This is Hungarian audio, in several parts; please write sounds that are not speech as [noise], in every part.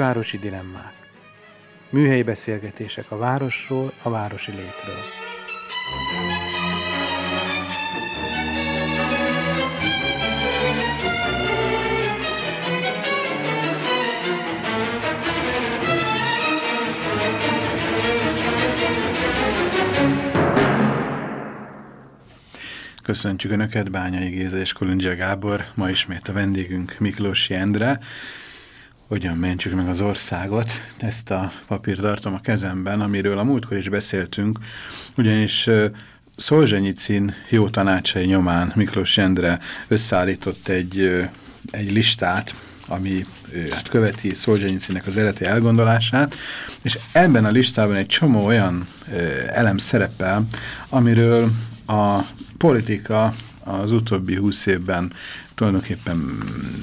Nagyvárosi dilemmák. Műhelyi beszélgetések a városról, a városi létről. Köszöntjük Önöket, Bányai Géza és Kolundzsia Gábor, ma ismét a vendégünk Miklós Endre. Hogyan mentsük meg az országot? Ezt a papírt tartom a kezemben, amiről a múltkor is beszéltünk, ugyanis Szolzsenyicin jó tanácsai nyomán Miklós Endre összeállított egy, egy listát, ami hát követi Szolzsenyicinek az eredeti elgondolását, és ebben a listában egy csomó olyan elem szerepel, amiről a politika az utóbbi húsz évben tulajdonképpen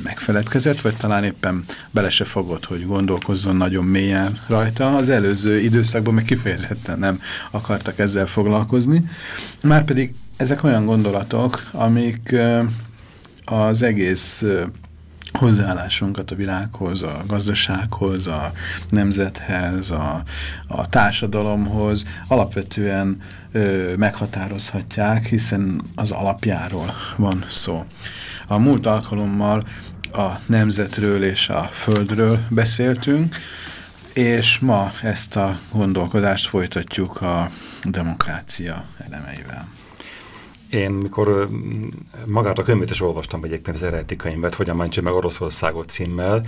megfeledkezett, vagy talán éppen bele se fogott, hogy gondolkozzon nagyon mélyen rajta. Az előző időszakban meg kifejezetten nem akartak ezzel foglalkozni. Márpedig ezek olyan gondolatok, amik az egész hozzáállásunkat a világhoz, a gazdasághoz, a nemzethez, a, a társadalomhoz alapvetően ö, meghatározhatják, hiszen az alapjáról van szó. A múlt alkalommal a nemzetről és a földről beszéltünk, és ma ezt a gondolkodást folytatjuk a demokrácia elemeivel. Én mikor magát a könyvet is olvastam egyébként az eredeti könyvet, hogyan mentse meg Oroszországot címmel,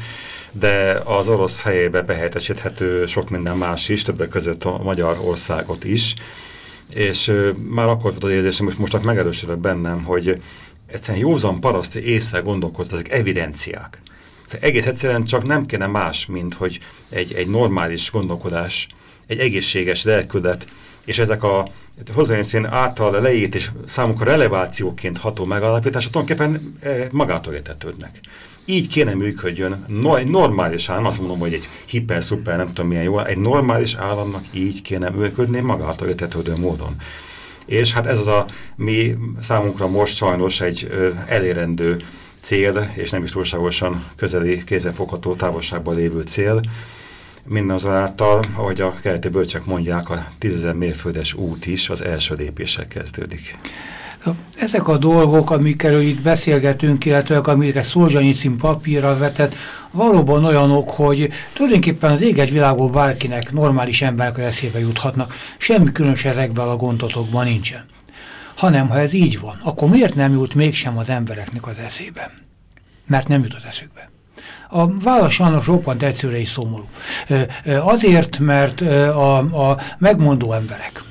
de az orosz helyébe behelyettesíthető sok minden más is, többek között a magyar országot is, és már akkor volt az érzésem, hogy most csak megerősödött bennem, hogy egyszerűen józan paraszti észre gondolkozni, ezek evidenciák. Szóval egész egyszerűen csak nem kéne más, mint hogy egy, egy normális gondolkodás, egy egészséges lelkület, és ezek a hozzájönszén által leírt és számukra relevációként ható megalapítása tulajdonképpen e, magától értetődnek. Így kéne működjön, no, egy normális állam, azt mondom, hogy egy hiper, szuper, nem tudom milyen jó, egy normális államnak így kéne működni magától értetődő módon. És hát ez az a mi számunkra most sajnos egy elérendő cél, és nem is túlságosan közeli, kézenfogható távolságban lévő cél, Mindazonáltal, ahogy a keleti bölcsek mondják, a tízezer mérföldes út is az első lépések kezdődik. Ezek a dolgok, amikről itt beszélgetünk, illetve amiket Szolzsanyicin papírra vetett, valóban olyanok, hogy tulajdonképpen az éget világból bárkinek, normális emberek eszébe juthatnak. Semmi különös ezekben a gondotokban nincsen. Hanem, ha ez így van, akkor miért nem jut mégsem az embereknek az eszébe? Mert nem jut az eszükbe. A válasz sajnos roppant egyszerűen is szomorú. Azért, mert a, a megmondó emberek,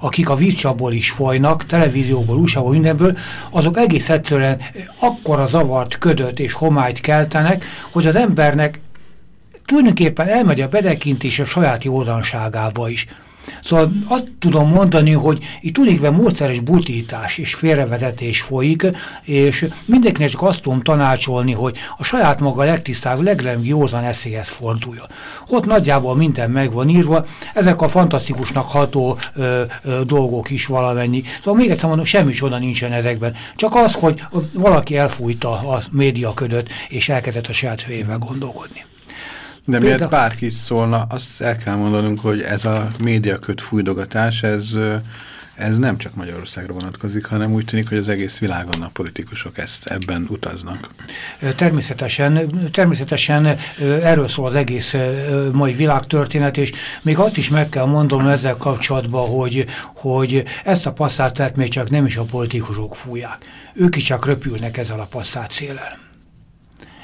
akik a vízcsapból is folynak, televízióból, újságból, mindenből, azok egész egyszerűen akkora zavart, ködöt és homályt keltenek, hogy az embernek tulajdonképpen elmegy a bedekintés a saját józanságába is. Szóval azt tudom mondani, hogy itt tulajdonképpen módszeres butítás és félrevezetés folyik, és mindenkinek csak azt tudom tanácsolni, hogy a saját maga legtisztább, legrem józan eszélyhez forduljon. Ott nagyjából minden meg van írva, ezek a fantasztikusnak ható ö, ö, dolgok is valamennyi. Szóval még egyszer mondom, semmi csoda nincsen ezekben. Csak az, hogy valaki elfújta a médiaködöt, és elkezdett a saját fejével gondolkodni. De Példa... miért bárki szólna, azt el kell mondanunk, hogy ez a médiaköt fújdogatás, ez, ez nem csak Magyarországra vonatkozik, hanem úgy tűnik, hogy az egész világon a politikusok ezt ebben utaznak. Természetesen, természetesen erről szól az egész mai világtörténet, és még azt is meg kell mondanom ezzel kapcsolatban, hogy, hogy ezt a passzát lehet még csak nem is a politikusok fújják. Ők is csak röpülnek ezzel a passzát szélel.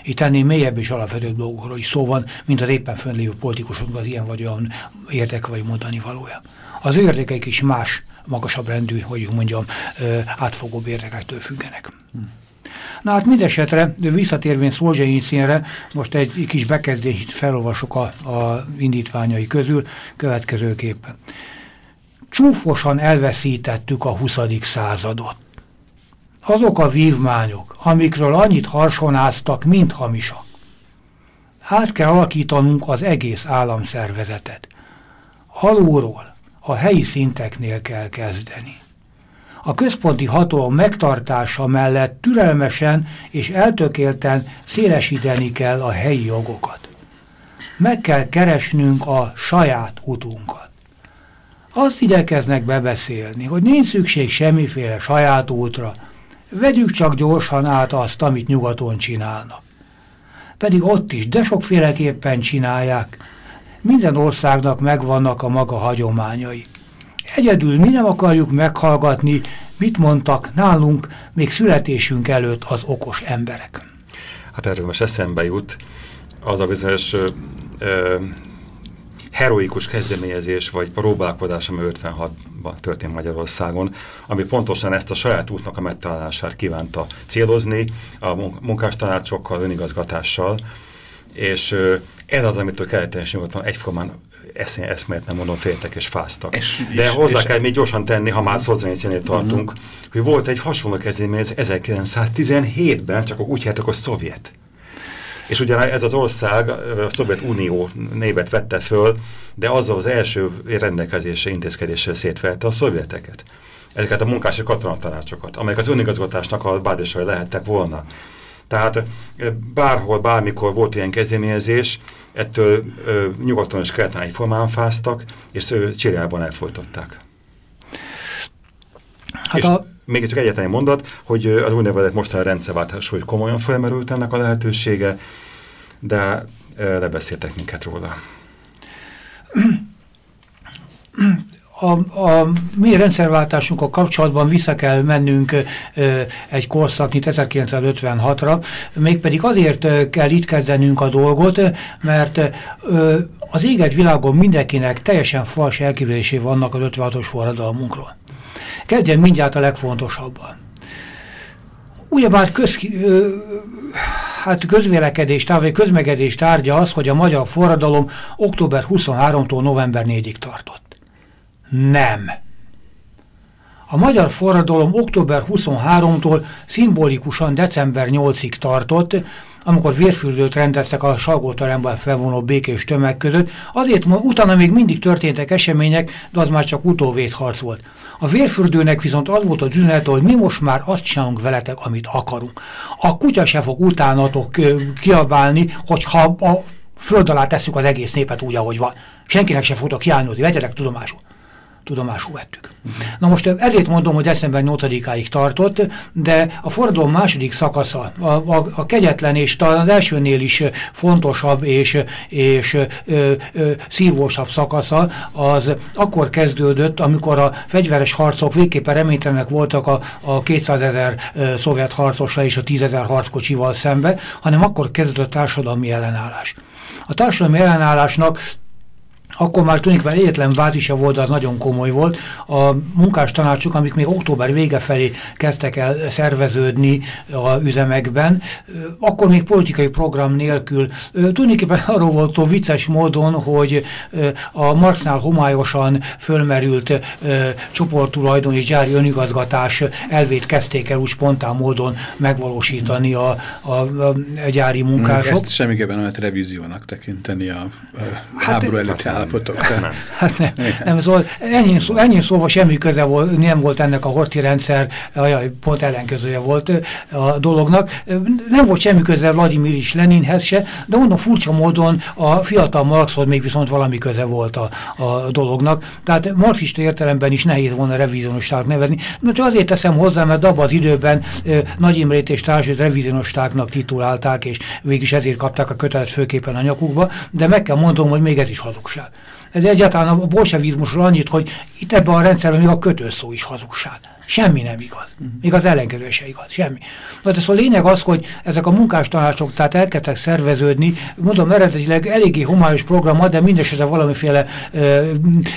Itt ennél mélyebb és alapvetőbb dolgokról is szó van, mint az éppen fönnlévő politikusokban az ilyen vagy olyan érdeke vagy mondani valója. Az ő érdekeik is más, magasabb rendű, hogy mondjam, átfogóbb érdekektől függenek. Na hát mindesetre, visszatérvén Szolzsai színre, most egy kis bekezdést felolvasok a, a indítványai közül következőképpen. Csúfosan elveszítettük a 20. századot. Azok a vívmányok, amikről annyit harsonáztak, mind hamisak. Át kell alakítanunk az egész államszervezetet. Alulról, a helyi szinteknél kell kezdeni. A központi hatalom megtartása mellett türelmesen és eltökélten szélesíteni kell a helyi jogokat. meg kell keresnünk a saját utunkat. Azt igyekeznek bebeszélni, hogy nincs szükség semmiféle saját útra, vegyük csak gyorsan át azt, amit nyugaton csinálnak. Pedig ott is, de sokféleképpen csinálják. Minden országnak megvannak a maga hagyományai. Egyedül mi nem akarjuk meghallgatni, mit mondtak nálunk még születésünk előtt az okos emberek. Hát erről most eszembe jut az a bizonyos ö, heroikus kezdeményezés vagy próbálkozás, ami 56-ban történt Magyarországon, ami pontosan ezt a saját útnak a megtalálását kívánta célozni a munkástanácsokkal, önigazgatással, és ez az, amitől keleten és nyugaton egyformán eszény, eszmét nem mondom, féltek és fáztak. És, De és, hozzá és kell még gyorsan tenni, ha már Szolzsanyicénél tartunk, uh -huh. hogy volt egy hasonló kezdeményezés 1917-ben, csak úgy hívták, a szovjet. És ugye ez az ország a Szovjetunió névet vette föl, de azzal az első rendelkezésre, intézkedéssel szétvelte a szovjeteket. Ezeket a munkás és katonatanácsokat, amelyek az önigazgatásnak a bádésai lehettek volna. Tehát bárhol, bármikor volt ilyen kezdeményezés, ettől ö, nyugaton és keleten egyformán fáztak, és Csiriában elfolytották. Hát és a... még csak egyetlen mondat, hogy az úgynevezett mostani rendszerváltás, hogy komolyan felmerült ennek a lehetősége, de lebeszéltek minket róla a, a mi rendszerváltásunkkal kapcsolatban vissza kell mennünk ö, egy korszaknyit 1956-ra, mégpedig azért kell itt kezdenünk a dolgot, mert ö, az éget világon mindenkinek teljesen fals elképzelésé vannak az 56-os forradalmunkról. Kezdjen mindjárt a legfontosabban. Ugyebár köz, hát közvélekedés tárgya, közmegedés tárgya az, hogy a magyar forradalom október 23-tól november 4-ig tartott. Nem. A magyar forradalom október 23-tól szimbolikusan december 8-ig tartott, amikor vérfürdőt rendeztek a Salgóteremben felvonó békés tömeg között, azért utána még mindig történtek események, de az már csak utóvédharc volt. A vérfürdőnek viszont az volt az üzenet, hogy mi most már azt csinálunk veletek, amit akarunk. A kutya se fog utánatok kiabálni, hogyha a föld alá tesszük az egész népet úgy, ahogy van. Senkinek se fogtok kiállni, vegyetek tudomásul tudomásul vettük. Na most ezért mondom, hogy december 8-áig tartott, de a forradalom második szakasza, a, a, a kegyetlen és talán az elsőnél is fontosabb és, és ö, ö, szívósabb szakasza, az akkor kezdődött, amikor a fegyveres harcok végképpen reménytelenek voltak a, a 200 ezer szovjet harcosra és a 10 ezer harckocsival szembe, hanem akkor kezdődött a társadalmi ellenállás. A társadalmi ellenállásnak akkor már tulajdonképpen egyetlen vázisa volt, az nagyon komoly volt. A munkás tanácsok, amik még október vége felé kezdtek el szerveződni a üzemekben, akkor még politikai program nélkül. Tulajdonképpen [laughs] arról volt szó vicces módon, hogy a Marxnál homályosan fölmerült csoporttulajdon és gyári önigazgatás elvét kezdték el úgy spontán módon megvalósítani a, a, a gyári munkások. Ezt semmiképpen nem lehet revíziónak tekinteni a, a hát, háború előtti állapotok. Nem. Hát nem, nem szóval ennyi, szó, ennyi szóval semmi köze volt, nem volt ennek a horti rendszer, ajaj, pont ellenkezője volt a dolognak. Nem volt semmi köze Vladimir is Leninhez se, de mondom furcsa módon a fiatal Marxhoz még viszont valami köze volt a, a dolognak. Tehát marxista értelemben is nehéz volna revizionistának nevezni. De csak azért teszem hozzá, mert abban az időben Nagy Imrét és társait revizionistáknak titulálták, és végig ezért kapták a kötelet főképpen a nyakukba, de meg kell mondom, hogy még ez is hazugság. Ez egyáltalán a bolsevizmusról annyit, hogy itt ebben a rendszerben még a kötőszó is hazugság. Semmi nem igaz. Még az ellenkező se igaz. Semmi. Na, de szóval a lényeg az, hogy ezek a munkástanácsok tehát elkezdtek szerveződni, mondom eredetileg eléggé homályos program, de mindesetre valamiféle ö,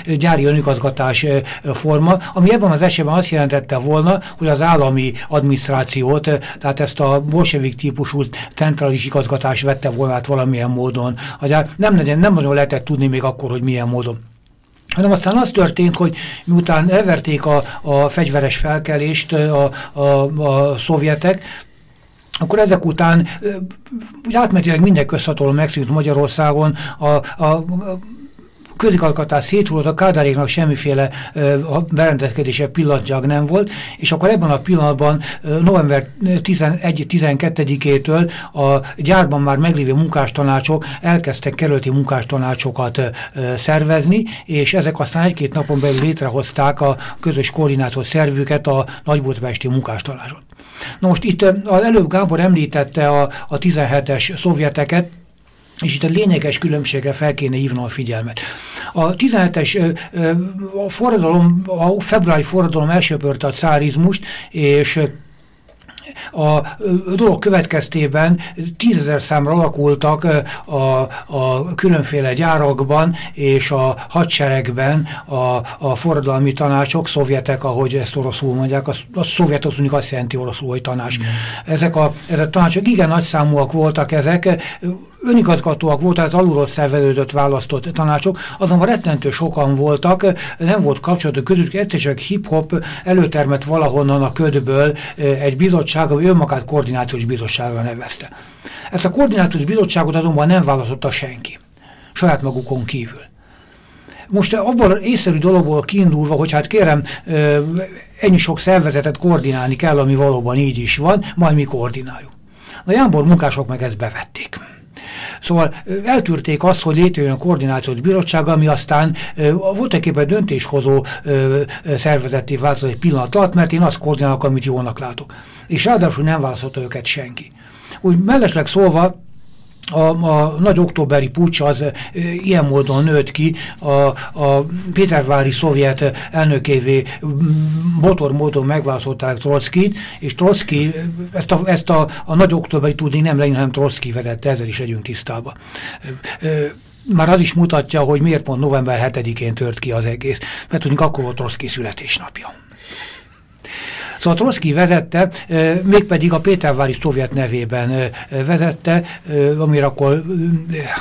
gyári önigazgatás ö, forma, ami ebben az esetben azt jelentette volna, hogy az állami adminisztrációt, tehát ezt a bolsevik típusú centrális igazgatás vette volna át valamilyen módon. Nem, legyen, nem nagyon lehetett tudni még akkor, hogy milyen módon hanem aztán az történt, hogy miután elverték a, a fegyveres felkelést a, a, a szovjetek, akkor ezek után átmetileg minden közhatalom megszűnt Magyarországon, a, a, a közigazgatás széthulott, a kádáréknak semmiféle berendezkedése pillanatnyilag nem volt, és akkor ebben a pillanatban november 11-12-től a gyárban már meglévő munkástanácsok elkezdtek kerületi munkástanácsokat szervezni, és ezek aztán egy-két napon belül létrehozták a közös koordinátor szervüket, a Nagybudapesti munkástanácsot. Na most itt az előbb Gábor említette a, a 17-es szovjeteket, és itt a lényeges különbségre fel kéne hívnom a figyelmet. A 17-es a forradalom, a februári forradalom elsöpörte a cárizmust, és a dolog következtében tízezer számra alakultak a, a különféle gyárakban és a hadseregben a, a forradalmi tanácsok, szovjetek, ahogy ezt oroszul mondják, a, a szovjet az azt jelenti oroszul, hogy tanács. Mm. Ezek a, ezek a tanácsok igen nagyszámúak voltak ezek, önigazgatóak voltak, tehát alulról szerveződött választott tanácsok, azonban rettentő sokan voltak, nem volt kapcsolatok közük, egyszer csak hip-hop előtermet valahonnan a ködből egy bizottság, ami önmagát koordinációs bizottságra nevezte. Ezt a koordinációs bizottságot azonban nem választotta senki, saját magukon kívül. Most abból észszerű dologból kiindulva, hogy hát kérem, ennyi sok szervezetet koordinálni kell, ami valóban így is van, majd mi koordináljuk. A Jámbor munkások meg ezt bevették. Szóval eltűrték azt, hogy létrejön a koordinációs bíróság, ami aztán volt egy döntéshozó szervezeti változott egy pillanat alatt, mert én azt koordinálok, amit jónak látok. És ráadásul nem választotta őket senki. Úgy mellesleg szólva, a, a nagy októberi pucs az e, ilyen módon nőtt ki, a, a Pétervári szovjet elnökévé botor módon megválasztották Trockit, és Trotsky ezt a, ezt a, a nagy októberi tudni nem legyen, hanem Trotsky vedette, ezzel is legyünk tisztába. E, e, már az is mutatja, hogy miért pont november 7-én tört ki az egész, mert tudjuk, akkor volt Trotsky születésnapja. Szóval Trotsky vezette, mégpedig a Pétervári szovjet nevében vezette, amire akkor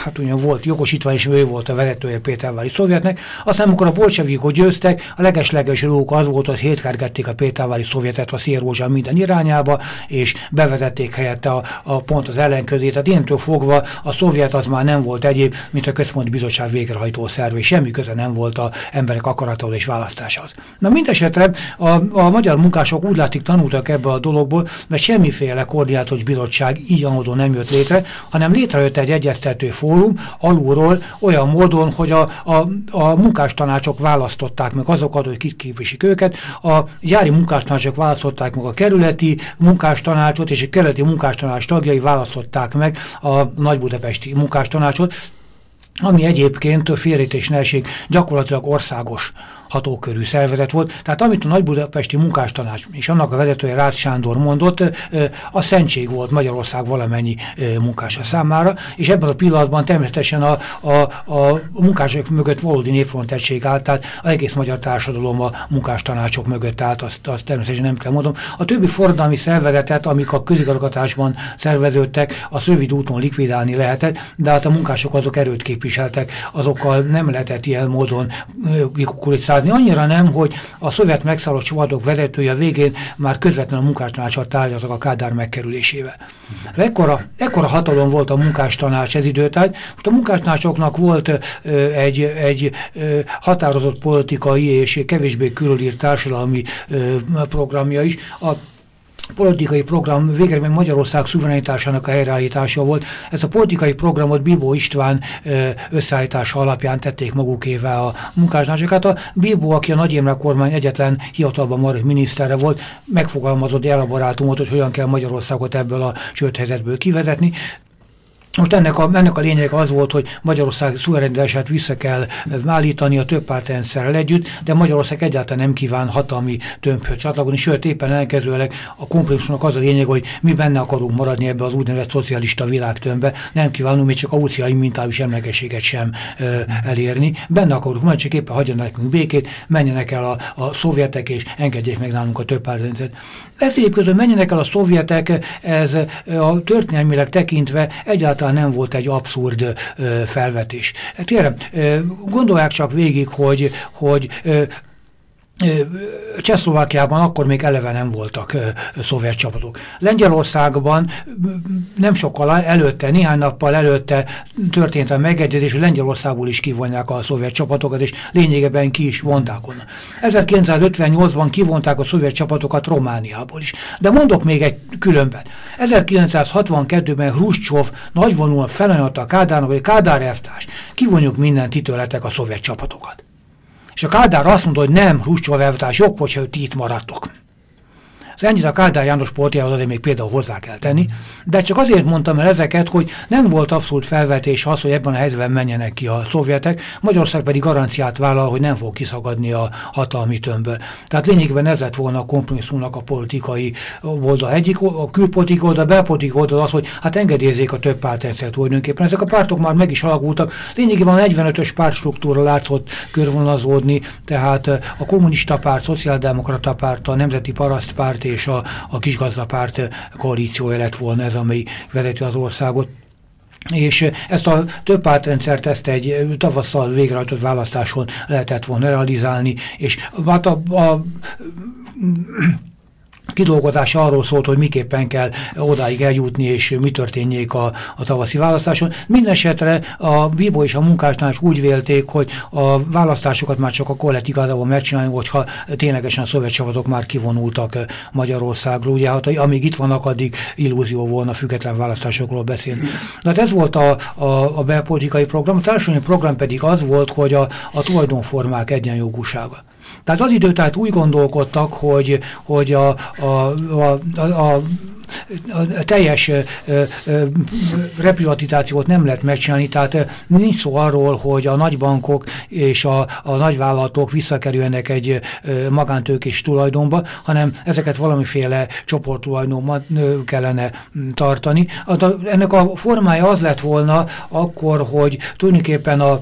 hát ugyan volt jogosítvány, és ő volt a vezetője Pétervári szovjetnek. Aztán, amikor a bolsevikok győztek, a legesleges dolgok az volt, hogy hétkergették a Pétervári szovjetet a Szélrózsa minden irányába, és bevezették helyette a, a pont az ellenközét. Tehát ilyentől fogva a szovjet az már nem volt egyéb, mint a központi bizottság végrehajtó és semmi köze nem volt a emberek akaratól és választáshoz. Na mindesetre a, a magyar munkások úgy látszik tanultak ebbe a dologból, mert semmiféle koordinátos bizottság a módon nem jött létre, hanem létrejött egy egyeztető fórum alulról olyan módon, hogy a, a, a munkástanácsok választották meg azokat, hogy kik képvisik őket, a gyári munkástanácsok választották meg a kerületi munkástanácsot, és a kerületi munkástanács tagjai választották meg a nagybudapesti munkástanácsot, ami egyébként félretés nehézség gyakorlatilag országos hatókörű szervezet volt. Tehát amit a Nagy-Budapesti Munkástanács és annak a vezetője Rácz Sándor mondott, a szentség volt Magyarország valamennyi munkása számára, és ebben a pillanatban természetesen a, a, a munkások mögött valódi névfrontegység állt, tehát az egész magyar társadalom a munkástanácsok mögött állt, azt, azt természetesen nem kell mondom. A többi forradalmi szervezetet, amik a közigazgatásban szerveződtek, az rövid úton likvidálni lehetett, de hát a munkások azok erőt képviseltek, azokkal nem lehetett ilyen módon kukoricát magyarázni. Annyira nem, hogy a szovjet megszállott csapatok vezetője végén már közvetlenül a munkástanácsot tárgyaltak a Kádár megkerülésével. Ekkora, ekkora hatalom volt a munkástanács ez időtájt. Most a munkástanácsoknak volt ö, egy, egy ö, határozott politikai és kevésbé körülírt társadalmi ö, programja is. A politikai program végre Magyarország szuverenitásának a helyreállítása volt. Ez a politikai programot Bibó István összeállítása alapján tették magukével a munkásnácsok. Hát a Bibó, aki a Nagy Imre kormány egyetlen hivatalban maradt minisztere volt, megfogalmazott elaborátumot, hogy hogyan kell Magyarországot ebből a csődhelyzetből kivezetni. Most ennek a, ennek a lényeg az volt, hogy Magyarország szuverenitását vissza kell állítani a több pártrendszerrel együtt, de Magyarország egyáltalán nem kíván hatalmi tömbhöz csatlakozni, sőt éppen elkezőleg a kompromisszumnak az a lényeg, hogy mi benne akarunk maradni ebbe az úgynevezett szocialista világtömbbe, nem kívánunk még csak ausztriai mintájú semlegességet sem ö, elérni, benne akarunk majd csak éppen hagyjanak nekünk békét, menjenek el a, a szovjetek és engedjék meg nálunk a több pártrendszert. Ez egyébként, menjenek el a szovjetek, ez a történelmileg tekintve egyáltalán nem volt egy abszurd felvetés. Tényleg, gondolják csak végig, hogy, hogy Csehszlovákiában akkor még eleve nem voltak szovjet csapatok. Lengyelországban nem sokkal előtte, néhány nappal előtte történt a megegyezés, hogy Lengyelországból is kivonják a szovjet csapatokat, és lényegében ki is vonták onnan. 1958-ban kivonták a szovjet csapatokat Romániából is. De mondok még egy különbet. 1962-ben Hruscsov nagyvonulóan felajánlotta a Kádárnak, hogy Kádár elvtárs, kivonjuk minden titőletek a szovjet csapatokat. És a Kádár azt mondta, hogy nem, Hruscsov elvtárs, jobb, hogyha ti itt maradtok. Az ennyit a Kádár János portjához azért még például hozzá kell tenni, de csak azért mondtam el ezeket, hogy nem volt abszolút felvetés az, hogy ebben a helyzetben menjenek ki a szovjetek, Magyarország pedig garanciát vállal, hogy nem fog kiszagadni a hatalmi tömbből. Tehát lényegében ez lett volna a kompromisszumnak a politikai oldal. Egyik a külpolitikai oldal, a belpolitikai oldal az, hogy hát engedélyezzék a több pártrendszert tulajdonképpen. Ezek a pártok már meg is alakultak. Lényegében a 45-ös pártstruktúra látszott körvonalazódni, tehát a kommunista párt, szociáldemokrata párt, a nemzeti parasztpárt és a, a kisgazdapárt koalíciója lett volna ez, amely vezeti az országot. És ezt a több pártrendszert ezt egy tavasszal végrehajtott választáson lehetett volna realizálni, és hát a, a kidolgozása arról szólt, hogy miképpen kell odáig eljutni, és mi történjék a, a tavaszi választáson. Mindenesetre a Bíbó és a munkástanács úgy vélték, hogy a választásokat már csak a kollett igazából megcsinálni, hogyha ténylegesen a szovjet csapatok már kivonultak Magyarországról. Ugye, hát amíg itt vannak, addig illúzió volna független választásokról beszélni. hát ez volt a, a, a belpolitikai program. A társadalmi program pedig az volt, hogy a, a tulajdonformák egyenjogúsága. Tehát az időtájt úgy gondolkodtak, hogy, hogy a, a, a, a, a a teljes reprivatizációt nem lehet megcsinálni, tehát nincs szó arról, hogy a nagybankok és a, a nagyvállalatok visszakerülnek egy magántőkés tulajdonba, hanem ezeket valamiféle csoporttulajdonban kellene tartani. Ennek a formája az lett volna akkor, hogy tulajdonképpen a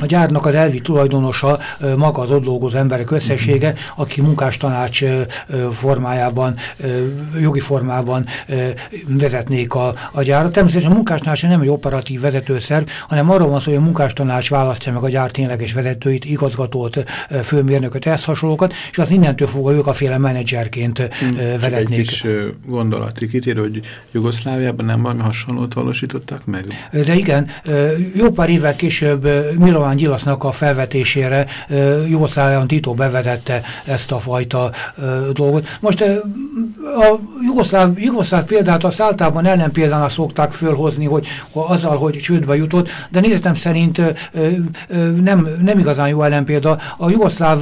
a gyárnak az elvi tulajdonosa maga az ott dolgozó emberek összessége, aki munkástanács formájában, jogi formában vezetnék a, a gyárat. Természetesen a munkástanács nem egy operatív vezetőszerv, hanem arról van szó, hogy a munkástanács választja meg a gyár tényleges vezetőit, igazgatót, főmérnököt, ezt hasonlókat, és az innentől fogva ők a féle menedzserként mm, vezetnék. Egy kis gondolati kitérő, hogy Jugoszláviában nem valami hasonlót valósítottak meg? De igen, jó pár évvel később Milo Radovan Gyilasznak a felvetésére Jugoszlávián Tito bevezette ezt a fajta dolgot. Most a jugoszláv, jugoszláv példát azt általában ellenpéldának szokták fölhozni, hogy azzal, hogy csődbe jutott, de nézetem szerint nem, nem igazán jó ellenpélda. A jugoszláv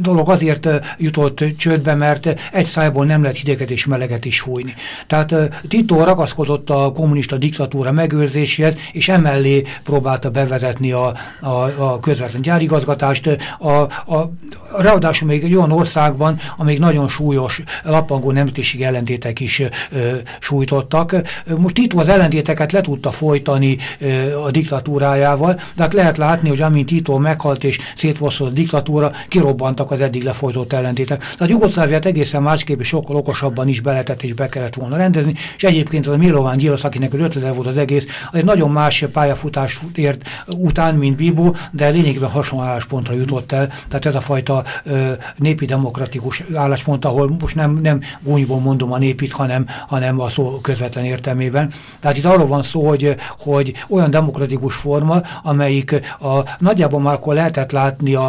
dolog azért jutott csődbe, mert egy szájból nem lehet hideget és meleget is fújni. Tehát Tito ragaszkodott a kommunista diktatúra megőrzéséhez, és emellé próbálta bevezetni a, a, a közvetlen gyárigazgatást. A, a, ráadásul még egy olyan országban, amíg nagyon súlyos lappangó nemzetiség ellentétek is ö, sújtottak. Most Tito az ellentéteket le tudta folytani ö, a diktatúrájával, de hát lehet látni, hogy amint Tito meghalt és szétvosszott a diktatúra, kirobb kirobbantak az eddig lefolytott ellentétek. Tehát Jugoszláviát egészen másképp és sokkal okosabban is beletett és be kellett volna rendezni, és egyébként az a Milován Gyilasz, akinek az ötlete volt az egész, az egy nagyon más pályafutás ért után, mint Bibó, de lényegében hasonló álláspontra jutott el. Tehát ez a fajta ö, népi demokratikus álláspont, ahol most nem, nem gúnyból mondom a népit, hanem, hanem a szó közvetlen értelmében. Tehát itt arról van szó, hogy, hogy olyan demokratikus forma, amelyik a, nagyjából már akkor lehetett látni a,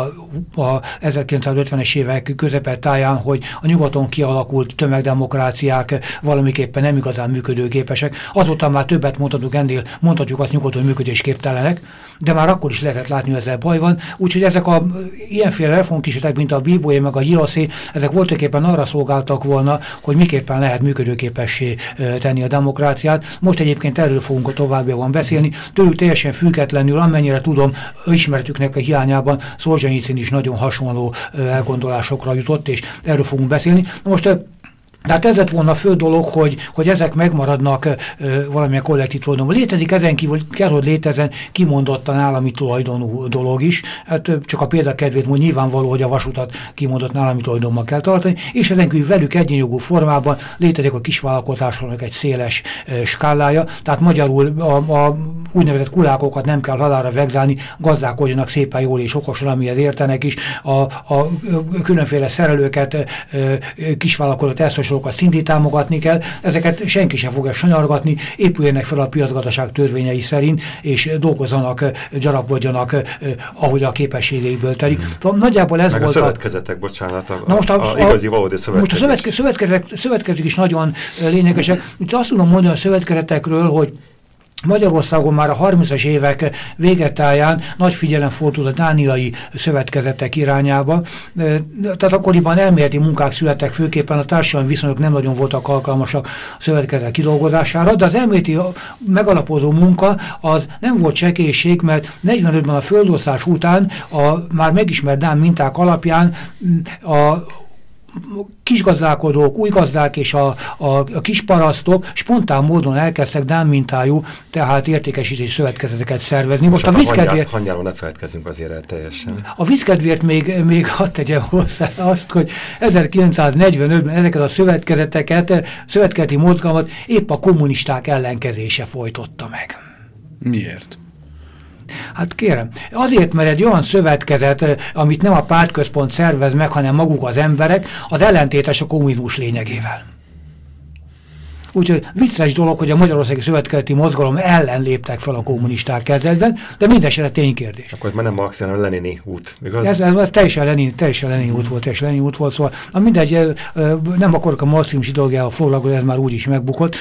a 1950-es évek táján, hogy a nyugaton kialakult tömegdemokráciák valamiképpen nem igazán működőképesek. Azóta már többet mondhatunk ennél, mondhatjuk azt nyugaton működésképtelenek, de már akkor is lehetett látni, hogy ezzel baj van. Úgyhogy ezek a ilyenféle reformkísérletek, mint a Bíboé meg a Hiroszé, ezek voltaképpen arra szolgáltak volna, hogy miképpen lehet működőképessé tenni a demokráciát. Most egyébként erről fogunk a továbbiakban beszélni. Tőlük teljesen függetlenül, amennyire tudom, ismertüknek a hiányában Szolzsanyicin is nagyon hasonló elgondolásokra jutott, és erről fogunk beszélni. Most Tehát ez lett volna a fő dolog, hogy, hogy ezek megmaradnak ö, valamilyen kollektív tulajdonban. Létezik ezen kívül, kell, hogy létezen kimondottan állami tulajdonú dolog is. Hát csak a példakedvét mondja, nyilvánvaló, hogy a vasutat kimondottan állami tulajdonban kell tartani, és ezen kívül velük egyenjogú formában létezik a kisvállalkozásoknak egy széles ö, skálája. Tehát magyarul a, a úgynevezett kurákokat nem kell halára vegzálni, gazdálkodjanak szépen jól és okosan, amihez értenek is. A, a különféle szerelőket, kisvállalkozót másokat szintén támogatni kell, ezeket senki sem fogja sanyargatni, épüljenek fel a piacgazdaság törvényei szerint, és dolgozzanak, gyarapodjanak, ahogy a képességeikből telik. Mm. Nagyjából ez Meg volt a szövetkezetek, a... bocsánat, a, Na most a, a, a igazi valódi szövetkezés. Most a szövetke, szövetkezetek, szövetkezetek is nagyon lényegesek. Itt azt tudom mondani a szövetkezetekről, hogy Magyarországon már a 30-as évek végetáján nagy figyelem fordult a dániai szövetkezetek irányába. Tehát akkoriban elméleti munkák születtek, főképpen a társadalmi viszonyok nem nagyon voltak alkalmasak a szövetkezetek kidolgozására, de az elméleti megalapozó munka az nem volt csekélység, mert 45-ben a földoszlás után a már megismert dán minták alapján a kisgazdálkodók, új gazdák és a, a, a kisparasztok spontán módon elkezdtek Dán mintájú, tehát értékesítés szövetkezeteket szervezni. Most, Most a vízkedvért... Hangyáról ne feledkezzünk azért el teljesen. A vízkedvért még, még hadd tegyen hozzá azt, hogy 1945-ben ezeket a szövetkezeteket, szövetkezeti mozgalmat épp a kommunisták ellenkezése folytotta meg. Miért? Hát kérem, azért, mert egy olyan szövetkezet, amit nem a pártközpont szervez meg, hanem maguk az emberek, az ellentétes a kommunizmus lényegével. Úgyhogy vicces dolog, hogy a Magyarországi Szövetkezeti Mozgalom ellen léptek fel a kommunisták kezdetben, de mindesetre ténykérdés. Akkor ez már nem Marx, hanem Lenini út, igaz? Ez, ez, ez teljesen Lenin, teljesen Lenin út volt, teljesen Lenin út volt, szóval na mindegy, nem akarok a marxizmus ideológiával foglalkozni, ez már úgy is megbukott,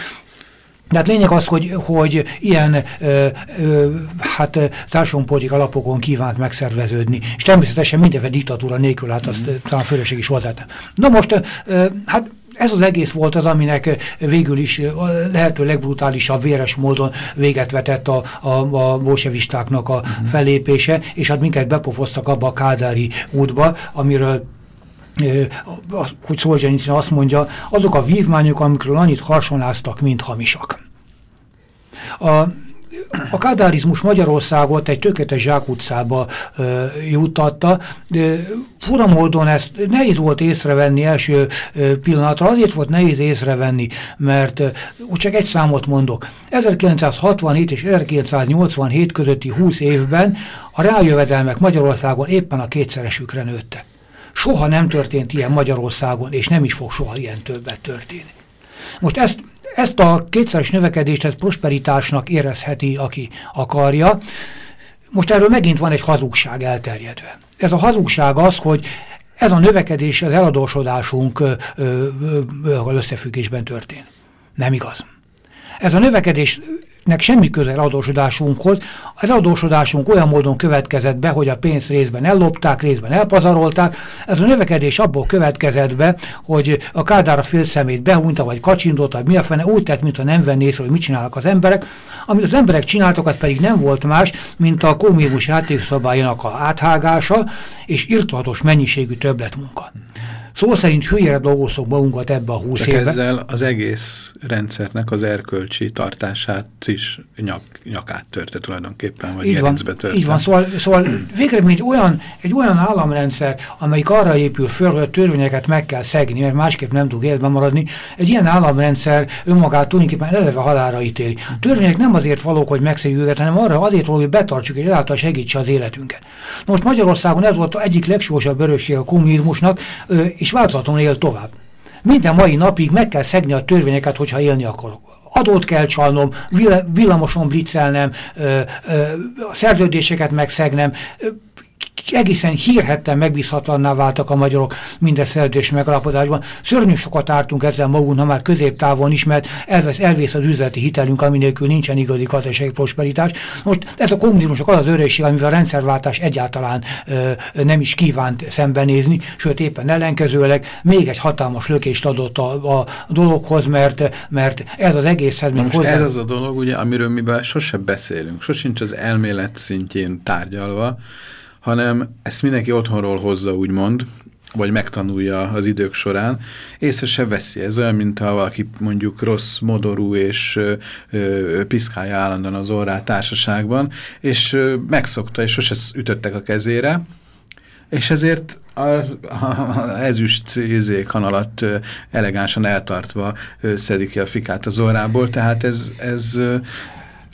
de hát lényeg az, hogy, hogy ilyen ö, ö, hát társadalompolitik alapokon kívánt megszerveződni, és természetesen mindenféle diktatúra nélkül, hát azt mm. talán fölösség is hozzátett. Na most, ö, hát ez az egész volt az, aminek végül is lehető legbrutálisabb, véres módon véget vetett a, a, a bolsevistáknak a mm. fellépése, és hát minket bepofoztak abba a kádári útba, amiről hogy Szolzsenyicin azt mondja, azok a vívmányok, amikről annyit hasonláztak, mint hamisak. A, a kádárizmus Magyarországot egy tökéletes zsákutcába ö, jutatta. Fura módon ezt nehéz volt észrevenni első ö, pillanatra, azért volt nehéz észrevenni, mert ö, csak egy számot mondok. 1967 és 1987 közötti 20 évben a rájövedelmek Magyarországon éppen a kétszeresükre nőttek. Soha nem történt ilyen Magyarországon, és nem is fog soha ilyen többet történni. Most ezt, ezt a kétszeres növekedést, ezt prosperitásnak érezheti, aki akarja. Most erről megint van egy hazugság elterjedve. Ez a hazugság az, hogy ez a növekedés az eladósodásunk összefüggésben történt. Nem igaz. Ez a növekedés nek semmi közel adósodásunkhoz. Az adósodásunk olyan módon következett be, hogy a pénzt részben ellopták, részben elpazarolták. Ez a növekedés abból következett be, hogy a Kádár a félszemét behunta, vagy kacsintott, vagy mi a fene, úgy tett, mintha nem venné észre, hogy mit csinálnak az emberek. Amit az emberek csináltak, az pedig nem volt más, mint a kommunizmus játékszabályának a áthágása és irtolatos mennyiségű többletmunka. Szó szerint hülyére dolgozok magunkat ebbe a húsz évben. ezzel az egész rendszernek az erkölcsi tartását is nyak, nyakát törte tulajdonképpen, vagy így van, törte. Így van, szóval, szóval végre egy olyan, egy olyan államrendszer, amelyik arra épül föl, hogy a törvényeket meg kell szegni, mert másképp nem tud életben maradni, egy ilyen államrendszer önmagát tulajdonképpen eleve halára ítéli. A törvények nem azért valók, hogy megszegjük őket, hanem arra azért való, hogy betartsuk, és ezáltal segítse az életünket. Most Magyarországon ez volt egyik legsúlyosabb örökség a kommunizmusnak, és változatlanul él tovább. Minden mai napig meg kell szegni a törvényeket, hogyha élni akarok. Adót kell csalnom, villamoson blitzelnem, a szerződéseket megszegnem, egészen hírhetten megbízhatlanná váltak a magyarok minden szerződés megalapodásban. Szörnyű sokat ártunk ezzel magunknak már középtávon is, mert elvesz, elvész az üzleti hitelünk, ami nélkül nincsen igazi gazdasági prosperitás. Most ez a kommunizmusok az az örökség, amivel a rendszerváltás egyáltalán ö, nem is kívánt szembenézni, sőt éppen ellenkezőleg még egy hatalmas lökést adott a, a dologhoz, mert, mert ez az egészhez még hozzá... Ez az a dolog, ugye, amiről mivel sose beszélünk, sosincs az elmélet szintjén tárgyalva, hanem ezt mindenki otthonról hozza, úgymond, vagy megtanulja az idők során, észre se veszi. Ez olyan, mint ha valaki mondjuk rossz, modorú és ö, ö, piszkálja állandóan az orrát társaságban, és ö, megszokta, és sose ütöttek a kezére, és ezért a, a, ezüst izé, kanalat elegánsan eltartva szedik ki a fikát az orrából, tehát ez, ez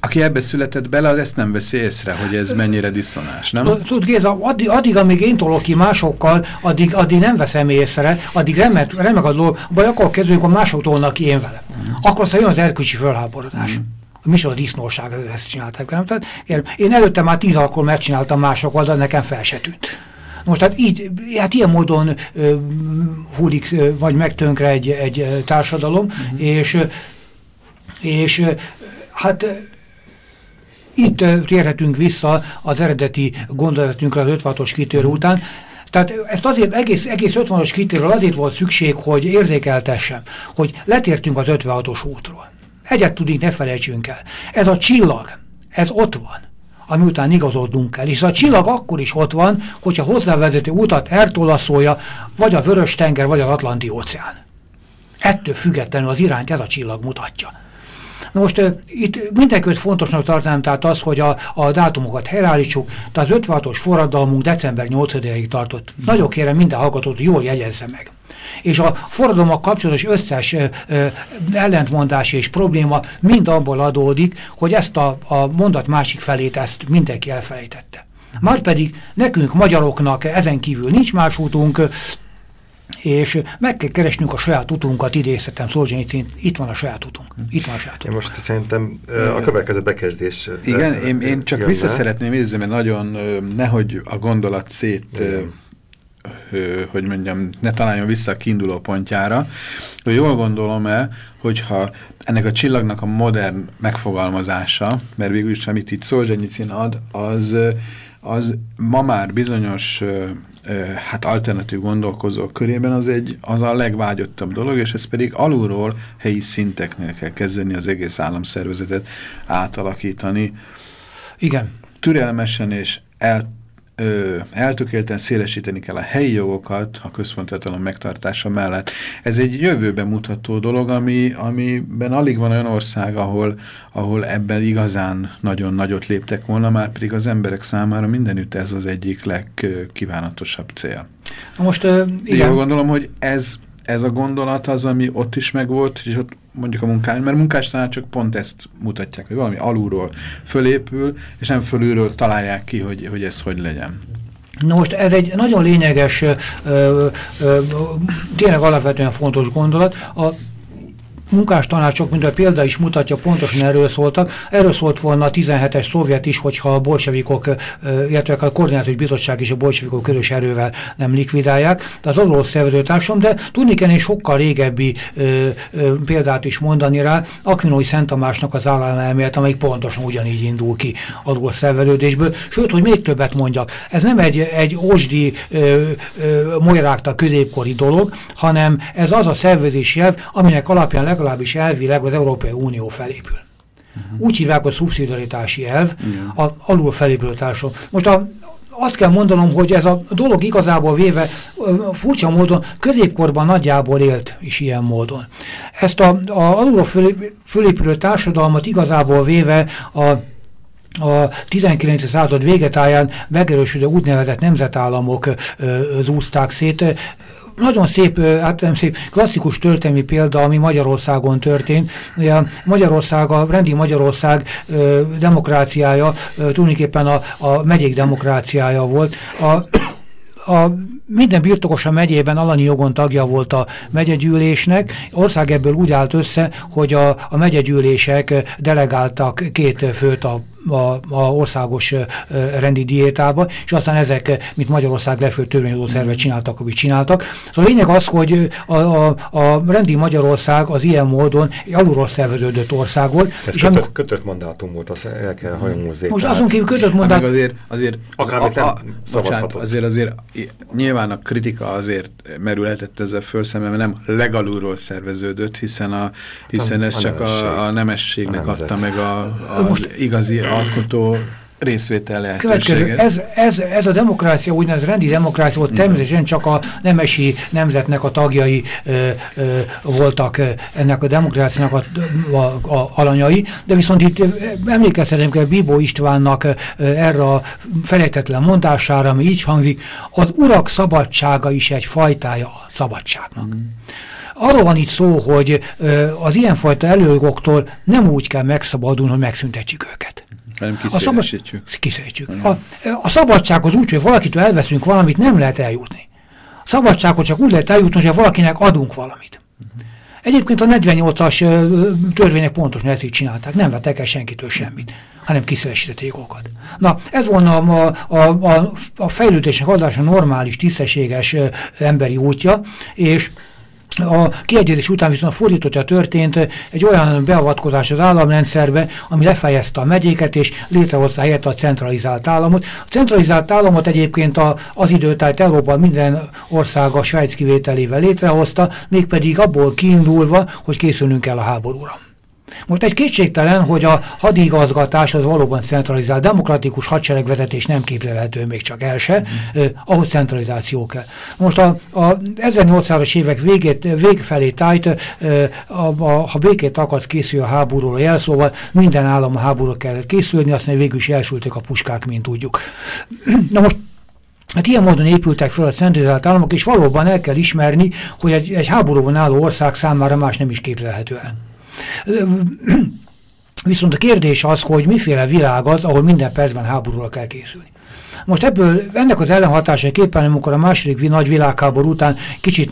aki ebbe született bele, az ezt nem veszi észre, hogy ez mennyire diszonás, nem? Tud Géza, addig, addig, amíg én tolok ki másokkal, addig, addig nem veszem észre, addig remek, remek a dolog, vagy akkor kezdődik, hogy mások tolnak ki én velem. Mm. Akkor aztán jön az erkölcsi fölháborodás. Mm. A disznóság, ezt csinálták velem. Tehát, én előtte már tíz alkalommal megcsináltam másokkal, de nekem fel se tűnt. Most hát így, hát ilyen módon ö, húlik vagy megtönkre egy, egy társadalom, uh mhm. -huh. és, és hát itt térhetünk vissza az eredeti gondolatunkra az 56-os kitérő után, tehát ezt azért egész, egész 50-as kitérről azért volt szükség, hogy érzékeltessem, hogy letértünk az 56-os útról. Egyet tudunk, ne felejtsünk el. Ez a csillag, ez ott van ami után igazodnunk kell. És a csillag akkor is ott van, hogyha hozzávezető utat eltolaszolja, vagy a Vörös-tenger, vagy az Atlanti-óceán. Ettől függetlenül az irányt ez a csillag mutatja. Na most itt mindenkit fontosnak tartanám tehát az, hogy a, a dátumokat helyreállítsuk, de az 56-os forradalmunk december 8-ig tartott. Mm. Nagyon kérem minden hallgatót, jól jegyezze meg. És a forradalommal kapcsolatos összes ö, ö, ellentmondás és probléma mind abból adódik, hogy ezt a, a mondat másik felét ezt mindenki elfelejtette. Márpedig nekünk magyaroknak ezen kívül nincs más útunk, és meg kell keresnünk a saját utunkat, idézhetem Szolzsenyicin, itt van a saját utunk. Itt van a saját utunk. Én most szerintem a következő bekezdés. Igen, én, én csak jönne. vissza szeretném idézni, mert nagyon nehogy a gondolat szét Igen hogy mondjam, ne találjon vissza a kiinduló pontjára, hogy jól gondolom-e, hogyha ennek a csillagnak a modern megfogalmazása, mert végül is, amit itt Szolzsenyicin ad, az, az ma már bizonyos hát alternatív gondolkozók körében az, egy, az a legvágyottabb dolog, és ez pedig alulról helyi szinteknél kell kezdeni az egész államszervezetet átalakítani. Igen. Türelmesen és el, ö, eltökélten szélesíteni kell a helyi jogokat a központatalom megtartása mellett. Ez egy jövőbe mutató dolog, ami, amiben alig van olyan ország, ahol, ahol ebben igazán nagyon nagyot léptek volna, már pedig az emberek számára mindenütt ez az egyik legkívánatosabb cél. Most, uh, igen. Jól gondolom, hogy ez ez a gondolat az, ami ott is megvolt, és ott mondjuk a munkás, mert munkásnál csak pont ezt mutatják, hogy valami alulról fölépül, és nem fölülről találják ki, hogy, hogy ez hogy legyen. Na most ez egy nagyon lényeges, ö, ö, tényleg alapvetően fontos gondolat. A munkástanácsok, mint a példa is mutatja, pontosan erről szóltak. Erről szólt volna a 17-es szovjet is, hogyha a bolsevikok, illetve a koordinációs bizottság és a bolsevikok közös erővel nem likvidálják. De az orosz szervezőtársam, de tudni kell egy sokkal régebbi ö, ö, példát is mondani rá, Akvinói Szent Tamásnak az államelmélet, amelyik pontosan ugyanígy indul ki a szerveződésből. Sőt, hogy még többet mondjak, ez nem egy, egy ósdi molyrákta középkori dolog, hanem ez az a szervezési jelv, aminek alapján legalábbis elvileg az Európai Unió felépül. Uh -huh. Úgy hívják, hogy szubszidiaritási elv, yeah. a alul felépülő társadalom. Most a, azt kell mondanom, hogy ez a dolog igazából véve furcsa módon középkorban nagyjából élt is ilyen módon. Ezt a, a alulról fölépülő társadalmat igazából véve a a 19. század végetáján megerősödő úgynevezett nemzetállamok zúzták szét, nagyon szép, hát nem szép, klasszikus történelmi példa, ami Magyarországon történt. Ugye Magyarország, a rendi Magyarország demokráciája tulajdonképpen a, a megyék demokráciája volt. A, a minden birtokos a megyében alanyi jogon tagja volt a megyegyűlésnek. Ország ebből úgy állt össze, hogy a, a megyegyűlések delegáltak két főt a a, a országos rendi diétába, és aztán ezek, mint Magyarország legfőbb törvényhozó szervet csináltak, amit csináltak. Szóval a lényeg az, hogy a, a, a rendi Magyarország az ilyen módon egy alulról szerveződött ország volt. Ez és kötött, kötött mandátum volt, azt el kell hajomozzék. Most azon kívül kötött hát mandátum. Azért, azért, az, a, a, a, bocsánat, azért, azért nyilván a kritika azért merülhetett ezzel föl szemben, mert nem legalulról szerveződött, hiszen, a, hiszen ez a csak a, a nemességnek a adta meg a, a most, igazi alkotó részvétel lehetőséget. Ez, ez, ez a demokrácia, úgynevezett rendi demokrácia volt, természetesen csak a nemesi nemzetnek a tagjai ö, ö, voltak ennek a demokráciának a, a, a alanyai, de viszont itt emlékeztetem kell Bíbó Istvánnak ö, erre a felejtetlen mondására, ami így hangzik, az urak szabadsága is egy fajtája a szabadságnak. Mm. Arról van itt szó, hogy ö, az ilyenfajta előjogoktól nem úgy kell megszabadulni, hogy megszüntetjük őket. Nem kiszélesítjük. Kiszélesítjük. A, a szabadsághoz úgy, hogy valakitől elveszünk valamit, nem lehet eljutni. A szabadsághoz csak úgy lehet eljutni, hogy valakinek adunk valamit. Egyébként a 48-as törvények pontosan ezt így csinálták, nem vettek el senkitől semmit, hanem kiszélesítették jogokat. Na, ez volna a, a, a, a fejlődésnek adása normális, tisztességes emberi útja, és a kiegyezés után viszont fordítottja történt egy olyan beavatkozás az államrendszerbe, ami lefejezte a megyéket és létrehozta helyett a centralizált államot. A centralizált államot egyébként az időtájt Európa minden ország a Svájc kivételével létrehozta, mégpedig abból kiindulva, hogy készülnünk kell a háborúra. Most egy kétségtelen, hogy a hadigazgatás az valóban centralizált, demokratikus hadseregvezetés nem képzelhető még csak el se, mm. eh, ahhoz centralizáció kell. Most a, a 1800-as évek végét, végfelé tájt, eh, a, a, ha békét akarsz készül a háborúra jelszóval, minden állam a háborúra kellett készülni, aztán végül is elsültek a puskák, mint tudjuk. [clears throat] Na most Hát ilyen módon épültek fel a centralizált államok, és valóban el kell ismerni, hogy egy, egy háborúban álló ország számára más nem is képzelhető el. Viszont a kérdés az, hogy miféle világ az, ahol minden percben háborúra kell készülni. Most ebből ennek az ellenhatásaképpen, amikor a második nagy világháború után kicsit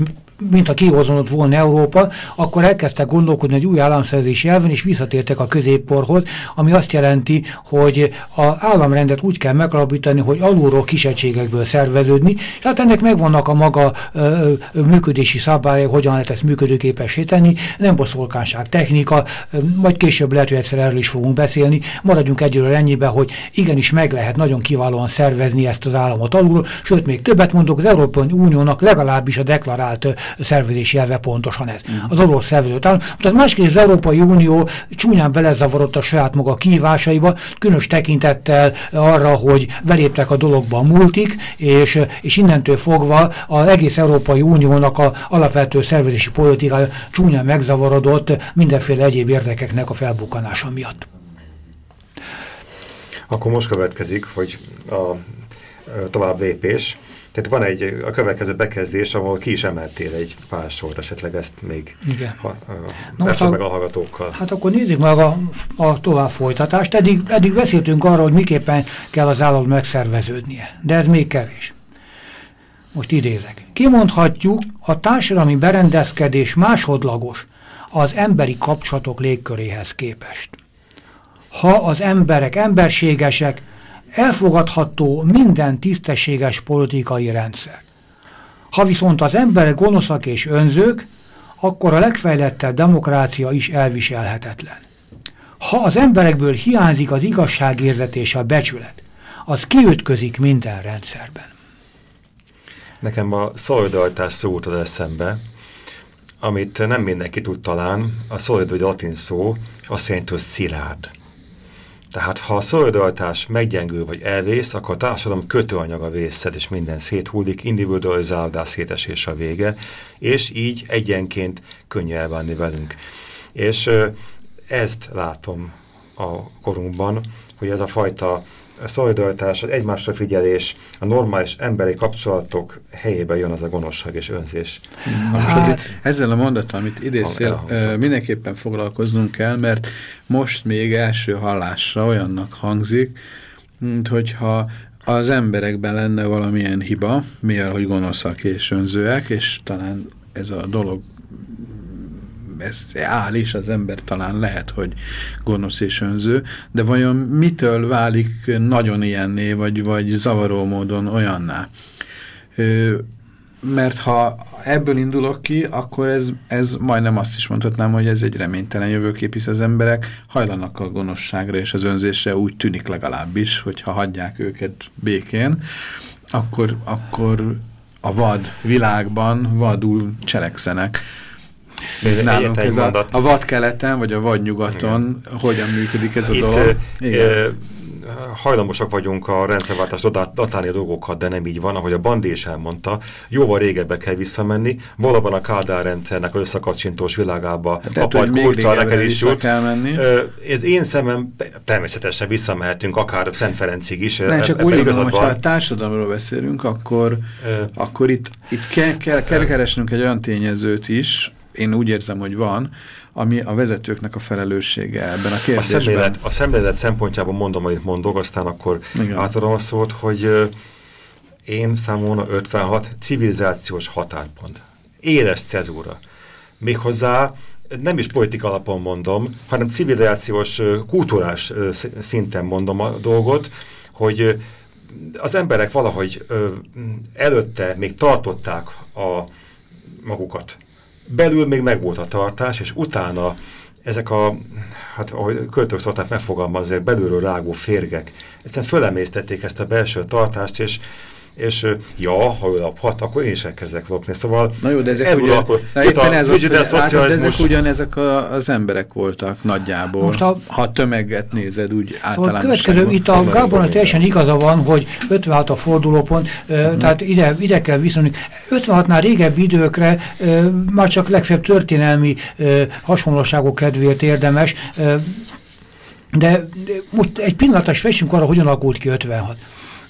mint a kihozonott volna Európa, akkor elkezdtek gondolkodni egy új államszerzési elven, és visszatértek a középporhoz, ami azt jelenti, hogy az államrendet úgy kell megalapítani, hogy alulról kisegységekből szerveződni, és hát ennek megvannak a maga ö, ö, működési szabályai, hogyan lehet ezt működőképessé tenni, nem boszorkánság technika, ö, majd később lehet, hogy egyszer erről is fogunk beszélni, maradjunk egyről ennyibe, hogy igenis meg lehet nagyon kiválóan szervezni ezt az államot alulról, sőt még többet mondok, az Európai Uniónak legalábbis a deklarált szervezési elve pontosan ez. Uh-huh. Az orosz szervező. Tehát másképp az Európai Unió csúnyán belezavarodott a saját maga kihívásaiba, különös tekintettel arra, hogy beléptek a dologba a multik, és, és innentől fogva az egész Európai Uniónak a alapvető szervezési politikája csúnyán megzavarodott mindenféle egyéb érdekeknek a felbukkanása miatt. Akkor most következik, hogy a tovább lépés. Tehát van egy, a következő bekezdés, ahol ki is emeltél egy pár sort, esetleg ezt még Igen. Ha, Na most a, meg a hallgatókkal. Hát akkor nézzük meg a, a tovább folytatást. Eddig, eddig beszéltünk arról, hogy miképpen kell az állat megszerveződnie, de ez még kevés. Most idézek. Kimondhatjuk, a társadalmi berendezkedés másodlagos az emberi kapcsolatok légköréhez képest. Ha az emberek emberségesek, elfogadható minden tisztességes politikai rendszer. Ha viszont az emberek gonoszak és önzők, akkor a legfejlettebb demokrácia is elviselhetetlen. Ha az emberekből hiányzik az igazságérzet és a becsület, az kiütközik minden rendszerben. Nekem a szolidaritás szó az eszembe, amit nem mindenki tud talán, a szolidaritás latin szó azt jelenti, hogy szilárd. Tehát ha a szolidaritás meggyengül vagy elvész, akkor a társadalom kötőanyaga vészed, és minden széthúlik, individualizálódás szétesés a vége, és így egyenként könnyű elvánni velünk. És ezt látom a korunkban, hogy ez a fajta szolidaritás, az egymásra figyelés, a normális emberi kapcsolatok helyébe jön az a gonoszság és önzés. Hát, most itt, ezzel a mondattal, amit idéztél, mindenképpen foglalkoznunk kell, mert most még első hallásra olyannak hangzik, mint hogyha az emberekben lenne valamilyen hiba, mivel hogy gonoszak és önzőek, és talán ez a dolog ez áll is, az ember talán lehet, hogy gonosz és önző, de vajon mitől válik nagyon ilyenné, vagy, vagy zavaró módon olyanná? Ö, mert ha ebből indulok ki, akkor ez, ez majdnem azt is mondhatnám, hogy ez egy reménytelen jövőkép, hisz az emberek hajlanak a gonoszságra és az önzésre, úgy tűnik legalábbis, hogyha hagyják őket békén, akkor, akkor a vad világban vadul cselekszenek. Nálunk ez a, a vad keleten, vagy a vad nyugaton, Igen. hogyan működik ez a Itt, dolog? Igen. hajlamosak vagyunk a rendszerváltás datálni a dolgokat, de nem így van, ahogy a Bandi is elmondta, jóval régebbe kell visszamenni, valóban a Kádár rendszernek összekacsintós világába hát apaj kultra neked is jut. Kell menni. Ez én szemem természetesen visszamehetünk, akár Szent Ferencig is. Nem, csak úgy gondolom, hogy ha a társadalomról beszélünk, akkor, akkor itt, itt kell, kell, kell keresnünk egy olyan tényezőt is, én úgy érzem, hogy van, ami a vezetőknek a felelőssége ebben a kérdésben. A szemlélet, a szemlélet szempontjában mondom, amit mondok, aztán akkor Igen. átadom a szót, hogy én számomra 56 civilizációs határpont. Éles cezúra. Méghozzá nem is politika alapon mondom, hanem civilizációs, kultúrás szinten mondom a dolgot, hogy az emberek valahogy előtte még tartották a magukat belül még megvolt a tartás, és utána ezek a, hát ahogy költők szokták megfogalmazni, belülről rágó férgek, egyszerűen fölemésztették ezt a belső tartást, és és ja, ha ő laphat, akkor én is elkezdek lopni. Szóval Na jó, de ezek, ugyan, akkor, na éppen ez az, hogy, szocializmus... ezek ugyanezek a, az emberek voltak nagyjából, Most a, ha tömeget nézed úgy. Szóval következő, itt a Gábornak teljesen igaza van, hogy 56 a fordulópont, uh -huh. tehát ide, ide kell viszonyulni. 56-nál régebbi időkre uh, már csak legfeljebb történelmi uh, hasonlóságok kedvéért érdemes, uh, de, de most egy pillanatos fessünk arra, hogyan alakult ki 56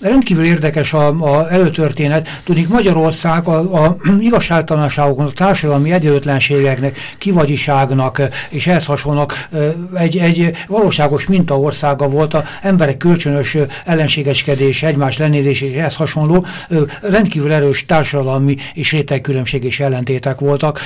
rendkívül érdekes a, a előtörténet. Tudnik, Magyarország a, a [clears throat] igazságtalanságokon, a társadalmi egyenlőtlenségeknek, kivagyiságnak és ehhez hasonlók egy, egy valóságos mintaországa volt, a emberek kölcsönös ellenségeskedés, egymás lenézés és ehhez hasonló rendkívül erős társadalmi és rétegkülönbség és ellentétek voltak.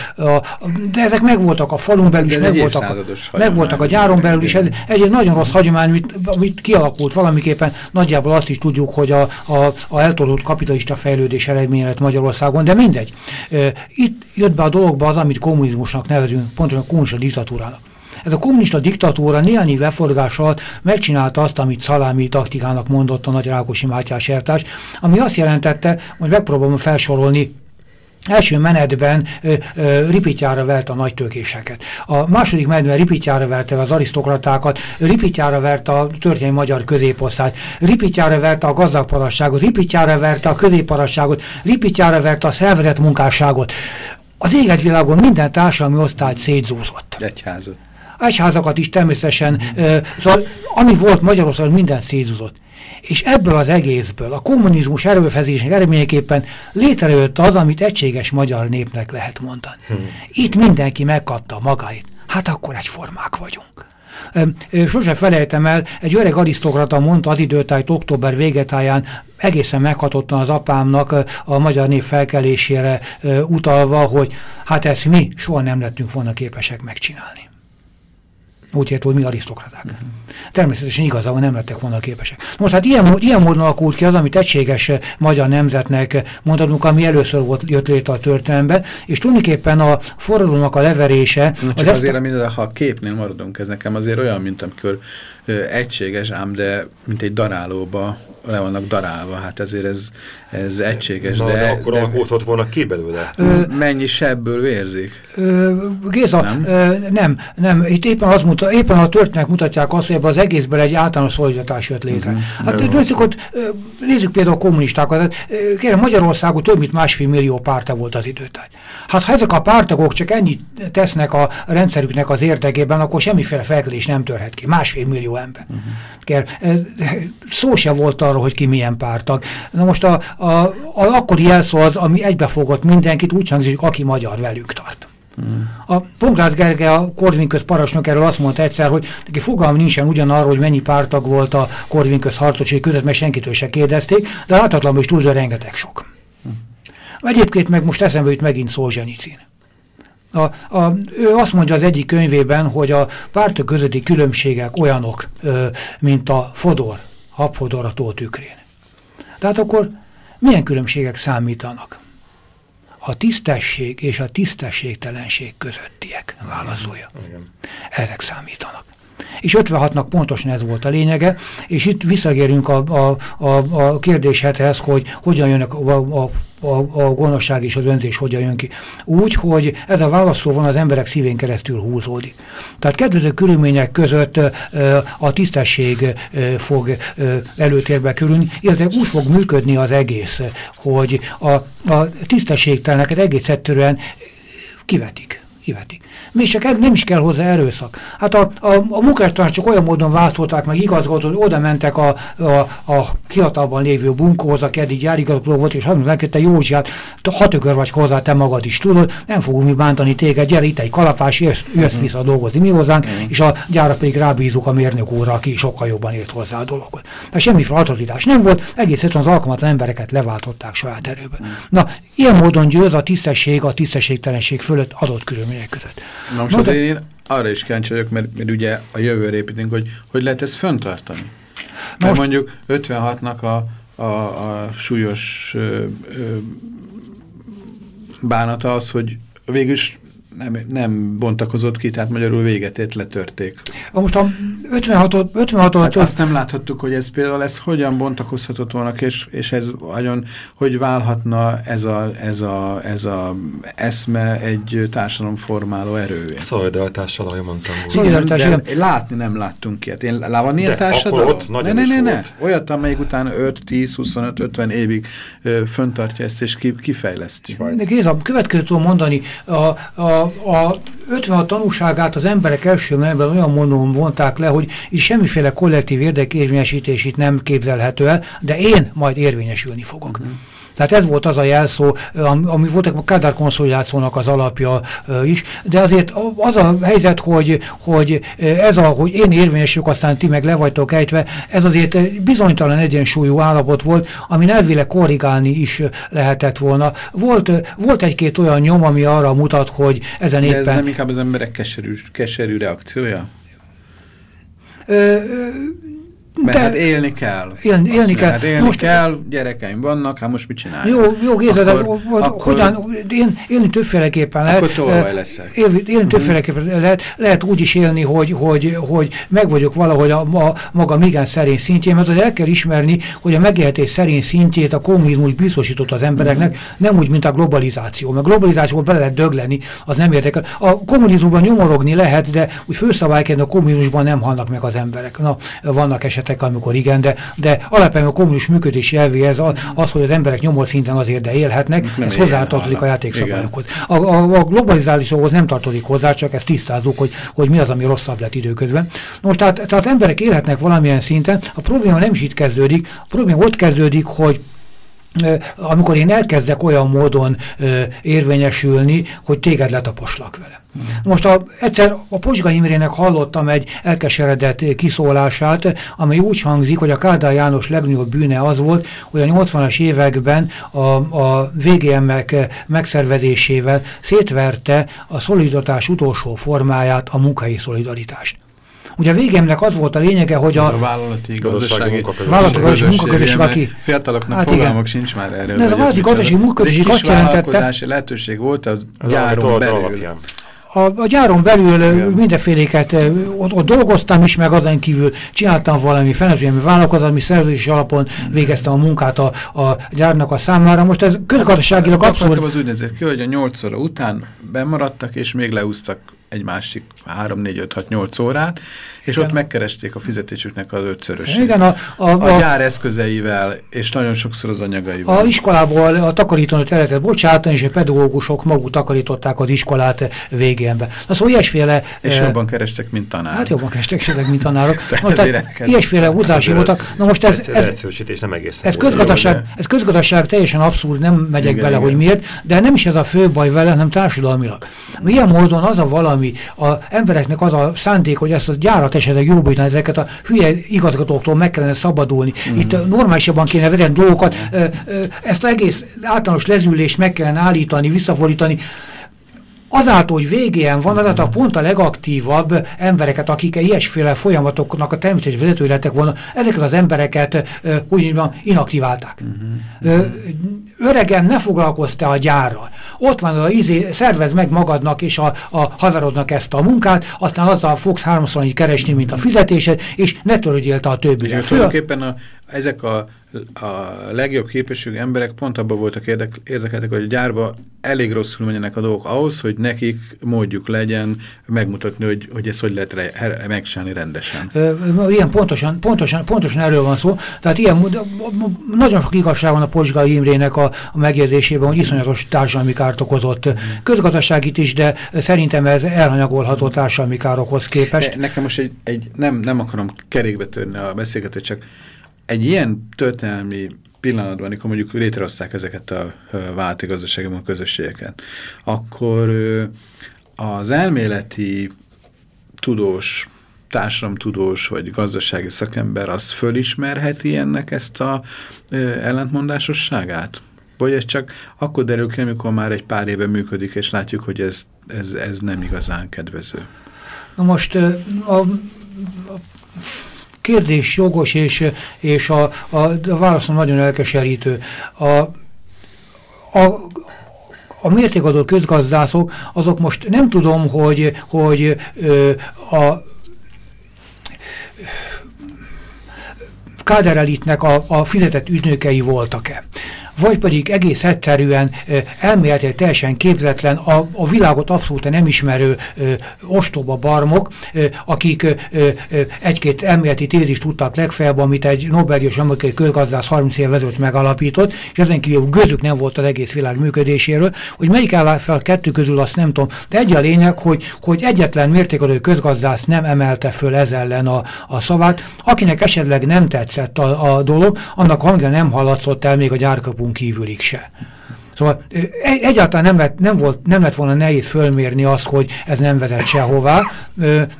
De ezek megvoltak a falun belül is, megvoltak, megvoltak a gyáron belül is. Ez egy nagyon rossz hagyomány, amit, amit kialakult valamiképpen. Nagyjából azt is tudjuk, hogy a, a, a eltorult kapitalista fejlődés eredménye lett Magyarországon, de mindegy. Itt jött be a dologba az, amit kommunizmusnak nevezünk, pontosan a kommunista diktatúrának. Ez a kommunista diktatúra néhány év leforgás alatt megcsinálta azt, amit szalámi taktikának mondott a nagy Rákosi Mátyás Ertás, ami azt jelentette, hogy megpróbálom felsorolni első menetben ö, ö, ripityára vert a nagy tőkéseket. A második menetben ripityára verte az arisztokratákat, ripityára verte a történelmi magyar középosztályt, ripityára verte a gazdagparasságot, ripityára verte a középparasságot, ripityára verte a szervezet munkásságot. Az éget világon minden társadalmi osztályt szétzúzott. Egyházat. Egyházakat is természetesen, ö, szóval ami volt Magyarországon, minden szétzúzott. És ebből az egészből, a kommunizmus erőfezésnek eredményeképpen létrejött az, amit egységes magyar népnek lehet mondani. Hmm. Itt mindenki megkapta magáit. Hát akkor egyformák vagyunk. Sose felejtem el, egy öreg arisztokrata mondta az időtájt október végetáján, egészen meghatottan az apámnak a magyar nép felkelésére utalva, hogy hát ezt mi soha nem lettünk volna képesek megcsinálni. Úgy értve, hogy mi arisztokraták. Uh mhm. -huh. Természetesen igazából nem lettek volna képesek. Most hát ilyen, ilyen módon alakult ki az, amit egységes eh, magyar nemzetnek mondhatunk, ami először volt, jött létre a történelembe, és tulajdonképpen a forradalomnak a leverése... Na, csak az azért, a... amit, ha a képnél maradunk, ez nekem azért olyan, mint amikor egységes, ám de mint egy darálóba le vannak darálva, hát ezért ez, ez egységes. Na, de, de akkor de, alakultott volna ki belőle? Ö, mennyi sebből vérzik? Ö, Géza, nem? Ö, nem, nem. Itt éppen, az muta, éppen a történetek mutatják azt, hogy ebben az egészben egy általános szolidatás jött létre. Uh mhm. -huh. Hát nézzük, ott, nézzük például a kommunistákat. Hát, kérem, Magyarországon több mint másfél millió párta volt az időtáj. Hát ha ezek a pártagok csak ennyit tesznek a rendszerüknek az értekében, akkor semmiféle felkelés nem törhet ki. Másfél millió ember. Uh -huh. Szó se volt arról, hogy ki milyen pártag. Na most a, a, a akkori jelszó az, ami egybefogott mindenkit, úgy hangzik, aki magyar velünk tart. Hmm. A Pongrász Gerge, a Korvinköz parancsnok erről azt mondta egyszer, hogy neki fogalm nincsen ugyanarról, hogy mennyi pártag volt a Korvinköz harcosai között, mert senkitől se kérdezték, de láthatatlanul is túlzva rengeteg sok. Hmm. Egyébként meg most eszembe jut megint Szolzsenyicin. A, a, ő azt mondja az egyik könyvében, hogy a pártok közötti különbségek olyanok, ö, mint a fodor habfodor a tó tükrén. Tehát akkor milyen különbségek számítanak? A tisztesség és a tisztességtelenség közöttiek, válaszolja. Ezek számítanak. És 56-nak pontosan ez volt a lényege, és itt visszagérünk a, a, a, a kérdéshez, hogy hogyan jönnek a, a a, a gonoszság és az öntés hogyan jön ki. Úgy, hogy ez a választó van az emberek szívén keresztül húzódik. Tehát kedvező körülmények között a tisztesség fog előtérbe kerülni, illetve úgy fog működni az egész, hogy a, a tisztességteleneket egész egyszerűen kivetik kivetik. Még csak nem is kell hozzá erőszak. Hát a, a, a munkástalan csak olyan módon választották meg igazgatót, hogy oda mentek a, a, a kihatalban lévő bunkóhoz, aki eddig járigazgató volt, és azt mondták, te Józsiát, hat ökör vagy hozzá, te magad is tudod, nem fogunk mi bántani téged, gyere itt egy kalapás, jössz, jössz uh-huh. vissza dolgozni mi hozzánk, uh-huh. és a gyára pedig rábízunk a mérnök úrra, aki sokkal jobban ért hozzá a dolgot. De semmi atrocitás nem volt, egész egyszerűen az alkalmatlan embereket leváltották saját erőben. Uh-huh. Na, ilyen módon győz a tisztesség a tisztességtelenség fölött adott körülmények között. Na most no, azért én arra is kíváncsi vagyok, mert, mert ugye a jövőre építünk, hogy hogy lehet ezt föntartani. Mert most... mondjuk 56-nak a, a, a súlyos ö, ö, bánata az, hogy végülis nem, nem bontakozott ki, tehát magyarul véget ért, letörték. Most a 56-ot... 56 hát azt nem láthattuk, hogy ez például ez hogyan bontakozhatott volna, és, és ez nagyon, hogy válhatna ez a, ez, a, ez a eszme egy társadalomformáló erővé. Szolidaritással, ahogy mondtam. Szolidaritás, igen. Látni nem láttunk ilyet. Én, van ilyen társadalom? ne, ne, ne, ne. Olyat, amelyik után 5, 10, 25, 50 évig ö, föntartja ezt, és ki, kifejleszti. Géza, következő tudom mondani, a, a, a 56 tanúságát az emberek első menetben olyan mondom vonták le, hogy itt semmiféle kollektív érdekérvényesítés itt nem képzelhető el, de én majd érvényesülni fogok. -huh. Tehát ez volt az a jelszó, ami volt a Kádár konszolidációnak az alapja is, de azért az a helyzet, hogy, hogy ez a, hogy én érvényesülök, aztán ti meg le vagytok ejtve, ez azért bizonytalan egyensúlyú állapot volt, ami elvileg korrigálni is lehetett volna. Volt, volt egy-két olyan nyom, ami arra mutat, hogy ezen de éppen... ez nem inkább az emberek keserű, keserű reakciója? Ö, mert de hát élni kell. Élni, élni kell. Hát élni most, kell, gyerekeim vannak, hát most mit csinálják? Jó, jó Géza, de hogyan, én, élni többféleképpen lehet. Akkor tolvaj leszek. Élni, élni uh mhm. -huh. többféleképpen lehet, lehet úgy is élni, hogy, hogy, hogy meg vagyok valahogy a, a maga igen szerény szintjén, mert el kell ismerni, hogy a megélhetés szerény szintjét a kommunizmus biztosított az embereknek, uh. -huh. nem úgy, mint a globalizáció. Mert globalizációból bele lehet dögleni, az nem érdekel. A kommunizmusban nyomorogni lehet, de úgy főszabályként a kommunizmusban nem halnak meg az emberek. Na, vannak esetek esetek, amikor igen, de, de alapvetően a kommunis működési elvéhez az, az, hogy az emberek nyomor szinten azért de élhetnek, nem ez hozzátartozik a játékszabályokhoz. A, a, a globalizációhoz nem tartozik hozzá, csak ezt tisztázzuk, hogy, hogy mi az, ami rosszabb lett időközben. Most tehát, tehát emberek élhetnek valamilyen szinten, a probléma nem is itt kezdődik, a probléma ott kezdődik, hogy amikor én elkezdek olyan módon érvényesülni, hogy téged letaposlak vele. Most a, egyszer a Pozsga Imrének hallottam egy elkeseredett kiszólását, ami úgy hangzik, hogy a Kádár János legnagyobb bűne az volt, hogy a 80-as években a, a VGM-ek megszervezésével szétverte a szolidaritás utolsó formáját, a munkai szolidaritást. Ugye a végemnek az volt a lényege, hogy a, a vállalati gazdasági vállalati munkaközösség, aki... Fiataloknak hát fogalmak sincs már erről. Ez a vállalati gazdasági munkaközösség azt jelentette... lehetőség volt az, az gyáron belül. A, a gyáron belül Igen. mindenféléket ott, ott dolgoztam is, meg azon kívül csináltam valami fenezőjemi vállalkozalmi szerződés alapon végeztem a munkát a, a gyárnak a számára. Most ez közgazdaságilag abszolút... az úgynevezett ki, hogy a 8 óra után bemaradtak, és még leúztak egy másik 3, 4, 5, 6, 8 órát, és Igen. ott megkeresték a fizetésüknek az ötszörösét. Igen, a, a, a, a gyár eszközeivel, és nagyon sokszor az anyagaival. A iskolából a takarítónőt el lehetett bocsátani, és a pedagógusok maguk takarították az iskolát végénbe. Na szóval ilyesféle... És e, jobban kerestek, mint tanárok. Hát jobban kerestek, mint tanárok. [laughs] most, tehát ilyesféle húzási voltak. Na most ez, ez, ez, nem egészen ez, közgazdaság, ez közgazdaság teljesen abszurd, nem megyek igen, bele, igen. hogy miért, de nem is ez a fő baj vele, hanem társadalmilag. Ilyen módon az a valami, ami a embereknek az a szándék, hogy ezt a gyárat esetleg jobbítani, ezeket a hülye igazgatóktól meg kellene szabadulni. Mm -hmm. Itt normálisabban kéne vezetni dolgokat, ezt az egész általános lezülést meg kellene állítani, visszafordítani, azáltal, hogy végén van, azáltal pont a legaktívabb embereket, akik ilyesféle folyamatoknak a természetes vezetői lettek volna, ezeket az embereket úgy mondjam, inaktiválták. Uh -huh. Öregen ne foglalkozta a gyárral. Ott van az izé, szervez meg magadnak és a, a haverodnak ezt a munkát, aztán azzal fogsz háromszor annyit keresni, mint a fizetésed, és ne törődjél a többi. tulajdonképpen a, ezek a, a legjobb képességű emberek pont abban voltak érdek, érdekeltek, hogy a gyárba elég rosszul menjenek a dolgok ahhoz, hogy nekik módjuk legyen megmutatni, hogy, hogy ezt hogy lehet re, megcsinálni rendesen. Ilyen pontosan, pontosan, pontosan erről van szó. Tehát ilyen, nagyon sok igazság van a Pozsgai Imrének a, a megjegyzésében, hogy iszonyatos társadalmi kárt okozott. Közgazdaságit is, de szerintem ez elhanyagolható társadalmi károkhoz képest. Nekem most egy, egy nem, nem akarom kerékbe törni a beszélgetőt, csak egy ilyen történelmi pillanatban, amikor mondjuk létrehozták ezeket a válti gazdasági közösségeket, akkor az elméleti tudós, társadalomtudós vagy gazdasági szakember az fölismerheti ennek ezt a ellentmondásosságát? Vagy ez csak akkor derül ki, amikor már egy pár éve működik, és látjuk, hogy ez, ez, ez nem igazán kedvező? Na most a, a kérdés jogos, és, és a, a, a válaszom nagyon elkeserítő. A, a, a mértékadó közgazdászok, azok most nem tudom, hogy, hogy ö, a káderelitnek a, a fizetett ügynökei voltak-e vagy pedig egész egyszerűen elméletileg teljesen képzetlen, a, a világot abszolút nem ismerő ö, ostoba barmok, ö, akik egy-két elméleti tézist tudtak legfeljebb, amit egy Nobel-díjas amerikai közgazdász 30 év vezetőt megalapított, és ezen kívül gözük nem volt az egész világ működéséről, hogy melyik áll fel kettő közül, azt nem tudom. De egy a lényeg, hogy, hogy egyetlen mértékadó közgazdász nem emelte föl ez ellen a, a szavát. Akinek esetleg nem tetszett a, a dolog, annak hangja nem hallatszott el még a gyárkapunk rajtunk kívülig se. Szóval egyáltalán nem lett, nem, volt, nem lett volna nehéz fölmérni azt, hogy ez nem vezet sehová,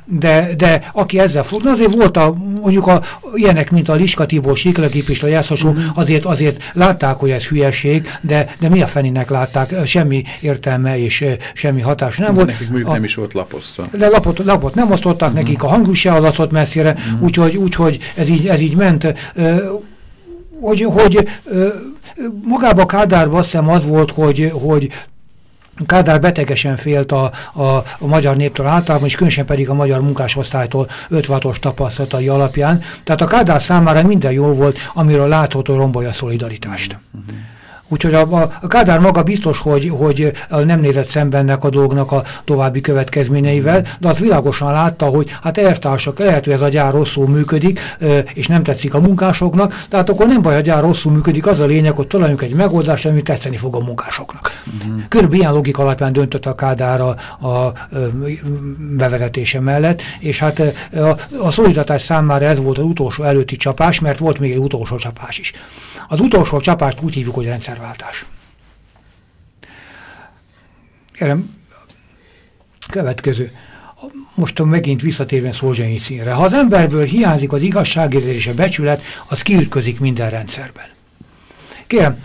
de, de aki ezzel fog, azért volt a, mondjuk a, ilyenek, mint a Liska Tibor, Siklaki Pista, Jászosó, mm. azért, azért látták, hogy ez hülyeség, de, de mi a fenének látták, semmi értelme és semmi hatás nem de volt. Nekik mondjuk a, nem is volt laposztva. De lapot, lapot nem osztottak mm. nekik, a hangú se hallatszott messzire, mm. úgyhogy úgy, ez, így, ez így ment hogy, hogy magába Kádárban azt hiszem az volt, hogy, hogy Kádár betegesen félt a, a, a magyar néptől általában, és különösen pedig a magyar munkásosztálytól 56-os tapasztalatai alapján. Tehát a Kádár számára minden jó volt, amiről látható rombolja a szolidaritást. Uh -huh. Úgyhogy a, a, a Kádár maga biztos, hogy, hogy nem nézett szembennek a dolgnak a további következményeivel, de az világosan látta, hogy hát elvtársak, lehet, hogy ez a gyár rosszul működik, és nem tetszik a munkásoknak, tehát akkor nem baj, a gyár rosszul működik, az a lényeg, hogy találjunk egy megoldást, ami tetszeni fog a munkásoknak. Mhm. -huh. Körülbelül ilyen logika alapján döntött a Kádár a, a bevezetése mellett, és hát a, a szolidatás számára ez volt az utolsó előtti csapás, mert volt még egy utolsó csapás is. Az utolsó csapást úgy hívjuk, hogy rendszerváltás. Kérem, következő. Most megint visszatérve Szolzsanyi színre. Ha az emberből hiányzik az igazságérzés és a becsület, az kiütközik minden rendszerben. Kérem,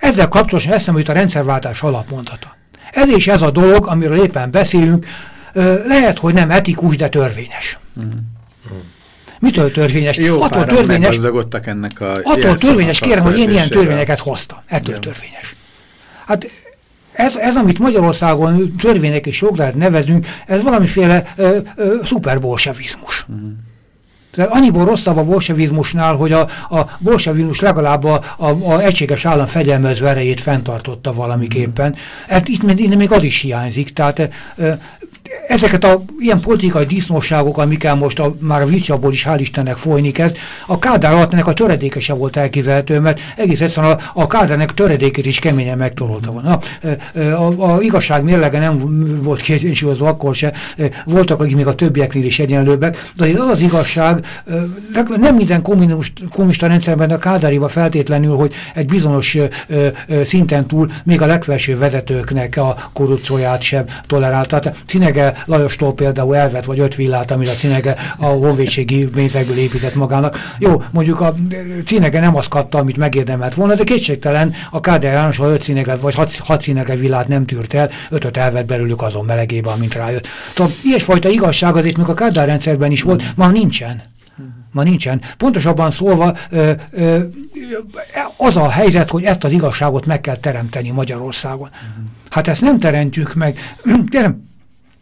ezzel kapcsolatosan eszembe jut a rendszerváltás alapmondata. Ez és ez a dolog, amiről éppen beszélünk, lehet, hogy nem etikus, de törvényes. Mm. Mitől törvényes? Jó, attól törvényes. ennek a attól törvényes, kérem, hogy én ilyen törvényeket hoztam. Ettől törvényes. Hát ez, ez, amit Magyarországon törvények és jográt nevezünk, ez valamiféle ö, ö, szuperbolsevizmus. Uh mhm. -huh. Tehát annyiból rosszabb a bolsevizmusnál, hogy a, a bolsevizmus legalább a, a, a egységes állam fegyelmező erejét fenntartotta valamiképpen. Hát itt, itt még az is hiányzik. Tehát ezeket a ilyen politikai disznóságok, amikkel most a, már a viccabból is hál' Istennek folyni kezd, a Kádár alatt ennek a töredéke sem volt elképzelhető, mert egész egyszerűen a, a Kádárnek töredékét is keményen megtorolta volna. A, a, igazság mérlege nem volt kézénysúlyozva akkor se, voltak, akik még a többieknél is egyenlőbbek, de az az igazság, nem minden kommunista rendszerben a Kádáriba feltétlenül, hogy egy bizonyos szinten túl még a legfelső vezetőknek a korrupcióját sem tolerálta. Tehát Cinege Lajostól például elvett vagy öt villát, amire a Cinege a honvédségi pénzekből épített magának. Jó, mondjuk a Cinege nem azt kapta, amit megérdemelt volna, de kétségtelen a Káder János a öt Cinege vagy hat, hat Cinege villát nem tűrt el, ötöt elvett belőlük azon melegébe, amint rájött. Szóval ilyesfajta igazság azért még a Kádár rendszerben is volt, ma nincsen. Ma nincsen. Pontosabban szólva ö, ö, az a helyzet, hogy ezt az igazságot meg kell teremteni Magyarországon. Hát ezt nem teremtjük meg. [clears throat] Kérem,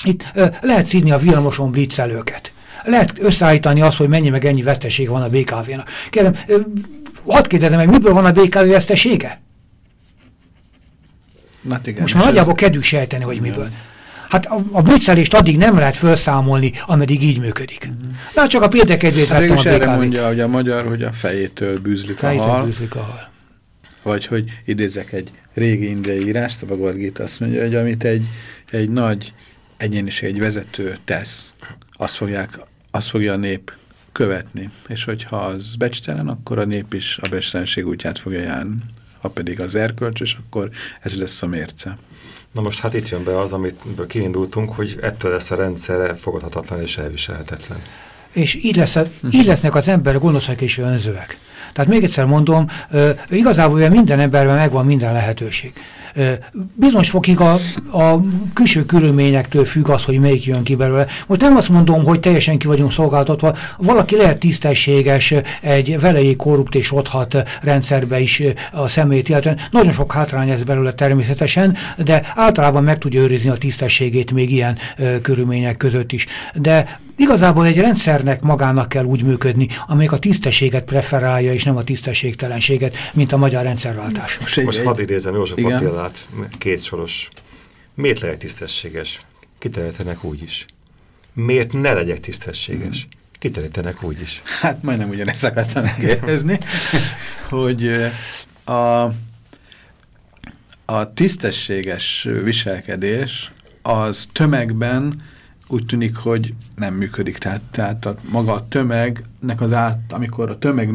itt ö, lehet szídni a villamoson blitzelőket. lehet összeállítani azt, hogy mennyi meg ennyi veszteség van a BKV-nak. Kérem, hadd kérdezem meg, miből van a BKV vesztesége? Hát igen, Most már nagyjából kedvük sejteni, hogy miből. Hát a, a blitzelést addig nem lehet felszámolni, ameddig így működik. -huh. Na csak a példakedvét hát vettem a erre mondja, hogy a magyar, hogy a fejétől bűzlik fejétől a hal. bűzlik a hal. Vagy hogy idézek egy régi indiai írást, a Bhagavad Gita azt mondja, hogy amit egy, egy nagy egyéniség, egy vezető tesz, azt, fogják, azt fogja a nép követni. És hogyha az becstelen, akkor a nép is a becstelenség útját fogja járni. Ha pedig az erkölcsös, akkor ez lesz a mérce. Na most hát itt jön be az, amit kiindultunk, hogy ettől lesz a rendszer fogadhatatlan és elviselhetetlen. És így, lesz, így lesznek az emberek gonoszak és önzőek. Tehát még egyszer mondom, igazából minden emberben megvan minden lehetőség. Bizonyos fokig a, a külső körülményektől függ az, hogy melyik jön ki belőle. Most nem azt mondom, hogy teljesen ki vagyunk szolgáltatva. Valaki lehet tisztességes, egy velejé korrupt és otthat rendszerbe is a személyt, illetve nagyon sok hátrány ez belőle természetesen, de általában meg tudja őrizni a tisztességét még ilyen ö, körülmények között is. De Igazából egy rendszernek magának kell úgy működni, amelyik a tisztességet preferálja, és nem a tisztességtelenséget, mint a magyar rendszerváltás. Most, Most hadd idézem József Attilát, két soros. Miért lehet tisztességes? Kiterültenek úgy is. Miért ne legyek tisztességes? Hmm. Kiterültenek úgy is. Hát majdnem ugyanezt akartam kérdezni, [laughs] hogy a, a tisztességes viselkedés az tömegben úgy tűnik, hogy nem működik. Tehát, tehát a, maga a tömegnek az át, amikor a tömeg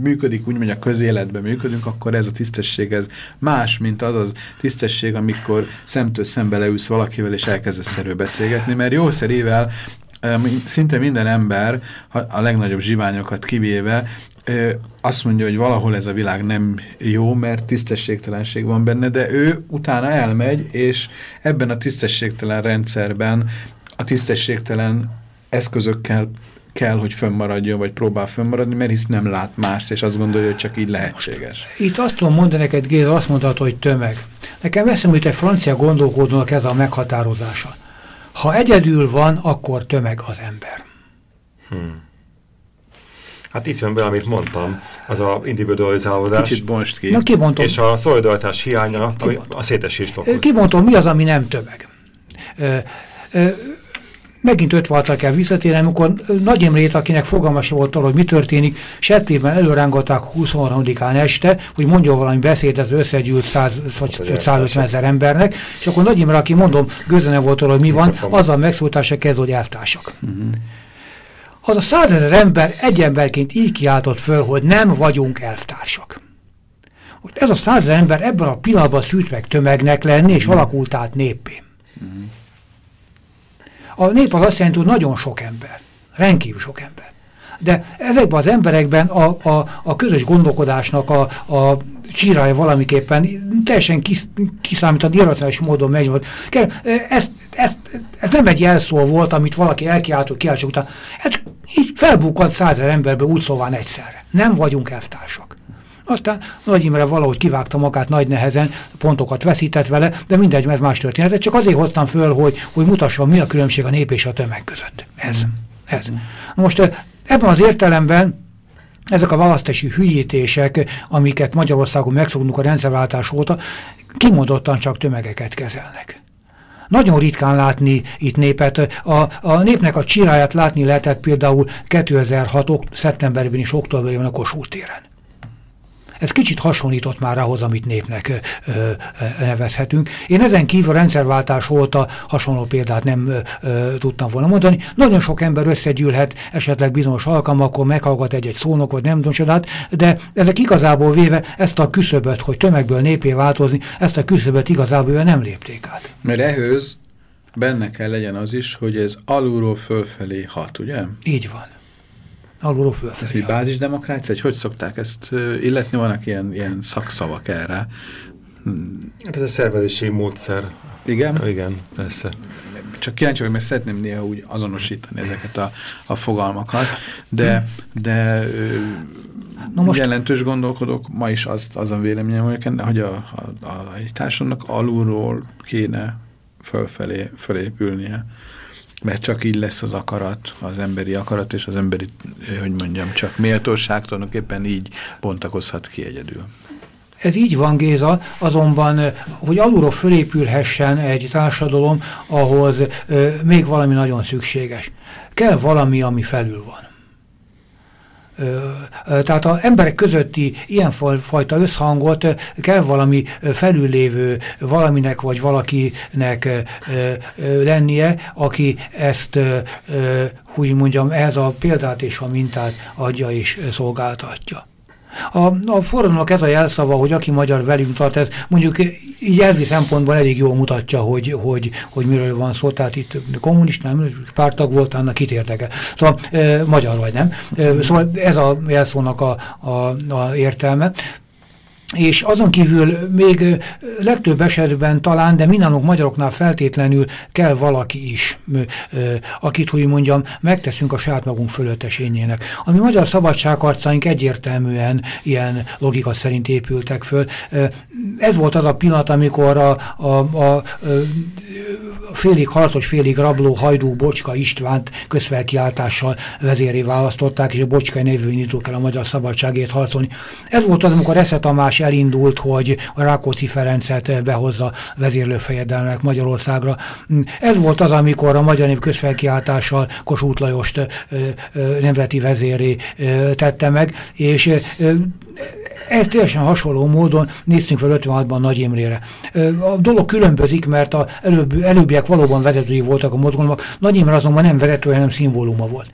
működik, úgy mondja, a közéletben működünk, akkor ez a tisztesség, ez más, mint az az tisztesség, amikor szemtől szembe leülsz valakivel, és elkezdesz erről beszélgetni, mert jószerével szinte minden ember, a legnagyobb zsiványokat kivéve, azt mondja, hogy valahol ez a világ nem jó, mert tisztességtelenség van benne, de ő utána elmegy, és ebben a tisztességtelen rendszerben a tisztességtelen eszközökkel kell, hogy fönnmaradjon, vagy próbál fönnmaradni, mert hisz nem lát mást, és azt gondolja, hogy csak így lehetséges. Most, itt azt tudom mondani neked, Géza, azt mondhatod, hogy tömeg. Nekem veszem, hogy egy francia gondolkodónak ez a meghatározása. Ha egyedül van, akkor tömeg az ember. Hmm. Hát itt jön be, amit mondtam, az a individualizálódás. Kicsit bonst ki. Na, kibontom. És a szolidaritás hiánya, ami a szétesést okoz. Kibontom, mi az, ami nem tömeg. Ö, ö, megint öt voltak el visszatérni, amikor Nagy Imrét, akinek fogalmas volt arra, hogy mi történik, settében előrángatták 23-án este, hogy mondjon valami beszédet összegyűlt 100 vagy 150 ezer embernek, és akkor Nagy Imre, aki mondom, gőzene volt arra, hogy mi van, azzal megszóltása kezd, hogy elvtársak. Uh -huh. Az a százezer ember egy emberként így kiáltott föl, hogy nem vagyunk elvtársak. Most ez a százezer ember ebben a pillanatban szűrt meg tömegnek lenni, és alakult át néppé. Uh -huh. A nép az azt jelenti, hogy nagyon sok ember, rendkívül sok ember. De ezekben az emberekben a, a, a közös gondolkodásnak a, a csírája valamiképpen teljesen kis, kiszámított, irracionális módon megy volt. Ez, ez, ez nem egy jelszó volt, amit valaki elkiáltott kiáltsa után. Ez így felbukkant százer emberbe úgy szóval egyszerre. Nem vagyunk elvtársak. Aztán Nagy Imre valahogy kivágta magát nagy nehezen, pontokat veszített vele, de mindegy, ez más történet. Csak azért hoztam föl, hogy, hogy mutassam, mi a különbség a nép és a tömeg között. Ez. ez. Most ebben az értelemben ezek a választási hülyítések, amiket Magyarországon megszoknunk a rendszerváltás óta, kimondottan csak tömegeket kezelnek. Nagyon ritkán látni itt népet. A, a népnek a csiráját látni lehetett például 2006. szeptemberben és októberben a Kossuth téren. Ez kicsit hasonlított már ahhoz, amit népnek ö, ö, nevezhetünk. Én ezen kívül a rendszerváltás óta hasonló példát nem ö, tudtam volna mondani. Nagyon sok ember összegyűlhet, esetleg bizonyos alkalmakon meghallgat egy-egy szónokot, nem tudom csodát, de ezek igazából véve ezt a küszöböt, hogy tömegből népé változni, ezt a küszöböt igazából nem lépték át. Mert ehhez benne kell legyen az is, hogy ez alulról fölfelé hat, ugye? Így van alulról fölfelé. Ez mi bázisdemokrácia? Hogy szokták ezt illetni? Vannak ilyen, ilyen szakszavak erre? Hát ez a szervezési módszer. Igen? Igen, persze. Csak kíváncsi vagyok, mert szeretném néha úgy azonosítani ezeket a, a fogalmakat, de, de Na most... jelentős gondolkodók ma is azt, azon véleményem, hogy a, a, a, társadalomnak alulról kéne fölfelé, fölépülnie. Mert csak így lesz az akarat, az emberi akarat, és az emberi, hogy mondjam, csak méltóság tulajdonképpen így bontakozhat ki egyedül. Ez így van, Géza, azonban, hogy alulról fölépülhessen egy társadalom, ahhoz még valami nagyon szükséges. Kell valami, ami felül van. Tehát az emberek közötti ilyen fajta összhangot kell valami felüllévő valaminek vagy valakinek lennie, aki ezt, hogy mondjam, ez a példát és a mintát adja és szolgáltatja. A, a forradalomnak ez a jelszava, hogy aki magyar velünk tart, ez mondjuk így elvi szempontból elég jól mutatja, hogy, hogy, hogy miről van szó, tehát itt kommunista, nem, pártag volt, annak kit érdeke. Szóval e, magyar vagy nem. E, szóval ez a jelszónak a, a, a értelme és azon kívül még legtöbb esetben talán, de mindannyiunk magyaroknál feltétlenül kell valaki is, akit, hogy mondjam, megteszünk a saját magunk fölöttesényének. Ami magyar szabadságharcaink egyértelműen ilyen logika szerint épültek föl. Ez volt az a pillanat, amikor a, a, a, a félig harcos, félig rabló hajdú Bocska Istvánt közfelkiáltással vezéré választották, és a Bocskai nevű indítók el a magyar szabadságért harcolni. Ez volt az, amikor Esze Tamás elindult, hogy a Rákóczi Ferencet behozza vezérlőfejedelmek Magyarországra. Ez volt az, amikor a magyar nép közfelkiáltással Kossuth Lajost nemzeti vezéré tette meg, és ez teljesen hasonló módon néztünk fel 56-ban Nagy Imrére. A dolog különbözik, mert a előbb, előbbiek valóban vezetői voltak a mozgalmak, Nagy Imre azonban nem vezető, hanem szimbóluma volt.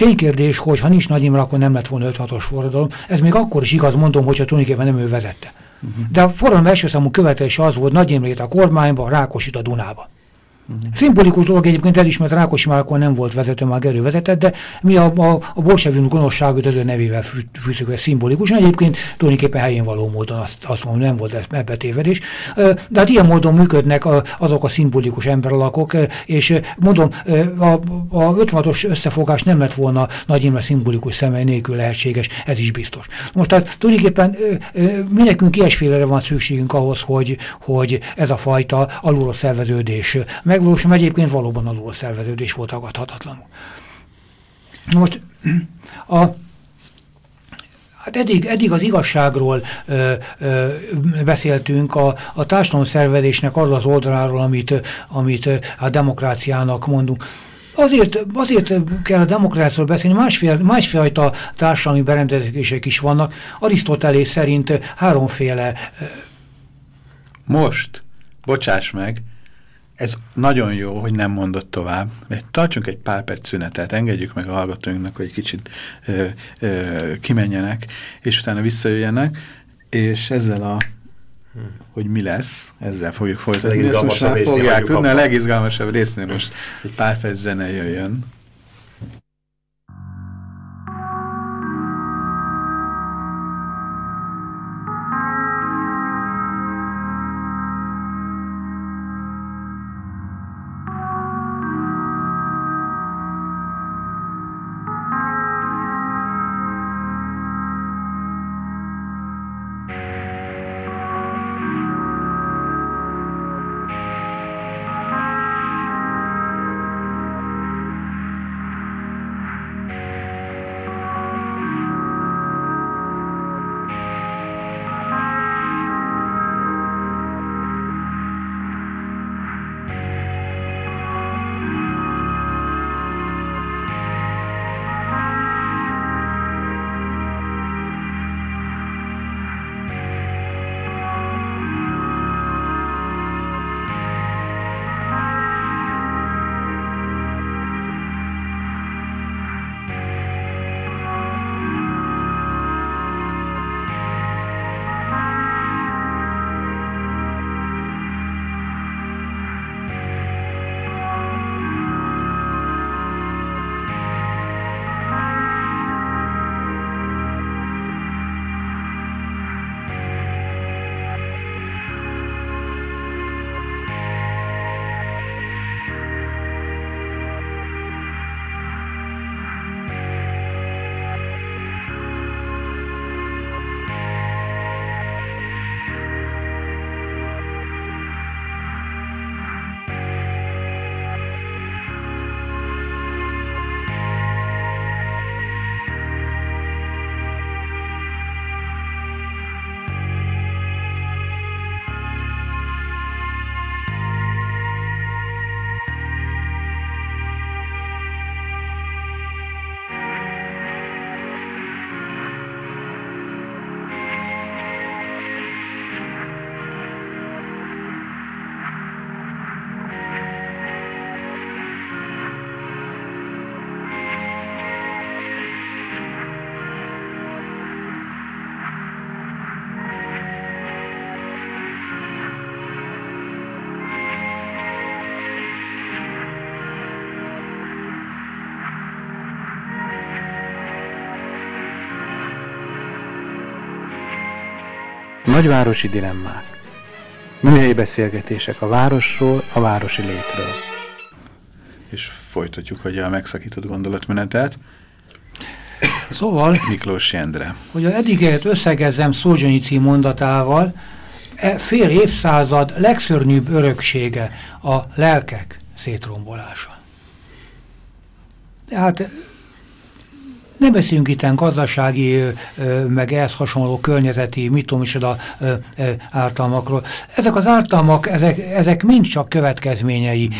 Ténykérdés, hogy ha nincs Nagy Imre, akkor nem lett volna 56-os forradalom. Ez még akkor is igaz, mondom, hogyha tulajdonképpen nem ő vezette. Uh-huh. De a forradalom első számú követelése az volt Nagy Imrét a kormányba, Rákosit a Dunába. Uh-huh. Szimbolikus dolog egyébként elismert Rákosi már akkor nem volt vezető, már Gerő vezetett, de mi a, a, a bolsevin gonoszságot az ő nevével fű, fűzük, ez szimbolikus. Egyébként tulajdonképpen helyén való módon azt, azt mondom, nem volt ebbe tévedés. De hát ilyen módon működnek azok a szimbolikus emberalakok, és mondom, a, a 56-os összefogás nem lett volna Nagy Imre szimbolikus szemely nélkül lehetséges, ez is biztos. Most tehát tulajdonképpen mi nekünk ilyesfélere van szükségünk ahhoz, hogy, hogy ez a fajta alulról szerveződés meg megvalósul, egyébként valóban alul szerveződés volt tagadhatatlanul. Most a, Hát eddig, eddig az igazságról ö, ö, beszéltünk, a, a társadalom szervezésnek arról az oldaláról, amit, amit a demokráciának mondunk. Azért, azért kell a demokráciáról beszélni, másfél, másfajta társadalmi berendezések is vannak. Arisztotelés szerint háromféle... Most, bocsáss meg, ez nagyon jó, hogy nem mondott tovább. Tartsunk egy pár perc szünetet, engedjük meg a hallgatóinknak, hogy egy kicsit ö, ö, kimenjenek, és utána visszajöjjenek, és ezzel a hogy mi lesz, ezzel fogjuk folytatni. Ezt most fogják tudni, a legizgalmasabb résznél most egy pár perc zene jöjjön. Nagyvárosi dilemmák. Műhelyi beszélgetések a városról, a városi létről. És folytatjuk, hogy a megszakított gondolatmenetet. Szóval, Miklós Jendre. hogy a eddiget összegezzem Szózsanyici mondatával, e fél évszázad legszörnyűbb öröksége a lelkek szétrombolása. Tehát nem beszélünk itt gazdasági, meg ehhez hasonló környezeti, mit tudom is oda ártalmakról. Ezek az ártalmak, ezek, ezek mind csak következményei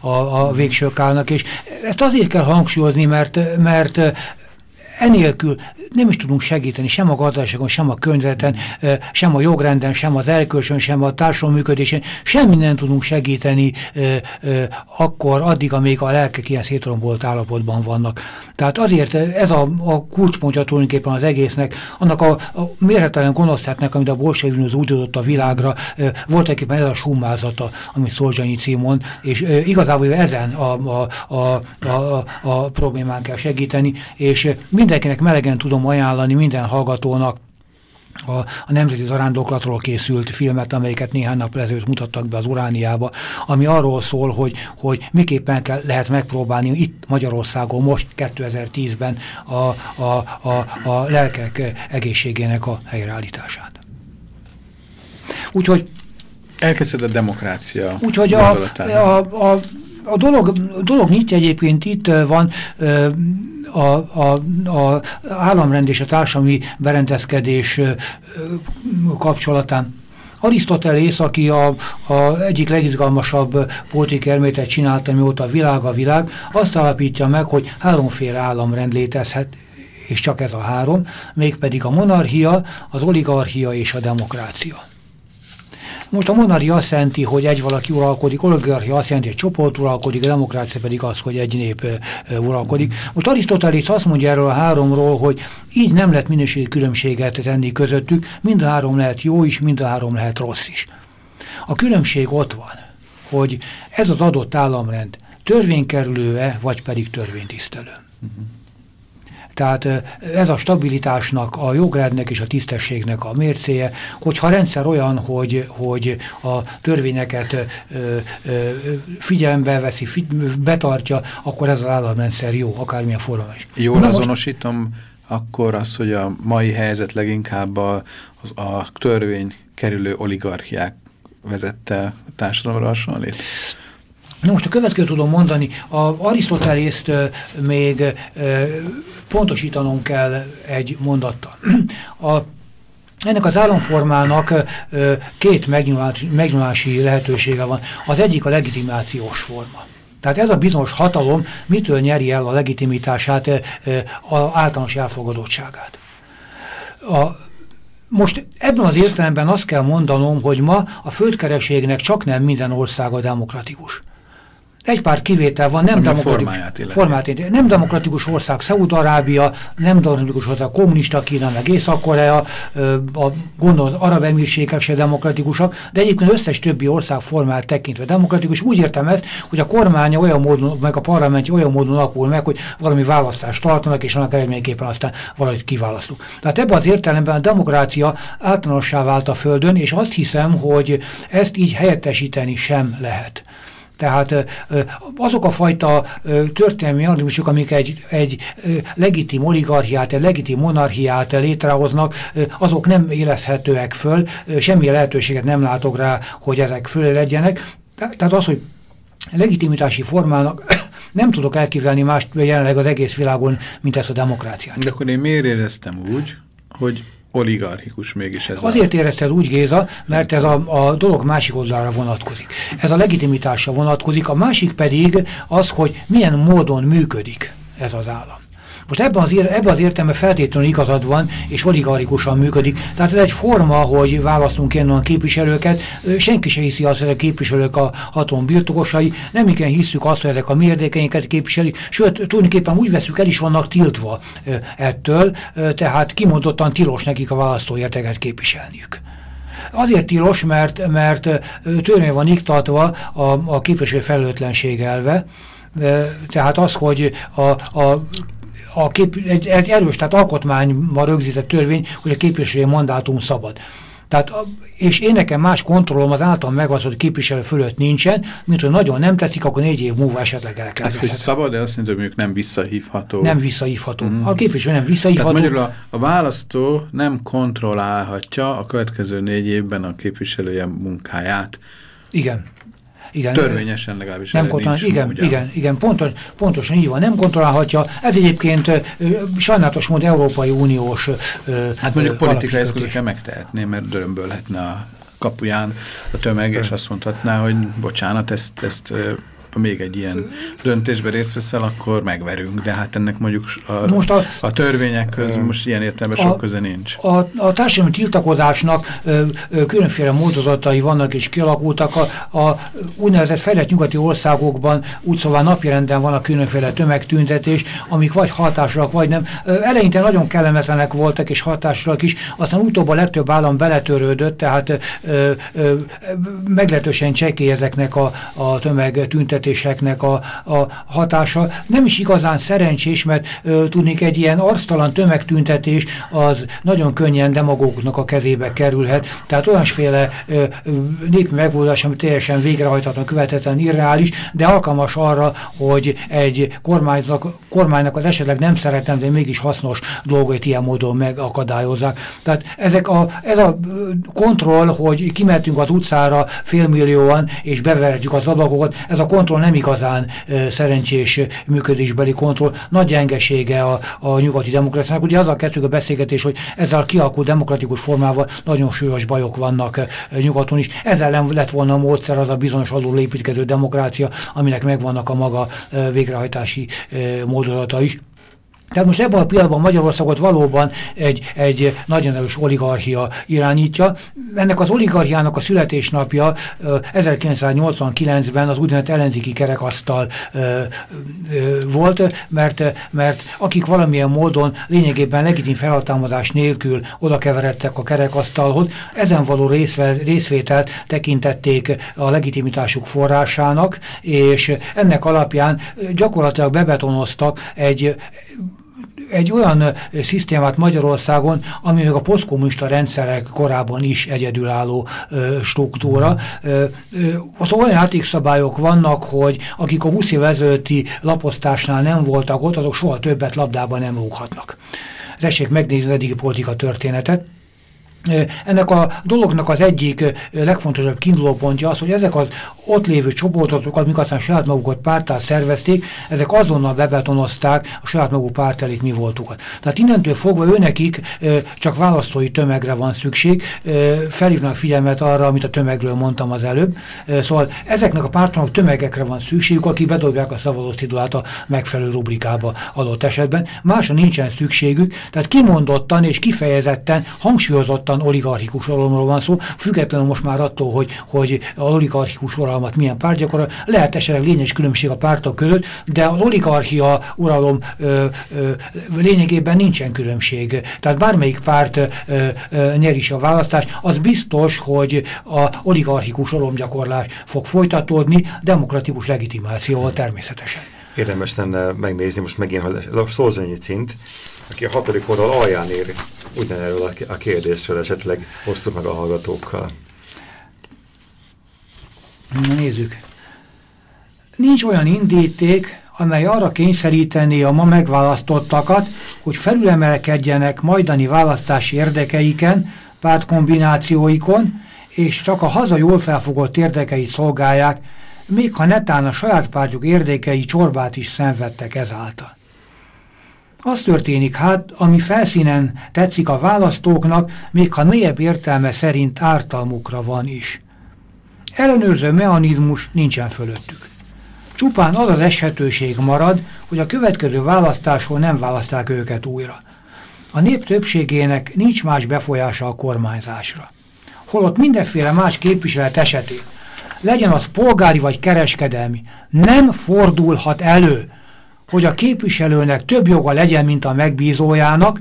a, a végsőkálnak, és ezt azért kell hangsúlyozni, mert, mert enélkül nem is tudunk segíteni sem a gazdaságon, sem a környezeten, sem a jogrenden, sem az elkölcsön, sem a társadalom működésén, semmi nem tudunk segíteni akkor, addig, amíg a lelkek ilyen szétrombolt állapotban vannak. Tehát azért ez a, a kulcspontja tulajdonképpen az egésznek, annak a, a mérhetelen gonoszhetnek, amit a bolsevizmus úgy adott a világra, volt egyébként ez a summázata, amit Szolzsanyi címon, és igazából ezen a, a, a, a, a, problémán kell segíteni, és mindenkinek melegen tudom ajánlani minden hallgatónak a, a Nemzeti Zarándoklatról készült filmet, amelyiket néhány nap ezelőtt mutattak be az Urániába, ami arról szól, hogy, hogy miképpen kell, lehet megpróbálni itt Magyarországon most 2010-ben a, a, a, a lelkek egészségének a helyreállítását. Úgyhogy Elkezded a demokrácia Úgyhogy a, a, a a dolog, a dolog nyitja egyébként itt van a, a, a államrend és a társadalmi berendezkedés kapcsolatán. Arisztotelész, aki a, a egyik legizgalmasabb politikai elméletet csinálta, mióta a világ a világ, azt állapítja meg, hogy háromféle államrend létezhet, és csak ez a három, mégpedig a monarchia, az oligarchia és a demokrácia. Most a monarchia azt jelenti, hogy egy valaki uralkodik, oligarchia azt jelenti, hogy egy csoport uralkodik, a demokrácia pedig az, hogy egy nép uralkodik. Most Arisztotelész azt mondja erről a háromról, hogy így nem lehet minőségi különbséget tenni közöttük, mind a három lehet jó is, mind a három lehet rossz is. A különbség ott van, hogy ez az adott államrend törvénykerülő-e, vagy pedig törvénytisztelő. Uh -huh. Tehát ez a stabilitásnak, a jogrendnek és a tisztességnek a mércéje, hogyha rendszer olyan, hogy, hogy a törvényeket figyelembe veszi, betartja, akkor ez az államrendszer jó, akármilyen formában is. Jól Na azonosítom most... akkor az, hogy a mai helyzet leginkább a, a törvény kerülő oligarchiák vezette társadalomra hasonlít? Na most a következő tudom mondani, a Arisztotélészt még pontosítanom kell egy mondattal. A ennek az államformának két megnyulási lehetősége van. Az egyik a legitimációs forma. Tehát ez a bizonyos hatalom mitől nyeri el a legitimitását, a általános elfogadottságát. A, most ebben az értelemben azt kell mondanom, hogy ma a földkereségnek csak nem minden országa demokratikus. Egy pár kivétel van, nem demokratikus, formát nem demokratikus ország, Szaúd-Arábia, nem demokratikus ország, kommunista Kína, meg Észak-Korea, gondolom az arab emírségek se demokratikusak, de egyébként összes többi ország formát tekintve demokratikus. Úgy értem ezt, hogy a kormánya olyan módon, meg a parlamentje olyan módon alakul meg, hogy valami választást tartanak, és annak eredményeképpen aztán valahogy kiválasztunk. Tehát ebben az értelemben a demokrácia általánossá vált a Földön, és azt hiszem, hogy ezt így helyettesíteni sem lehet. Tehát azok a fajta történelmi analizmusok, amik egy, egy legitim oligarchiát, egy legitim monarchiát létrehoznak, azok nem élezhetőek föl, semmi lehetőséget nem látok rá, hogy ezek föl legyenek. Tehát az, hogy legitimitási formának [coughs] nem tudok elképzelni más jelenleg az egész világon, mint ezt a demokráciát. De akkor én miért éreztem úgy, hogy oligarchikus mégis ez Azért a... érezted úgy, Géza, mert ez a, a dolog másik oldalára vonatkozik. Ez a legitimitásra vonatkozik, a másik pedig az, hogy milyen módon működik ez az állam. Most ebben az, ebben az értelme feltétlenül igazad van, és oligarikusan működik. Tehát ez egy forma, hogy választunk ilyen a képviselőket. Senki se hiszi azt, hogy a képviselők a hatalom birtokosai. Nem igen hiszük azt, hogy ezek a mi érdekeinket képviselik. Sőt, tulajdonképpen úgy veszük, el is vannak tiltva ettől, tehát kimondottan tilos nekik a választóérteket képviselniük. Azért tilos, mert, mert törvény van iktatva a, a képviselő felelőtlenség elve, tehát az, hogy a, a a kép, egy, egy erős, tehát alkotmányban rögzített törvény, hogy a képviselői mandátum szabad. Tehát, és én nekem más kontrollom az által megválasztott képviselő fölött nincsen, mint hogy nagyon nem tetszik, akkor négy év múlva esetleg elkezdhetem. Ez, hogy szabad, de azt mondja, hogy nem visszahívható. Nem visszahívható. Mm. A képviselő nem visszahívható. Tehát magyarul a, a választó nem kontrollálhatja a következő négy évben a képviselője munkáját. Igen. Igen, törvényesen legalábbis nem kontrollál, igen, igen, igen, pontos, pontosan így van, nem kontrollálhatja. Ez egyébként sajnálatos mód Európai Uniós Hát mondjuk politikai eszközökkel megtehetné, mert dörömbölhetne a kapuján a tömeg, és azt mondhatná, hogy bocsánat, ezt, ezt ha még egy ilyen döntésben részt veszel, akkor megverünk, de hát ennek mondjuk a, most a, a törvények köz most ilyen értelemben sok köze nincs. A, a társadalmi tiltakozásnak ö, ö, különféle módozatai vannak és kialakultak. A, a úgynevezett fejlett nyugati országokban úgy szóval napirenden van a különféle tömegtüntetés, amik vagy hatásosak, vagy nem. Ö, eleinte nagyon kellemetlenek voltak és hatásosak is, aztán utóbb a legtöbb állam beletörődött, tehát ö, ö, meglehetősen csekély ezeknek a, a tömegtüntetés tüntetéseknek a, a hatása nem is igazán szerencsés, mert ö, tudnék egy ilyen arctalan tömegtüntetés az nagyon könnyen demagógusnak a kezébe kerülhet. Tehát olyasféle népi megoldás, ami teljesen végrehajthatatlan, követetlen, irreális, de alkalmas arra, hogy egy kormánynak, kormánynak az esetleg nem szeretem, de mégis hasznos dolgait ilyen módon megakadályozzák. Tehát ezek a, ez a kontroll, hogy kimentünk az utcára félmillióan, és beverhetjük az adagokat, ez a kontroll kontroll nem igazán szerencsés működésbeli kontroll, nagy gyengesége a, a nyugati demokráciának. Ugye azzal kezdjük a beszélgetés, hogy ezzel kialakult demokratikus formával nagyon súlyos bajok vannak nyugaton is. Ezzel nem lett volna a módszer az a bizonyos alul építkező demokrácia, aminek megvannak a maga végrehajtási módozata is. Tehát most ebben a pillanatban Magyarországot valóban egy, egy nagyon erős oligarchia irányítja. Ennek az oligarchiának a születésnapja 1989-ben az úgynevezett ellenzéki kerekasztal volt, mert, mert akik valamilyen módon lényegében legitim felhatalmazás nélkül oda keveredtek a kerekasztalhoz, ezen való részvételt tekintették a legitimitásuk forrásának, és ennek alapján gyakorlatilag bebetonoztak egy egy olyan szisztémát Magyarországon, ami még a posztkommunista rendszerek korában is egyedülálló ö, struktúra. Ö, ö, az olyan játékszabályok vannak, hogy akik a 20 év ezelőtti nem voltak ott, azok soha többet labdában nem rúghatnak. Tessék megnézni az eddigi politika történetet. Ennek a dolognak az egyik legfontosabb kiindulópontja az, hogy ezek az ott lévő csoportok, amik aztán saját magukat pártát szervezték, ezek azonnal bebetonozták a saját maguk pártelit mi voltukat. Tehát innentől fogva őnekik csak választói tömegre van szükség, felhívnak figyelmet arra, amit a tömegről mondtam az előbb. Szóval ezeknek a pártoknak tömegekre van szükségük, akik bedobják a szavazószidulát a megfelelő rubrikába adott esetben. Másra nincsen szükségük, tehát kimondottan és kifejezetten hangsúlyozottan nyilván oligarchikus uralomról van szó, függetlenül most már attól, hogy, hogy az oligarchikus uralmat milyen párt gyakorol, lehet esetleg lényeges különbség a pártok között, de az oligarchia uralom ö, ö, lényegében nincsen különbség. Tehát bármelyik párt ö, ö, nyer is a választást, az biztos, hogy a oligarchikus uralomgyakorlás fog folytatódni, demokratikus legitimációval természetesen. Érdemes lenne megnézni most megint, a cint, aki a hatodik oldal alján ér ugyanerről a kérdésről esetleg osztuk meg a hallgatókkal. Na nézzük. Nincs olyan indíték, amely arra kényszeríteni a ma megválasztottakat, hogy felülemelkedjenek majdani választási érdekeiken, pártkombinációikon, és csak a haza jól felfogott érdekeit szolgálják, még ha netán a saját pártjuk érdekei csorbát is szenvedtek ezáltal. Az történik hát, ami felszínen tetszik a választóknak, még ha mélyebb értelme szerint ártalmukra van is. Ellenőrző mechanizmus nincsen fölöttük. Csupán az az eshetőség marad, hogy a következő választáshol nem választák őket újra. A nép többségének nincs más befolyása a kormányzásra. Holott mindenféle más képviselet esetén, legyen az polgári vagy kereskedelmi, nem fordulhat elő, hogy a képviselőnek több joga legyen, mint a megbízójának,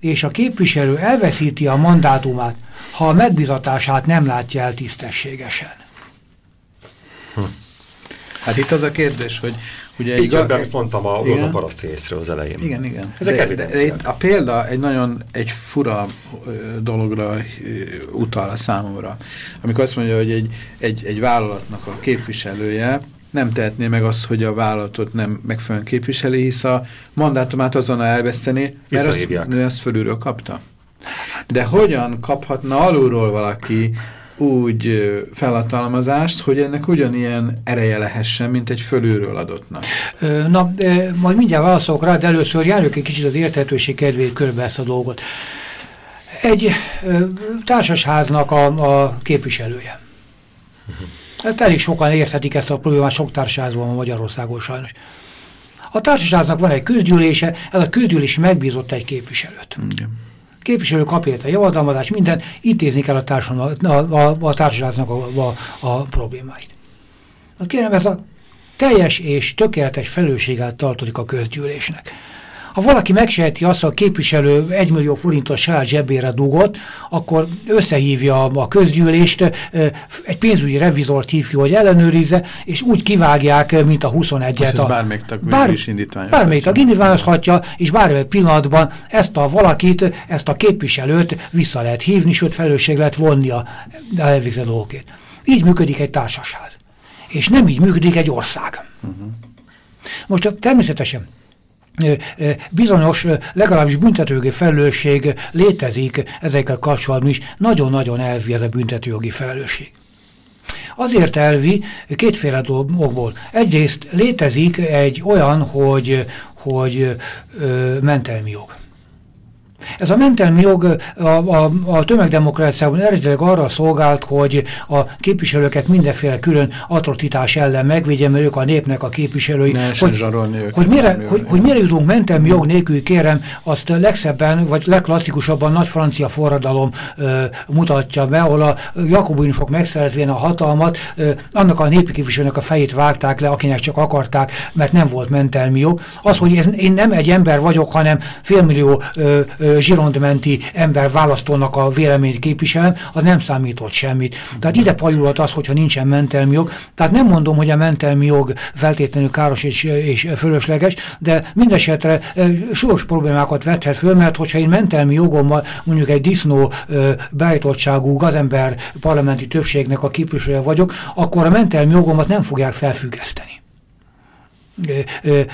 és a képviselő elveszíti a mandátumát, ha a megbizatását nem látja el tisztességesen. Hm. Hát itt az a kérdés, hogy ugye... Így jön amit mondtam a Rosa Paraszti észről az elején. Igen, igen. Ezek de, de a példa egy nagyon egy fura dologra utal a számomra. Amikor azt mondja, hogy egy, egy, egy vállalatnak a képviselője nem tehetné meg azt, hogy a vállalatot nem megfelelően képviseli, hisz a mandátumát azon elveszteni, mert azt, azt fölülről kapta. De hogyan kaphatna alulról valaki úgy felhatalmazást, hogy ennek ugyanilyen ereje lehessen, mint egy fölülről adottnak. Na, majd mindjárt válaszolok rá, de először járjuk egy kicsit az érthetőség kedvéért körbe ezt a dolgot. Egy társasháznak a, a képviselője. Hát elég sokan érthetik ezt a problémát, sok társaságban van Magyarországon sajnos. A társaságnak van egy közgyűlése, ez a közgyűlés megbízott egy képviselőt. Igen képviselő kapja a javadalmazást, minden, intézni kell a, társadalom, a, a, a társadalomnak a, a, a problémáit. Kérem, ez a teljes és tökéletes felelősséget tartozik a közgyűlésnek. Ha valaki megsejti azt, a képviselő 1 millió forintos saját zsebére dugott, akkor összehívja a közgyűlést, egy pénzügyi revizort hívja, hogy ellenőrizze, és úgy kivágják, mint a 21-et. Ez bármelyik tag bár, is indítványozhatja. Bármelyik tag indítványozhatja, és bármelyik pillanatban ezt a valakit, ezt a képviselőt vissza lehet hívni, sőt felelősség lehet vonni a elvégzett dolgokért. Így működik egy társaság. És nem így működik egy ország. Uh -huh. Most természetesen bizonyos, legalábbis büntetőjogi felelősség létezik ezekkel kapcsolatban is, nagyon-nagyon elvi ez a büntetőjogi felelősség. Azért elvi kétféle dolgokból. Egyrészt létezik egy olyan, hogy, hogy ö, mentelmi jog. Ez a mentelmi jog a, a, a tömegdemokráciában eredetileg arra szolgált, hogy a képviselőket mindenféle külön atrocitás ellen megvédje, mert ők a népnek a képviselői. Ne hogy, ők hogy, mire, hogy, hogy mire jutunk mentelmi jog nélkül, kérem, azt legszebben, vagy legklasszikusabban nagy francia forradalom ö, mutatja be, ahol a jakobinusok megszerezvén a hatalmat, ö, annak a népi képviselőnek a fejét vágták le, akinek csak akarták, mert nem volt mentelmi jog. Az, hogy ez, én nem egy ember vagyok, hanem félmillió ö, ö, zsirondmenti ember választónak a véleményt képviselem, az nem számított semmit. Tehát ide pajulhat az, hogyha nincsen mentelmi jog. Tehát nem mondom, hogy a mentelmi jog feltétlenül káros és, és fölösleges, de mindesetre soros problémákat vethet föl, mert hogyha én mentelmi jogommal mondjuk egy disznó beállítottságú gazember parlamenti többségnek a képviselője vagyok, akkor a mentelmi jogomat nem fogják felfüggeszteni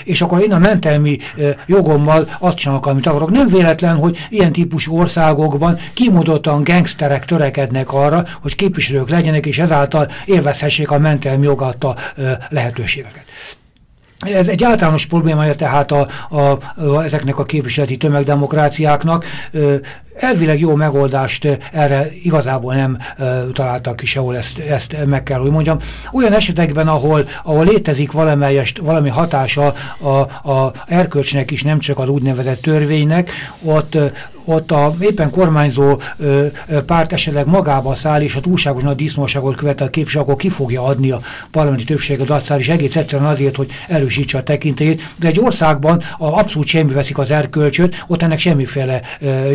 és akkor én a mentelmi jogommal azt csinálok, amit akarok. Nem véletlen, hogy ilyen típusú országokban kimondottan gangsterek törekednek arra, hogy képviselők legyenek, és ezáltal élvezhessék a mentelmi jogatta lehetőségeket. Ez egy általános problémája tehát a, a, a, ezeknek a képviseleti tömegdemokráciáknak. Elvileg jó megoldást erre igazából nem találtak is, ahol ezt, ezt meg kell, hogy mondjam. Olyan esetekben, ahol, ahol létezik valamelyest, valami hatása a, a erkölcsnek is, nem csak az úgynevezett törvénynek, ott, ott a éppen kormányzó ö, párt esetleg magába száll, és a túlságos nagy disznóságot követel a képviselő, akkor ki fogja adni a parlamenti többséget dacára, és egész egyszerűen azért, hogy erősítse a tekintélyét. De egy országban a abszolút semmi veszik az erkölcsöt, ott ennek semmiféle ö,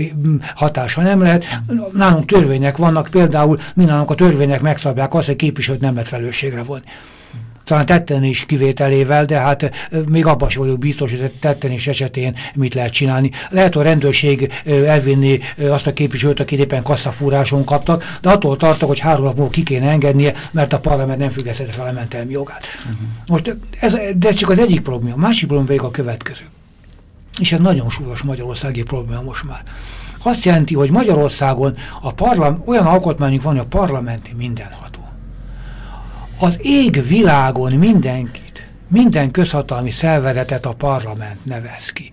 hatása nem lehet. Nálunk törvények vannak, például mi nálunk a törvények megszabják azt, hogy képviselőt nem lehet felelősségre vonni talán tetten is kivételével, de hát még abban sem vagyok biztos, hogy tetten is esetén mit lehet csinálni. Lehet, a rendőrség elvinni azt a képviselőt, akit éppen kasszafúráson kaptak, de attól tartok, hogy három nap múlva ki kéne engednie, mert a parlament nem függesztette fel a mentelmi jogát. Uh. -huh. Most ez, de csak az egyik probléma. A másik probléma pedig a következő. És ez nagyon súlyos magyarországi probléma most már. Azt jelenti, hogy Magyarországon a parlam, olyan alkotmányunk van, hogy a parlamenti mindenható az ég világon mindenkit, minden közhatalmi szervezetet a parlament nevez ki.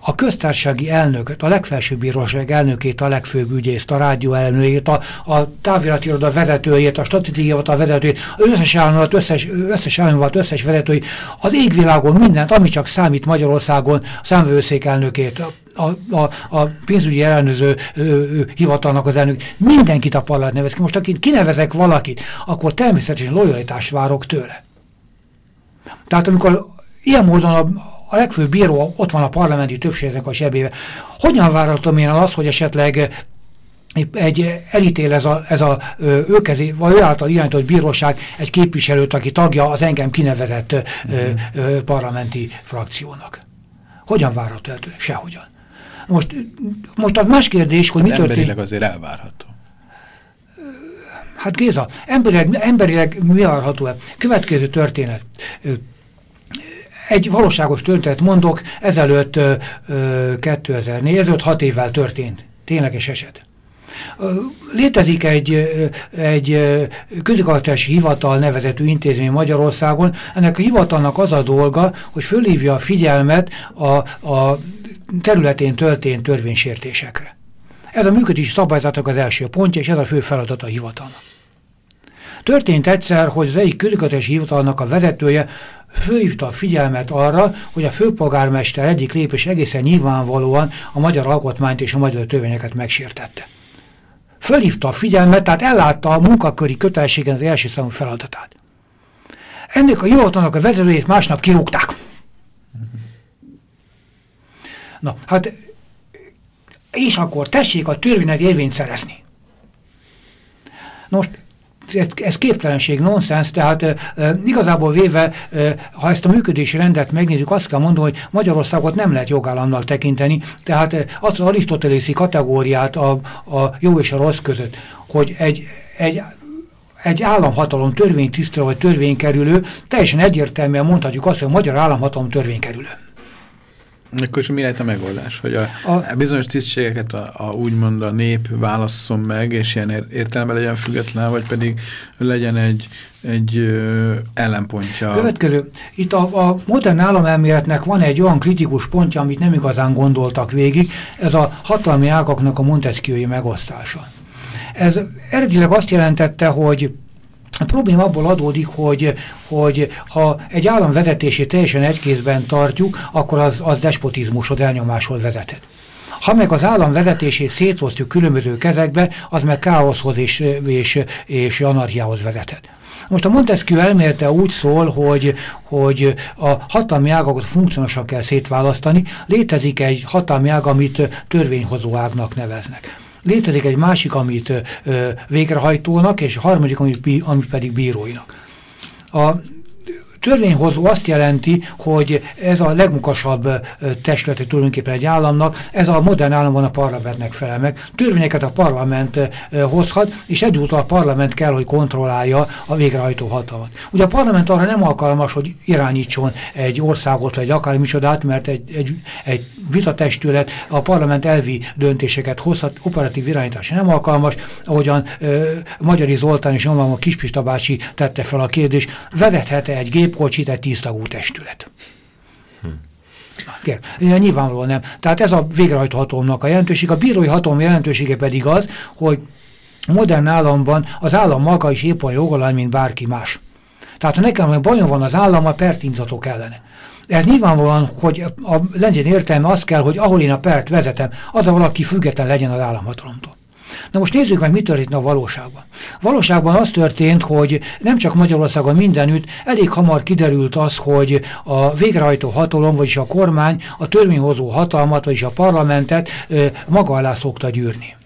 A köztársasági elnököt, a legfelsőbb bíróság elnökét, a legfőbb ügyészt, a rádió elnökét, a, a táviratiroda vezetőjét, a statisztikai a vezetőjét, az összes államot, összes, összes államot, összes vezetőjét, az égvilágon mindent, ami csak számít Magyarországon, a számvőszék elnökét, a, a, a pénzügyi ellenőrző hivatalnak az elnök, mindenkit a parlament nevez ki. Most akit kinevezek valakit, akkor természetesen lojalitást várok tőle. Tehát amikor ilyen módon a, a legfőbb bíró ott van a parlamenti többségnek a zsebébe, hogyan várhatom én azt, hogy esetleg egy elítél ez a, ez a ő, kezé, vagy ő által irányított bíróság egy képviselőt, aki tagja az engem kinevezett uh -huh. ö, parlamenti frakciónak. Hogyan várható el? Sehogyan. Most, most a más kérdés, hogy mi történik. Emberileg azért elvárható. Hát Géza, emberileg, emberileg mi várható el? Következő történet. Egy valóságos történet mondok, ezelőtt 2004, ezelőtt 6 évvel történt. Tényleges eset. Létezik egy, egy közigazgatási hivatal nevezetű intézmény Magyarországon. Ennek a hivatalnak az a dolga, hogy fölhívja a figyelmet a, a területén történt törvénysértésekre. Ez a működési szabályzatok az első pontja, és ez a fő feladat a hivatalnak. Történt egyszer, hogy az egyik közigazgatási hivatalnak a vezetője fölhívta a figyelmet arra, hogy a főpolgármester egyik lépés egészen nyilvánvalóan a magyar alkotmányt és a magyar törvényeket megsértette. Fölhívta a figyelmet, tehát ellátta a munkaköri kötelességen az első számú feladatát. Ennek a hivatalnak a vezetőjét másnap kirúgták. Na, hát és akkor tessék a törvényet érvényt szerezni. Most ez, képtelenség, nonsens, tehát e, igazából véve, e, ha ezt a működési rendet megnézzük, azt kell mondani, hogy Magyarországot nem lehet jogállamnak tekinteni, tehát e, az arisztotelészi kategóriát a, a jó és a rossz között, hogy egy, egy egy államhatalom törvénytisztelő vagy törvénykerülő, teljesen egyértelműen mondhatjuk azt, hogy a magyar államhatalom törvénykerülő. Akkor mi lehet a megoldás? Hogy a, a bizonyos tisztségeket a, a úgymond a nép válasszon meg, és ilyen értelme legyen független, vagy pedig legyen egy, egy ö, ellenpontja. Következő. Itt a, a modern államelméletnek van egy olyan kritikus pontja, amit nem igazán gondoltak végig, ez a hatalmi ágaknak a Montesquieu-i megosztása. Ez eredetileg azt jelentette, hogy a probléma abból adódik, hogy, hogy ha egy állam vezetését teljesen egykézben tartjuk, akkor az, az despotizmushoz, elnyomáshoz vezethet. Ha meg az állam vezetését szétosztjuk különböző kezekbe, az meg káoszhoz és, és, és anarchiához vezethet. Most a Montesquieu elmélete úgy szól, hogy, hogy a hatalmi ágakat funkcionosan kell szétválasztani. Létezik egy hatalmi ág, amit törvényhozó ágnak neveznek. Létezik egy másik, amit ö, végrehajtónak, és harmadik, amit pedig bíróinak. A törvényhozó azt jelenti, hogy ez a legmunkasabb testülete tulajdonképpen egy államnak, ez a modern államban a parlamentnek felel meg. Törvényeket a parlament hozhat, és egyúttal a parlament kell, hogy kontrollálja a végrehajtó hatalmat. Ugye a parlament arra nem alkalmas, hogy irányítson egy országot, vagy akármicsodát, mert egy, egy, egy vitatestület a parlament elvi döntéseket hozhat, operatív irányítás nem alkalmas, ahogyan ö, Magyari Zoltán és nyomában Kispista bácsi tette fel a kérdést, vezethet-e egy gép gépkocsit egy tíztagú testület. Hm. Nyilvánvalóan nem. Tehát ez a végrehajtó hatalomnak a jelentőség. A bírói hatalom jelentősége pedig az, hogy modern államban az állam maga is épp a jogalany, mint bárki más. Tehát ha nekem hogy bajom van az állam, a pert indzatok ellene. Ez nyilvánvalóan, hogy a legyen értelme az kell, hogy ahol én a pert vezetem, az a valaki független legyen az államhatalomtól. Na most nézzük meg, mi történt a valóságban. Valóságban az történt, hogy nem csak Magyarországon mindenütt, elég hamar kiderült az, hogy a végrehajtó hatalom, vagyis a kormány a törvényhozó hatalmat, vagyis a parlamentet maga alá szokta gyűrni.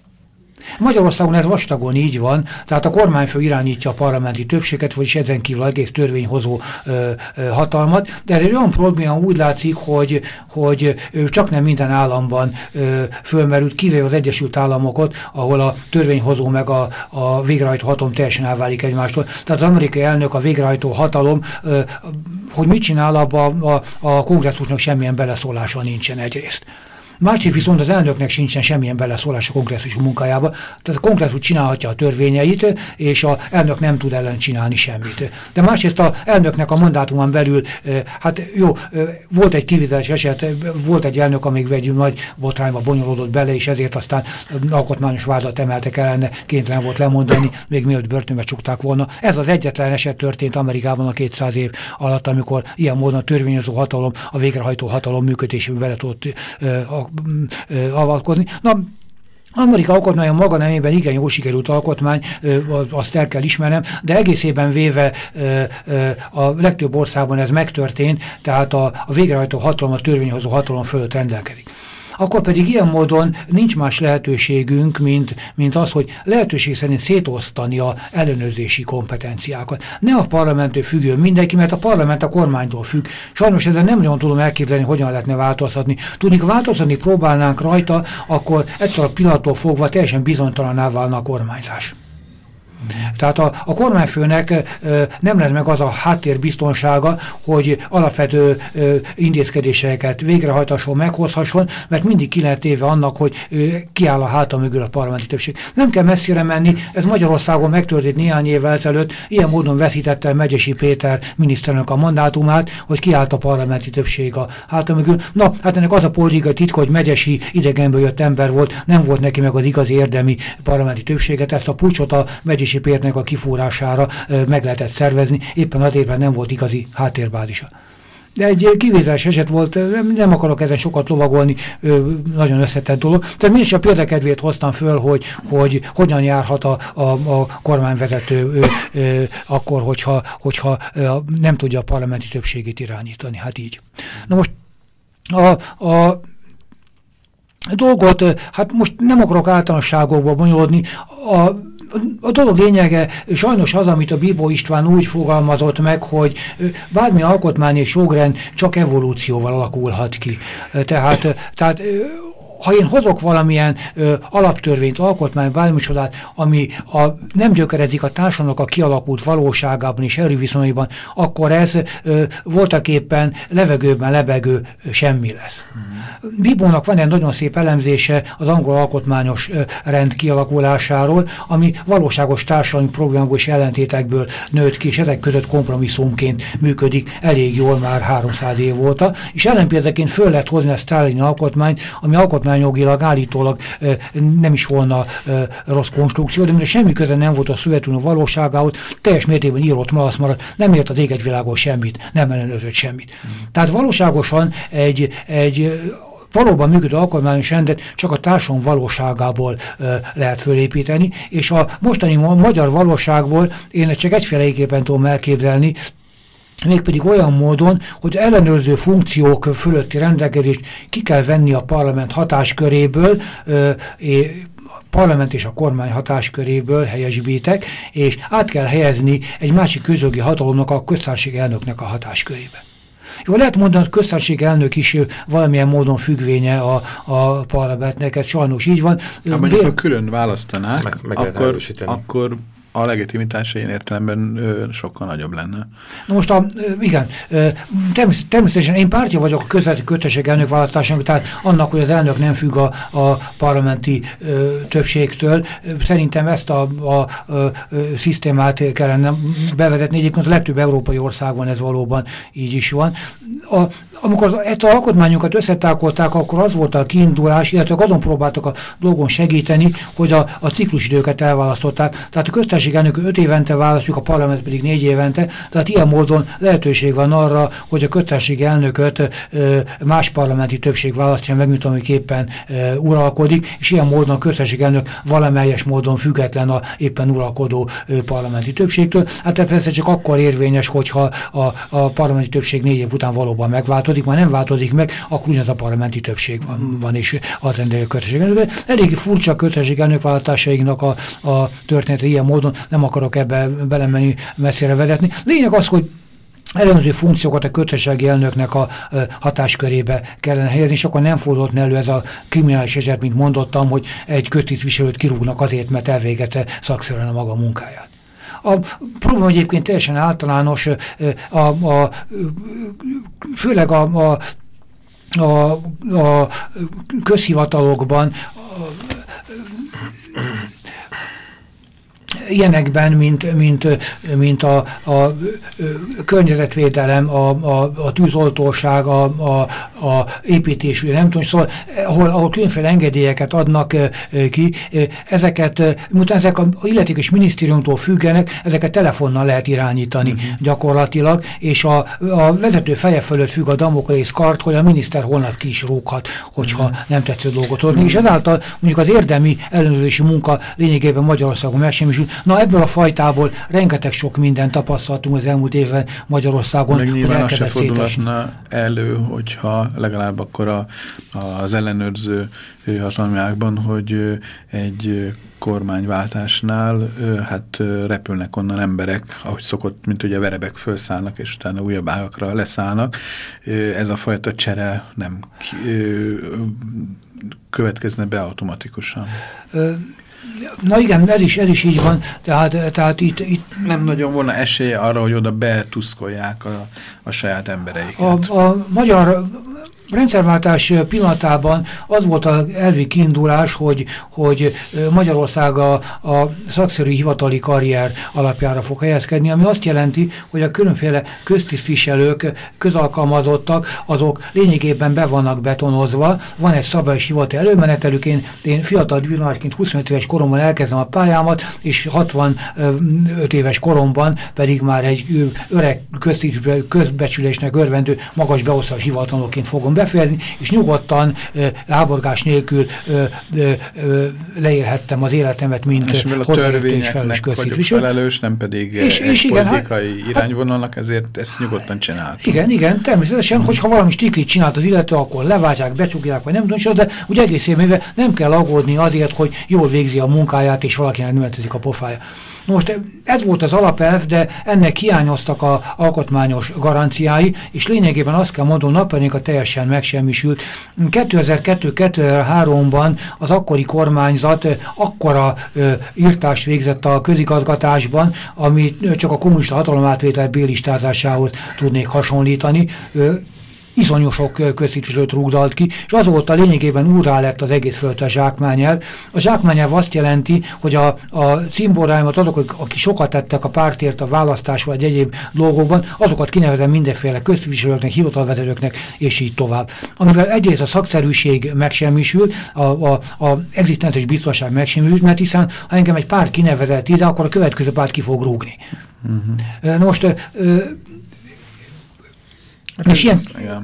Magyarországon ez vastagon így van, tehát a kormányfő irányítja a parlamenti többséget, vagyis ezen kívül egész törvényhozó ö, ö, hatalmat, de ez egy olyan probléma úgy látszik, hogy, hogy csak nem minden államban ö, fölmerült, kivéve az Egyesült Államokat, ahol a törvényhozó meg a, a végrehajtó hatalom teljesen elválik egymástól. Tehát az amerikai elnök, a végrehajtó hatalom, ö, hogy mit csinál abban a, a kongresszusnak semmilyen beleszólása nincsen egyrészt. Másrészt viszont az elnöknek sincsen semmilyen beleszólás a kongresszus munkájába. Tehát a kongresszus csinálhatja a törvényeit, és a elnök nem tud ellen csinálni semmit. De másrészt az elnöknek a mandátumon belül, hát jó, volt egy kivételes eset, volt egy elnök, amíg egy nagy botrányba bonyolódott bele, és ezért aztán alkotmányos vádat emeltek ellene, kénytelen volt lemondani, még mielőtt börtönbe csukták volna. Ez az egyetlen eset történt Amerikában a 200 év alatt, amikor ilyen módon a törvényező hatalom, a végrehajtó hatalom működésébe bele tudott avatkozni. Na, Amerika alkotmánya maga nemében igen jó sikerült alkotmány, azt el kell ismernem, de egészében véve a legtöbb országban ez megtörtént, tehát a, végrehajtó hatalom, a törvényhozó hatalom fölött rendelkezik. Akkor pedig ilyen módon nincs más lehetőségünk, mint, mint az, hogy lehetőség szerint szétosztani a ellenőrzési kompetenciákat. Ne a parlamenttől függő mindenki, mert a parlament a kormánytól függ. Sajnos ezzel nem nagyon tudom elképzelni, hogyan lehetne változtatni. Tudnik, változtatni próbálnánk rajta, akkor ettől a pillanattól fogva teljesen bizonytalaná válna a kormányzás. Tehát a, a kormányfőnek nem lesz meg az a háttérbiztonsága, hogy alapvető intézkedéseket végrehajtasson, meghozhasson, mert mindig ki lehet annak, hogy kiáll a háta mögül a parlamenti többség. Nem kell messzire menni, ez Magyarországon megtörtént néhány évvel ezelőtt, ilyen módon veszítette el Megyesi Péter miniszternek a mandátumát, hogy kiállt a parlamenti többség a háta mögül. Na, hát ennek az a politikai titka, hogy Megyesi idegenből jött ember volt, nem volt neki meg az igazi érdemi parlamenti többséget, ezt a pucsot a Megyesi közlekedési pértnek a kifúrására meg lehetett szervezni, éppen azért, mert nem volt igazi háttérbázisa. De egy kivételes eset volt, nem akarok ezen sokat lovagolni, nagyon összetett dolog. Tehát mégis a példakedvét hoztam föl, hogy, hogy hogyan járhat a, a, a kormányvezető akkor, hogyha, hogyha nem tudja a parlamenti többségét irányítani. Hát így. Na most a, a dolgot, hát most nem akarok általánosságokba bonyolódni, a a dolog lényege sajnos az, amit a Bibó István úgy fogalmazott meg, hogy bármi alkotmány és jogrend csak evolúcióval alakulhat ki. Tehát, tehát ha én hozok valamilyen ö, alaptörvényt, alkotmány, bármicsodát, ami a, nem gyökerezik a társadalomnak a kialakult valóságában és erőviszonyban, akkor ez ö, voltak éppen levegőben lebegő semmi lesz. Hmm. Bibónak van egy nagyon szép elemzése az angol alkotmányos ö, rend kialakulásáról, ami valóságos társadalmi problémából és ellentétekből nőtt ki, és ezek között kompromisszumként működik elég jól már 300 év óta, és ellenpéldaként föl lehet hozni a Stalin alkotmányt, ami alkotmány alkotmányjogilag állítólag nem is volna rossz konstrukció, de semmi köze nem volt a Szovjetunió valóságához, teljes mértékben írott malasz maradt, nem ért az éget világon semmit, nem ellenőrzött semmit. Mm. Tehát valóságosan egy, egy valóban működő alkotmányos rendet csak a társadalom valóságából ö, lehet fölépíteni, és a mostani magyar valóságból én csak egyféleképpen tudom elképzelni, mégpedig olyan módon, hogy ellenőrző funkciók fölötti rendelkezést ki kell venni a parlament hatásköréből, parlament és a kormány hatásköréből helyesbítek, és át kell helyezni egy másik közögi hatalomnak, a köztársaság elnöknek a hatáskörébe. Jó, lehet mondani, hogy köztársaság elnök is valamilyen módon függvénye a, a parlamentnek, ez sajnos így van. Ha mondjuk, ha külön választanák, meg, meg akkor, akkor a legitimitása ilyen értelemben ö, sokkal nagyobb lenne. Na most, a, igen, természetesen én pártja vagyok a közveti kötesség elnök választásának, tehát annak, hogy az elnök nem függ a, a parlamenti ö, többségtől. Szerintem ezt a, a ö, szisztémát kellene bevezetni. Egyébként a legtöbb európai országban ez valóban így is van. A, amikor ezt a alkotmányunkat összetákolták, akkor az volt a kiindulás, illetve azon próbáltak a dolgon segíteni, hogy a, a ciklusidőket elválasztották. Tehát a köztársaság elnök 5 évente választjuk, a parlament pedig 4 évente, tehát ilyen módon lehetőség van arra, hogy a köztársaság elnököt más parlamenti többség választja meg, mint amiképpen ö, uralkodik, és ilyen módon a köztársaság elnök valamelyes módon független a éppen uralkodó parlamenti többségtől. Hát ez persze csak akkor érvényes, hogyha a, a parlamenti többség négy év után valóban megváltozik, már nem változik meg, akkor ugyanaz a parlamenti többség van, van és az rendelő kötesség elnök. Elég furcsa kötesség elnökválasztásainknak a, a története ilyen módon, nem akarok ebbe belemenni, messzire vezetni. Lényeg az, hogy Előző funkciókat a kötességi elnöknek a hatáskörébe kellene helyezni, és akkor nem fordult elő ez a kriminális eset, mint mondottam, hogy egy kötítviselőt kirúgnak azért, mert elvégette szakszerűen a maga munkáját. A probléma egyébként teljesen általános, a, a, főleg a, a a, a közhivatalokban ilyenekben, mint, mint, mint a, a környezetvédelem, a, a, a tűzoltóság, a, a, a építés, nem tudom, szóval ahol, ahol különféle engedélyeket adnak ki, ezeket, miután ezek a illetékes minisztériumtól függenek, ezeket telefonnal lehet irányítani uh mhm. -huh. gyakorlatilag, és a, a vezető feje fölött függ a Damoklész kart, hogy a miniszter holnap ki is rúghat, hogyha uh mhm. -huh. nem tetsző dolgot hozni, uh -huh. és ezáltal mondjuk az érdemi ellenőrzési munka lényegében Magyarországon megsemmisül, Na ebből a fajtából rengeteg sok minden tapasztaltunk az elmúlt évben Magyarországon. Meg nyilván az se fordulhatna elő, hogyha legalább akkor a, az ellenőrző hatalmiákban, hogy egy kormányváltásnál hát repülnek onnan emberek, ahogy szokott, mint ugye verebek felszállnak, és utána újabb ágakra leszállnak. Ez a fajta csere nem következne be automatikusan. Na igen, ez is, ez is így van, tehát, tehát itt, itt... Nem nagyon volna esélye arra, hogy oda betuszkolják a, a saját embereiket. A, a magyar rendszerváltás pillanatában az volt az elvi kiindulás, hogy, hogy Magyarország a, a szakszerű hivatali karrier alapjára fog helyezkedni, ami azt jelenti, hogy a különféle köztisztviselők, közalkalmazottak, azok lényegében be vannak betonozva, van egy szabályos hivatal előmenetelük, én, én fiatal diplomásként 25 éves koromban elkezdem a pályámat, és 65 éves koromban pedig már egy öreg közbecsülésnek örvendő magas beosztás hivatalnoként fogom be befejezni, és nyugodtan, láborgás nélkül leélhettem az életemet, mint hozzáértés felelős közszítviselő. felelős, nem pedig és, egy és igen, politikai hát, irányvonalnak, ezért ezt nyugodtan csinált. Igen, igen, természetesen, mm. hogyha valami stiklit csinált az illető, akkor leváltják, becsukják, vagy nem tudom, de úgy egész évben nem kell aggódni azért, hogy jól végzi a munkáját, és valakinek nem a pofája. Most ez volt az alapelv, de ennek hiányoztak a alkotmányos garanciái, és lényegében azt kell mondom, a teljesen megsemmisült. 2002-2003-ban az akkori kormányzat akkora ö, írtást végzett a közigazgatásban, ami csak a kommunista hatalomátvétel bélistázásához tudnék hasonlítani. Ö, iszonyú sok köztisztviselőt rúgdalt ki, és azóta lényegében úrrá lett az egész föld a zsákmányelv. A zsákmányelv azt jelenti, hogy a, a cimboráimat azok, akik sokat tettek a pártért a választás vagy egyéb dolgokban, azokat kinevezem mindenféle köztisztviselőknek, hivatalvezetőknek, és így tovább. Amivel egyrészt a szakszerűség megsemmisül, a, a, a egzisztenciális biztonság megsemmisült, mert hiszen ha engem egy párt kinevezett ide, akkor a következő párt ki fog rúgni. Uh -huh. Most és ilyen,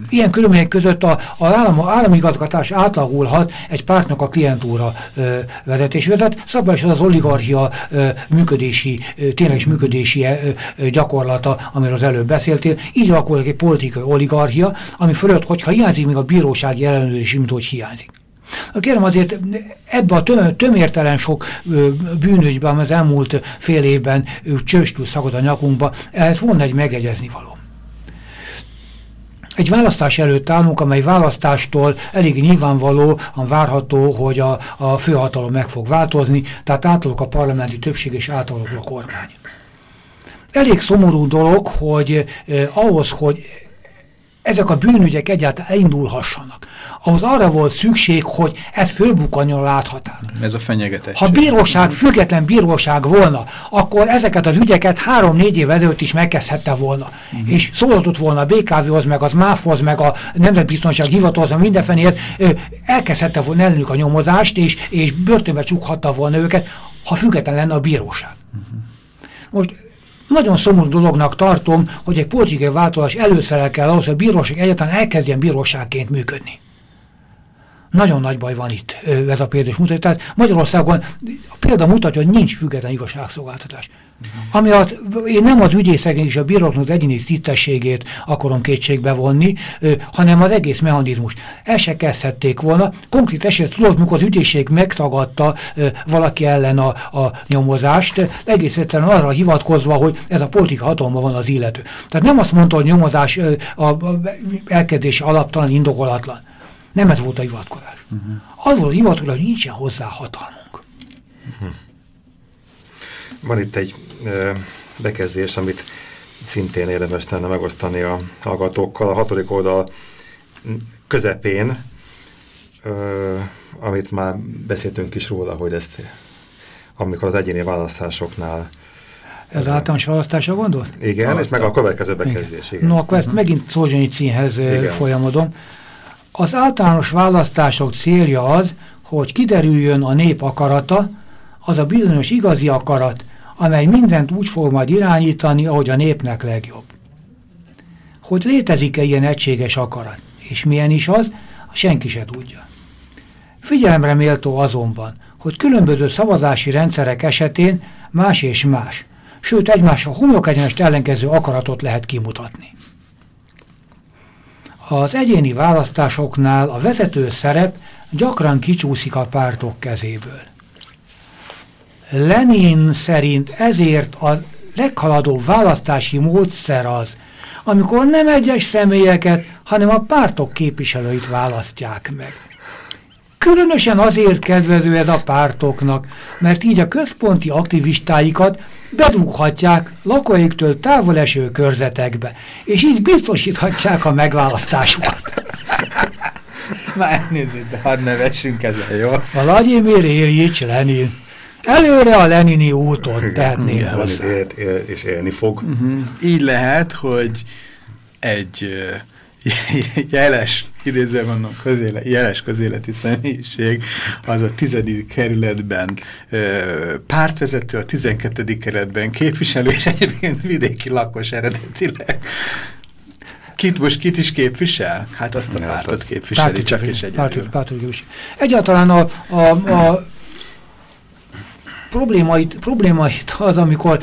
ilyen körülmények között a, a állam, állami igazgatás átlagulhat egy pártnak a klientúra ö, vezetésével. Tehát szabályosan az oligarchia ö, működési, ö, tényleges működési ö, ö, gyakorlata, amiről az előbb beszéltél. Így alakul egy politikai oligarchia, ami fölött, hogyha hiányzik még a bírósági ellenőrzés, mint hogy hiányzik. Kérem azért ebbe a töm tömértelen sok bűnügyben, az elmúlt fél évben csőstül szagod a nyakunkba, ehhez volna egy megegyezni való. Egy választás előtt állunk, amely választástól elég nyilvánvalóan várható, hogy a, a főhatalom meg fog változni, tehát átalak a parlamenti többség és átalak a kormány. Elég szomorú dolog, hogy eh, ahhoz, hogy ezek a bűnügyek egyáltalán elindulhassanak. Ahhoz arra volt szükség, hogy ez fölbukkanjon a láthatán. Ez a fenyegetés. Ha bíróság, független bíróság volna, akkor ezeket az ügyeket három-négy év előtt is megkezdhette volna. Uh mhm. -huh. És szólatott volna a BKV-hoz, meg az MÁF-hoz, meg a Nemzetbiztonság Hivatalhoz, meg mindenfenéért, elkezdhette volna ellenük a nyomozást, és, és börtönbe csukhatta volna őket, ha független lenne a bíróság. Uh mhm. -huh. Most nagyon szomorú dolognak tartom, hogy egy politikai változás előszerel kell ahhoz, hogy a bíróság egyáltalán elkezdjen bíróságként működni. Nagyon nagy baj van itt ez a is mutatja. Tehát Magyarországon a példa mutatja, hogy nincs független igazságszolgáltatás. Ami a, én nem az ügyészek és a bíróknak egyéni tisztességét akarom kétségbe vonni, ö, hanem az egész mechanizmus. El se kezdhették volna. Konkrét eset tudod, mikor az ügyészség megtagadta ö, valaki ellen a, a nyomozást, egész egyszerűen arra hivatkozva, hogy ez a politika hatalma van az illető. Tehát nem azt mondta, hogy nyomozás ö, a, a elkezdése alaptalan, indokolatlan. Nem ez volt a hivatkozás. Uh -huh. Az volt a hivatkozás, hogy nincsen hozzá hatalmunk. Uh -huh. Van itt egy ö, bekezdés, amit szintén érdemes lenne megosztani a hallgatókkal. A hatodik oldal közepén, ö, amit már beszéltünk is róla, hogy ezt amikor az egyéni választásoknál ez általános választásra gondolsz? Igen, Tartam. és meg a következő bekezdés. Igen. Igen. No, akkor ezt uh mhm. -huh. megint Szolzsanyi címhez folyamodom. Az általános választások célja az, hogy kiderüljön a nép akarata, az a bizonyos igazi akarat, amely mindent úgy fog majd irányítani, ahogy a népnek legjobb. Hogy létezik-e ilyen egységes akarat, és milyen is az, senki se tudja. Figyelemre méltó azonban, hogy különböző szavazási rendszerek esetén más és más. Sőt, egymással homlokegyenest ellenkező akaratot lehet kimutatni. Az egyéni választásoknál a vezető szerep gyakran kicsúszik a pártok kezéből. Lenin szerint ezért a leghaladóbb választási módszer az, amikor nem egyes személyeket, hanem a pártok képviselőit választják meg. Különösen azért kedvező ez a pártoknak, mert így a központi aktivistáikat bedughatják lakóiktől távol eső körzetekbe, és így biztosíthatják a megválasztásukat. [laughs] Na elnézést, de hadd nevessünk ezen, jó? A Vladimir Ilyics Lenin. Előre a Lenini úton tehetnél hozzá. És élni fog. Uh -huh. Így lehet, hogy egy [laughs] jeles, idézve mondom, közéle, jeles közéleti személyiség, az a tizedik kerületben ö, pártvezető, a tizenkettedik kerületben képviselő, és egyébként vidéki lakos eredetileg. Kit most kit is képvisel? Hát azt a pártot képviseli, pártot csak és egyedül. Pártot, Egyáltalán a, a, a problémait, problémait az, amikor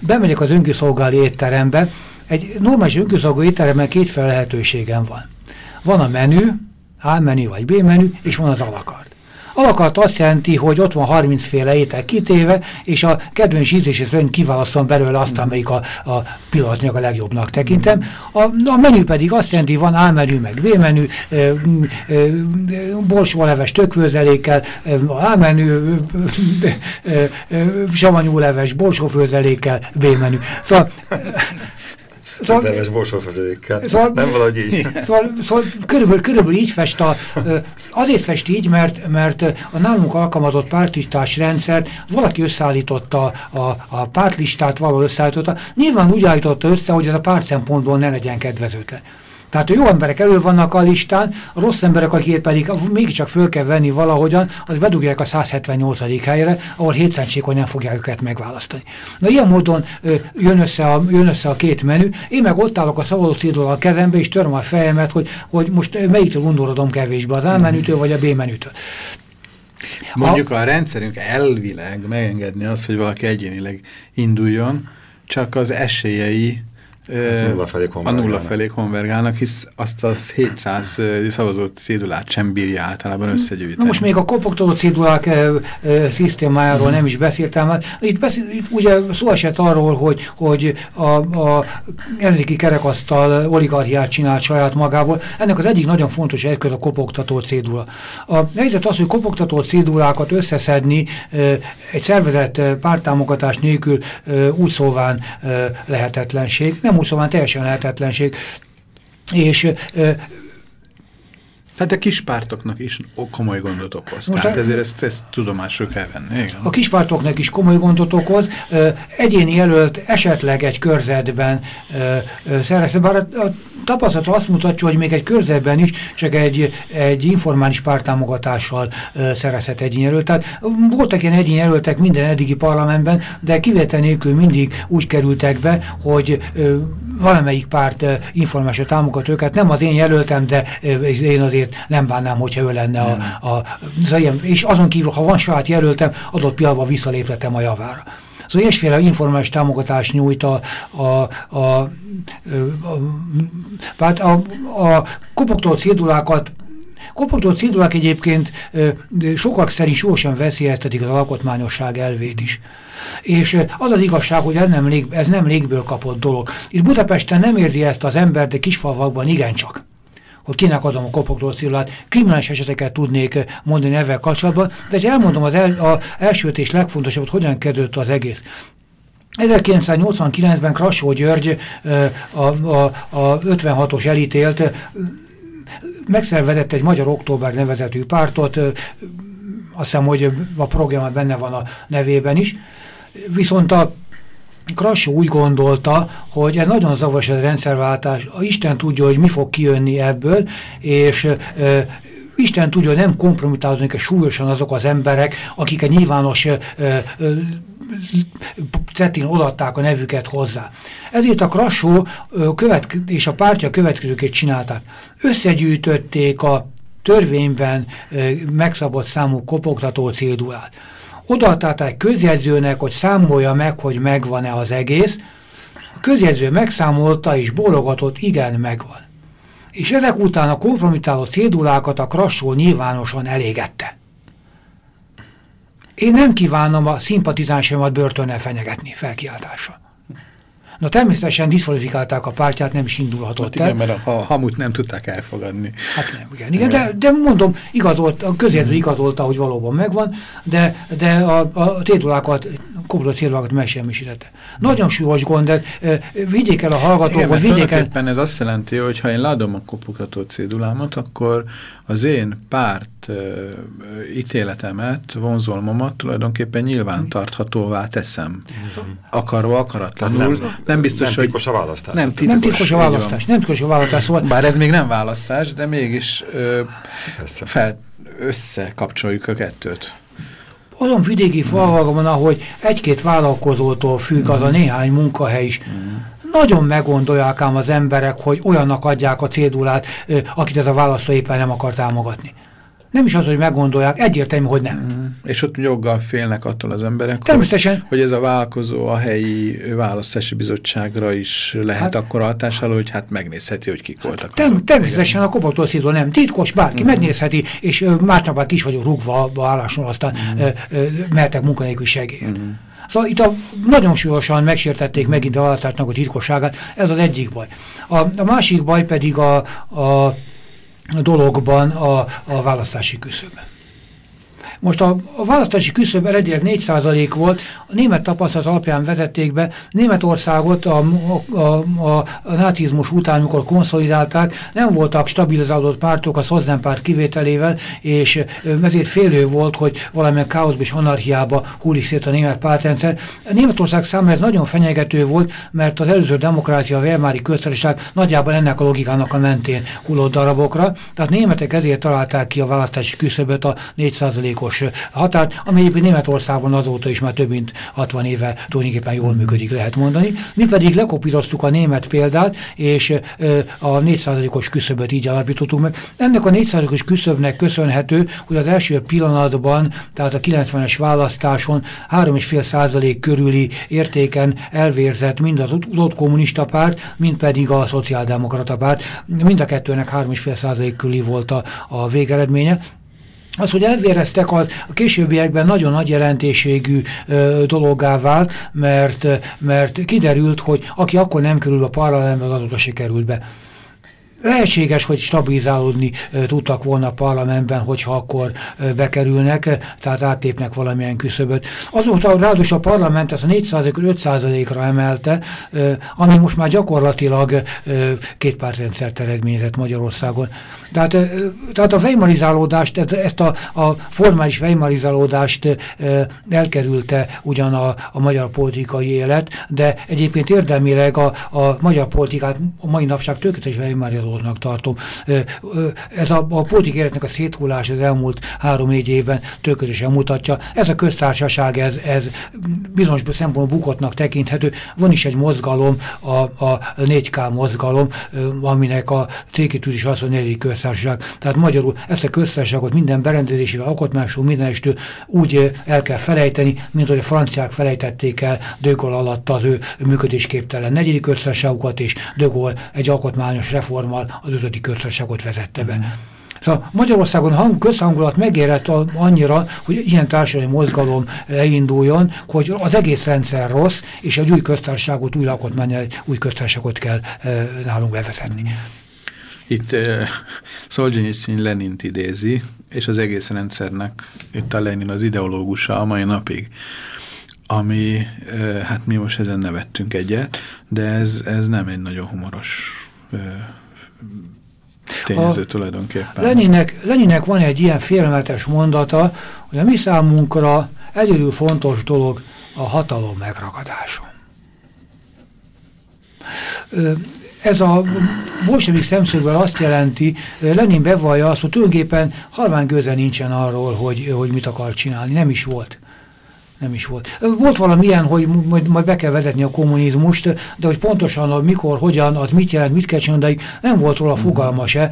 bemegyek az önkiszolgáló étterembe, egy normális önkiszolgáló étteremben kétféle lehetőségem van. Van a menü, A menü vagy B menü, és van az alakart. Alakart azt jelenti, hogy ott van 30 féle étel kitéve, és a kedvenc ízlési szerint kiválasztom belőle azt, amelyik a, a pillanatnyilag a legjobbnak tekintem. A, a menü pedig azt jelenti, van A menü, meg B menü, borsóleves tökvőzelékkel, A menü, savanyúleves borsófőzelékkel, B menü. Szóval Szóval, Leves borsófözőikkel. Szóval, nem valahogy így. [laughs] Szóval, szóval körülbelül, körülbelül így fest a, azért fest így, mert, mert a nálunk alkalmazott pártlistás rendszer, valaki összeállította a, a pártlistát, valahol összeállította, nyilván úgy állította össze, hogy ez a párt szempontból ne legyen kedvezőtlen. Tehát a jó emberek elő vannak a listán, a rossz emberek, akik pedig mégiscsak föl kell venni valahogyan, az bedugják a 178. helyre, ahol hétszentség, nem fogják őket megválasztani. Na ilyen módon ö, jön, össze a, jön össze a két menü, én meg ott állok a szavazószídról a kezembe, és töröm a fejemet, hogy, hogy most melyiktől gondolodom kevésbé, az A menütől vagy a B menütől. Mondjuk a, a rendszerünk elvileg megengedni azt, hogy valaki egyénileg induljon, csak az esélyei nulla felé a nulla felé konvergálnak, hisz azt az 700 szavazott cédulát sem bírja általában összegyűjteni. Na most még a kopogtató cédulák e, e, szisztémájáról nem is beszéltem, hát itt, beszél, itt ugye szó esett arról, hogy, hogy a, a ellenzéki kerekasztal oligarchiát csinált saját magával. Ennek az egyik nagyon fontos eszköz a kopogtató cédula. A helyzet az, hogy kopogtató cédulákat összeszedni e, egy szervezett pártámogatás nélkül e, úgy szóván e, lehetetlenség. Nem úgy szóval teljesen lehetetlenség. És Hát a kispártoknak is komoly gondot okoz. Most Tehát ezért ezt, ezt tudomásra kell venni. Igen. A kispártoknak is komoly gondot okoz. Egyéni jelölt esetleg egy körzetben szerezte, bár a, a tapasztalat azt mutatja, hogy még egy körzetben is csak egy, egy informális pártámogatással szerezhet egyéni jelölt. Tehát voltak ilyen egyéni jelöltek minden eddigi parlamentben, de kivétel nélkül mindig úgy kerültek be, hogy valamelyik párt informálisra támogat őket. Nem az én jelöltem, de én azért azért nem bánnám, hogyha ő lenne a, a, a ilyen, és azon kívül, ha van saját jelöltem, adott pillanatban visszalépletem a javára. Szóval ilyesféle informális támogatást nyújt a, a, a, a, a, a, a kopogtó cédulákat Kopogtó cédulák egyébként sokak szerint sosem veszélyeztetik az alkotmányosság elvét is. És az az igazság, hogy ez nem, lég, ez nem légből kapott dolog. Itt Budapesten nem érzi ezt az ember, de kisfalvakban igencsak hogy kinek adom a kopogtó célát. Kriminális eseteket tudnék mondani ezzel kapcsolatban, de elmondom az el, a elsőt és legfontosabbat, hogyan került az egész. 1989-ben Krasó György a, a, a 56-os elítélt megszervezett egy Magyar Október nevezetű pártot, azt hiszem, hogy a programban benne van a nevében is, viszont a Krassó úgy gondolta, hogy ez nagyon zavos ez a rendszerváltás, a Isten tudja, hogy mi fog kijönni ebből, és e, Isten tudja, hogy nem kompromitálódnak súlyosan azok az emberek, akik egy nyilvános e, e, cetin odaadták a nevüket hozzá. Ezért a Krassó és a pártja következőket csinálták. Összegyűjtötték a törvényben megszabott számú kopogtató cédulát odaadták egy közjegyzőnek, hogy számolja meg, hogy megvan-e az egész. A közjegyző megszámolta és bólogatott, igen, megvan. És ezek után a kompromitáló cédulákat a krassó nyilvánosan elégette. Én nem kívánom a szimpatizánsomat börtönnel fenyegetni felkiáltással. Na természetesen diszkvalifikálták a pártját, nem is indulhatott hát igen, el. mert a, a hamut nem tudták elfogadni. Hát nem, igen. igen de, de mondom, igazolt, a közjegyző igazolta, hogy valóban megvan, de, de a, a cédulákat, a cédulákat megsemmisítette. Nagyon súlyos gond, de vigyék el a hallgatók, hogy vigyék el... ez azt jelenti, hogy ha én leadom a kopogtató cédulámat, akkor az én párt e, ítéletemet, vonzolmomat tulajdonképpen nyilván tarthatóvá teszem. Akarva, akaratlanul nem biztos, nem hogy... titkos a választás. Nem titkos, nem titkos a választás. Nem titkos a választás. Szóval... Bár ez még nem választás, de mégis ö, fel, összekapcsoljuk a kettőt. Azon vidéki falvakban, ahogy egy-két vállalkozótól függ az a mm. néhány munkahely is, nagyon meggondolják ám az emberek, hogy olyannak adják a cédulát, akit ez a választó éppen nem akar támogatni. Nem is az, hogy meggondolják, egyértelmű, hogy nem. Mm. És ott joggal félnek attól az emberek, Természetesen. Hogy, hogy ez a vállalkozó a helyi választási bizottságra is lehet hát, akkor hatással, hogy hát megnézheti, hogy kik voltak tem, azok. Természetesen a kopotószító nem titkos, bárki mm. megnézheti, és másnapban is vagyok rúgva a álláson, aztán mm. mehetek munkanélkül segélyen. Mm. Szóval itt a, nagyon súlyosan megsértették megint a választásnak a titkosságát, ez az egyik baj. A, a másik baj pedig a, a dologban a, a választási küszöbben. Most a, a választási küszöb eredetileg 4% volt, a német tapasztalat alapján vezették be, Németországot a, a, a, a nácizmus után, amikor konszolidálták, nem voltak stabilizálódott pártok a Szozzempárt kivételével, és ezért félő volt, hogy valamilyen káoszba és anarchiába hullik szét a német pártrendszer. A Németország számára ez nagyon fenyegető volt, mert az előző demokrácia, a Weimari köztársaság nagyjából ennek a logikának a mentén hullott darabokra, tehát németek ezért találták ki a választási küszöböt a 4%-os milliós határt, ami egyébként Németországban azóta is már több mint 60 éve tulajdonképpen jól működik, lehet mondani. Mi pedig lekopíroztuk a német példát, és a 4%-os küszöböt így alapítottuk meg. Ennek a 4%-os küszöbnek köszönhető, hogy az első pillanatban, tehát a 90-es választáson 3,5% körüli értéken elvérzett mind az adott kommunista párt, mind pedig a szociáldemokrata párt. Mind a kettőnek 3,5% körüli volt a, a végeredménye. Az, hogy elvéreztek, az a későbbiekben nagyon nagy jelentőségű ö, dologgá vált, mert, mert kiderült, hogy aki akkor nem kerül a parlamentbe, az azóta se került be. Lehetséges, hogy stabilizálódni tudtak volna a parlamentben, hogyha akkor bekerülnek, tehát áttépnek valamilyen küszöböt. Azóta ráadásul a parlament ezt a 4%-5%-ra emelte, ami most már gyakorlatilag két pártrendszert eredményezett Magyarországon. Tehát, tehát a weimarizálódást, ezt a, a formális weimarizálódást elkerülte ugyan a, a magyar politikai élet, de egyébként érdemileg a, a magyar politikát a mai napság tökéletes weimarizálódás dolognak tartom. Ez a, a politik életnek a széthulás az elmúlt három-négy évben tökéletesen mutatja. Ez a köztársaság, ez, ez bizonyos szempontból bukottnak tekinthető. Van is egy mozgalom, a, a 4K mozgalom, aminek a célkitűzés az a negyedik köztársaság. Tehát magyarul ezt a köztársaságot minden berendezésével, alkotmású mindenestől úgy el kell felejteni, mint hogy a franciák felejtették el Gaulle alatt az ő működésképtelen negyedik köztársaságukat, és Gaulle egy alkotmányos reforma programmal az ötödik köztársaságot vezette be. Mm. Szóval Magyarországon hang, közhangulat megérett annyira, hogy ilyen társadalmi mozgalom elinduljon, hogy az egész rendszer rossz, és egy új köztársaságot, új lakotmány, új köztársaságot kell e, nálunk bevezetni. Itt e, Szolzsenyicin Lenint idézi, és az egész rendszernek itt a Lenin az ideológusa a mai napig ami, e, hát mi most ezen nevettünk egyet, de ez, ez nem egy nagyon humoros e, tényező a tulajdonképpen. Leninek, Leninek van egy ilyen félelmetes mondata, hogy a mi számunkra egyedül fontos dolog a hatalom megragadása. Ez a bolsevik szemszögből azt jelenti, Lenin bevallja azt, hogy tulajdonképpen halvány gőze nincsen arról, hogy, hogy mit akar csinálni. Nem is volt nem is volt. Volt valamilyen, hogy majd, majd be kell vezetni a kommunizmust, de hogy pontosan a mikor, hogyan, az mit jelent, mit kell csinálni, de nem volt róla fogalma se.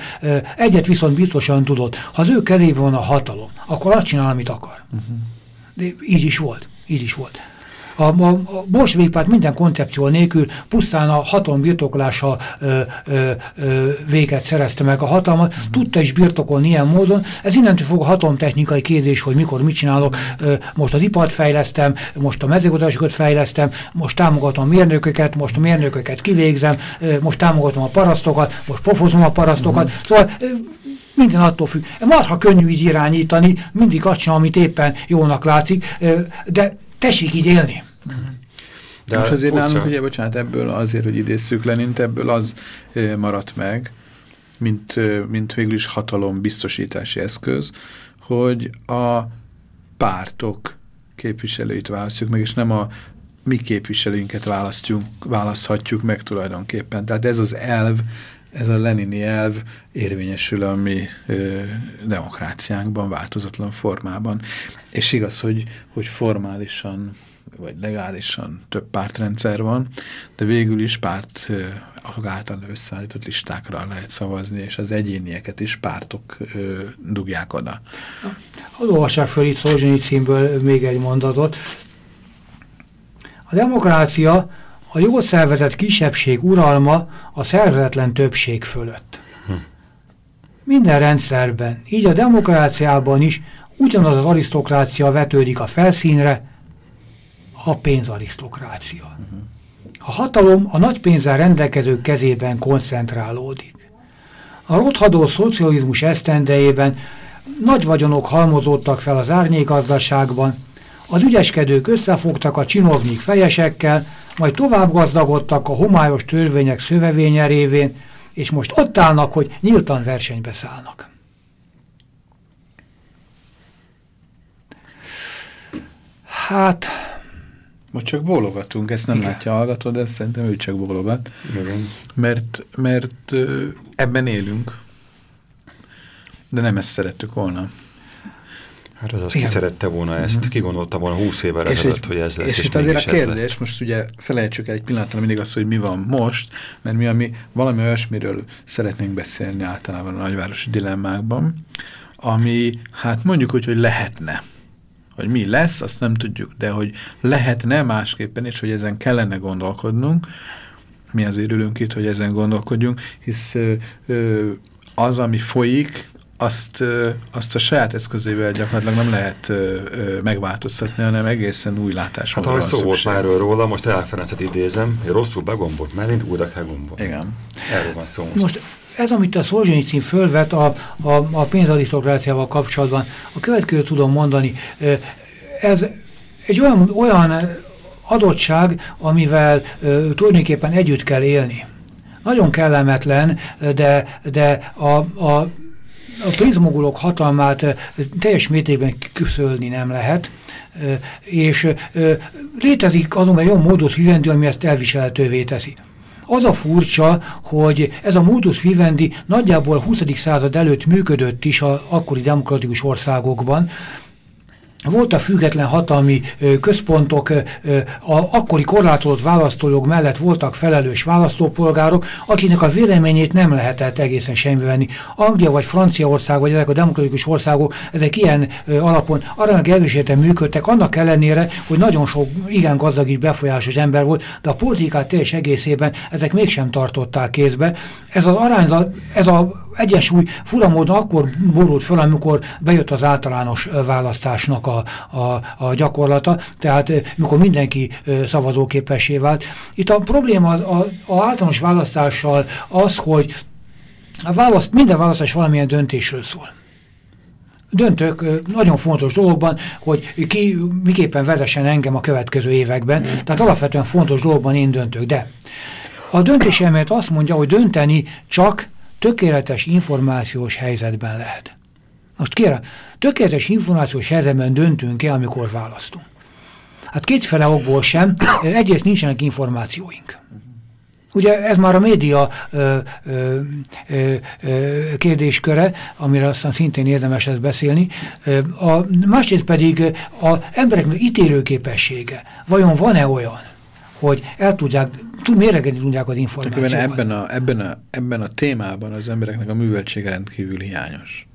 Egyet viszont biztosan tudott. Ha az ő kezében van a hatalom, akkor azt csinál, amit akar. Uh -huh. De így is volt. Így is volt. A, a, a bolsevik minden koncepció nélkül pusztán a hatalom birtoklása ö, ö, ö, véget szerezte meg a hatalmat, mm. tudta is birtokolni ilyen módon. Ez innentől fog a hatalomtechnikai kérdés, hogy mikor mit csinálok. Ö, most az ipart fejlesztem, most a mezőgazdaságot fejlesztem, most támogatom a mérnököket, most a mérnököket kivégzem, ö, most támogatom a parasztokat, most pofozom a parasztokat. Mm. Szóval ö, minden attól függ. Marha könnyű így irányítani, mindig azt csinál, amit éppen jónak látszik, de tessék így élni. De Most azért furcsa. nálunk, ugye, bocsánat, ebből azért, hogy idézzük Lenint, ebből az maradt meg, mint, mint végül is hatalom biztosítási eszköz, hogy a pártok képviselőit választjuk meg, és nem a mi képviselőinket választjuk, választhatjuk meg tulajdonképpen. Tehát ez az elv, ez a lenini elv érvényesül a mi ö, demokráciánkban, változatlan formában. És igaz, hogy, hogy formálisan vagy legálisan több pártrendszer van, de végül is párt által összeállított listákra lehet szavazni, és az egyénieket is pártok ö, dugják oda. Hadd olvassák föl itt Szolzsanyi címből még egy mondatot. A demokrácia a jól szervezett kisebbség uralma a szervezetlen többség fölött. Hm. Minden rendszerben, így a demokráciában is ugyanaz az arisztokrácia vetődik a felszínre, a pénzarisztokrácia. A hatalom a nagy pénzzel rendelkezők kezében koncentrálódik. A rothadó szocializmus esztendejében nagy vagyonok halmozódtak fel az árnyékgazdaságban, az ügyeskedők összefogtak a csinovnyik fejesekkel, majd tovább gazdagodtak a homályos törvények szövevénye révén, és most ott állnak, hogy nyíltan versenybe szállnak. Hát, most csak bólogatunk, ezt nem Igen. látja hallgató, de szerintem ő csak bólogat. Igen. Mert, mert ebben élünk. De nem ezt szerettük volna. Hát az az, ki szerette volna ezt, mm ki gondolta volna húsz évvel ezelőtt, hogy ez lesz, és, és itt azért a kérdés, most ugye felejtsük el egy pillanatra mindig azt, hogy mi van most, mert mi ami, valami olyasmiről szeretnénk beszélni általában a nagyvárosi dilemmákban, ami hát mondjuk úgy, hogy lehetne. Hogy mi lesz, azt nem tudjuk, de hogy lehetne másképpen is, hogy ezen kellene gondolkodnunk, mi azért ülünk itt, hogy ezen gondolkodjunk, hisz ö, ö, az, ami folyik, azt, ö, azt a saját eszközével gyakorlatilag nem lehet ö, ö, megváltoztatni, hanem egészen új látásra Hát ahogy szó volt már róla, most Elák Ferencet idézem, hogy rosszul begombolt mellint újra kell gombolni. Igen. Erről van szó most. most ez, amit a cím fölvet a, a, a pénzarisztokráciával kapcsolatban, a következő tudom mondani, ez egy olyan, olyan adottság, amivel ö, tulajdonképpen együtt kell élni. Nagyon kellemetlen, de, de a, a, a pénzmogulok hatalmát teljes mértékben küszölni nem lehet, és létezik azonban egy olyan módus vivendi, ami ezt elviselhetővé teszi. Az a furcsa, hogy ez a modus vivendi nagyjából a 20. század előtt működött is a akkori demokratikus országokban, voltak független hatalmi központok, a akkori korlátozott választójog mellett voltak felelős választópolgárok, akinek a véleményét nem lehetett egészen semmi venni. Anglia vagy Franciaország, vagy ezek a demokratikus országok, ezek ilyen alapon arra erősíten működtek, annak ellenére, hogy nagyon sok igen gazdag és befolyásos ember volt, de a politikát teljes egészében ezek mégsem tartották kézbe. Ez az arányzat, ez a egyensúly furamódon akkor borult föl, amikor bejött az általános választásnak a, a, a gyakorlata, tehát mikor mindenki szavazóképessé vált. Itt a probléma az a, a általános választással az, hogy a választ, minden választás valamilyen döntésről szól döntök nagyon fontos dologban, hogy ki miképpen vezessen engem a következő években. Tehát alapvetően fontos dologban én döntök. De a döntésemet azt mondja, hogy dönteni csak tökéletes információs helyzetben lehet. Most kérem, tökéletes információs helyzetben döntünk-e, amikor választunk? Hát kétfele okból sem, egyrészt nincsenek információink. Ugye ez már a média ö, ö, ö, ö, kérdésköre, amire aztán szintén érdemes ezt beszélni. A másrészt pedig az embereknek ítélőképessége. Vajon van-e olyan, hogy el tudják, tud, méregetni tudják az információkat. Ebben a, ebben, a, ebben a témában az embereknek a műveltsége rendkívül hiányos.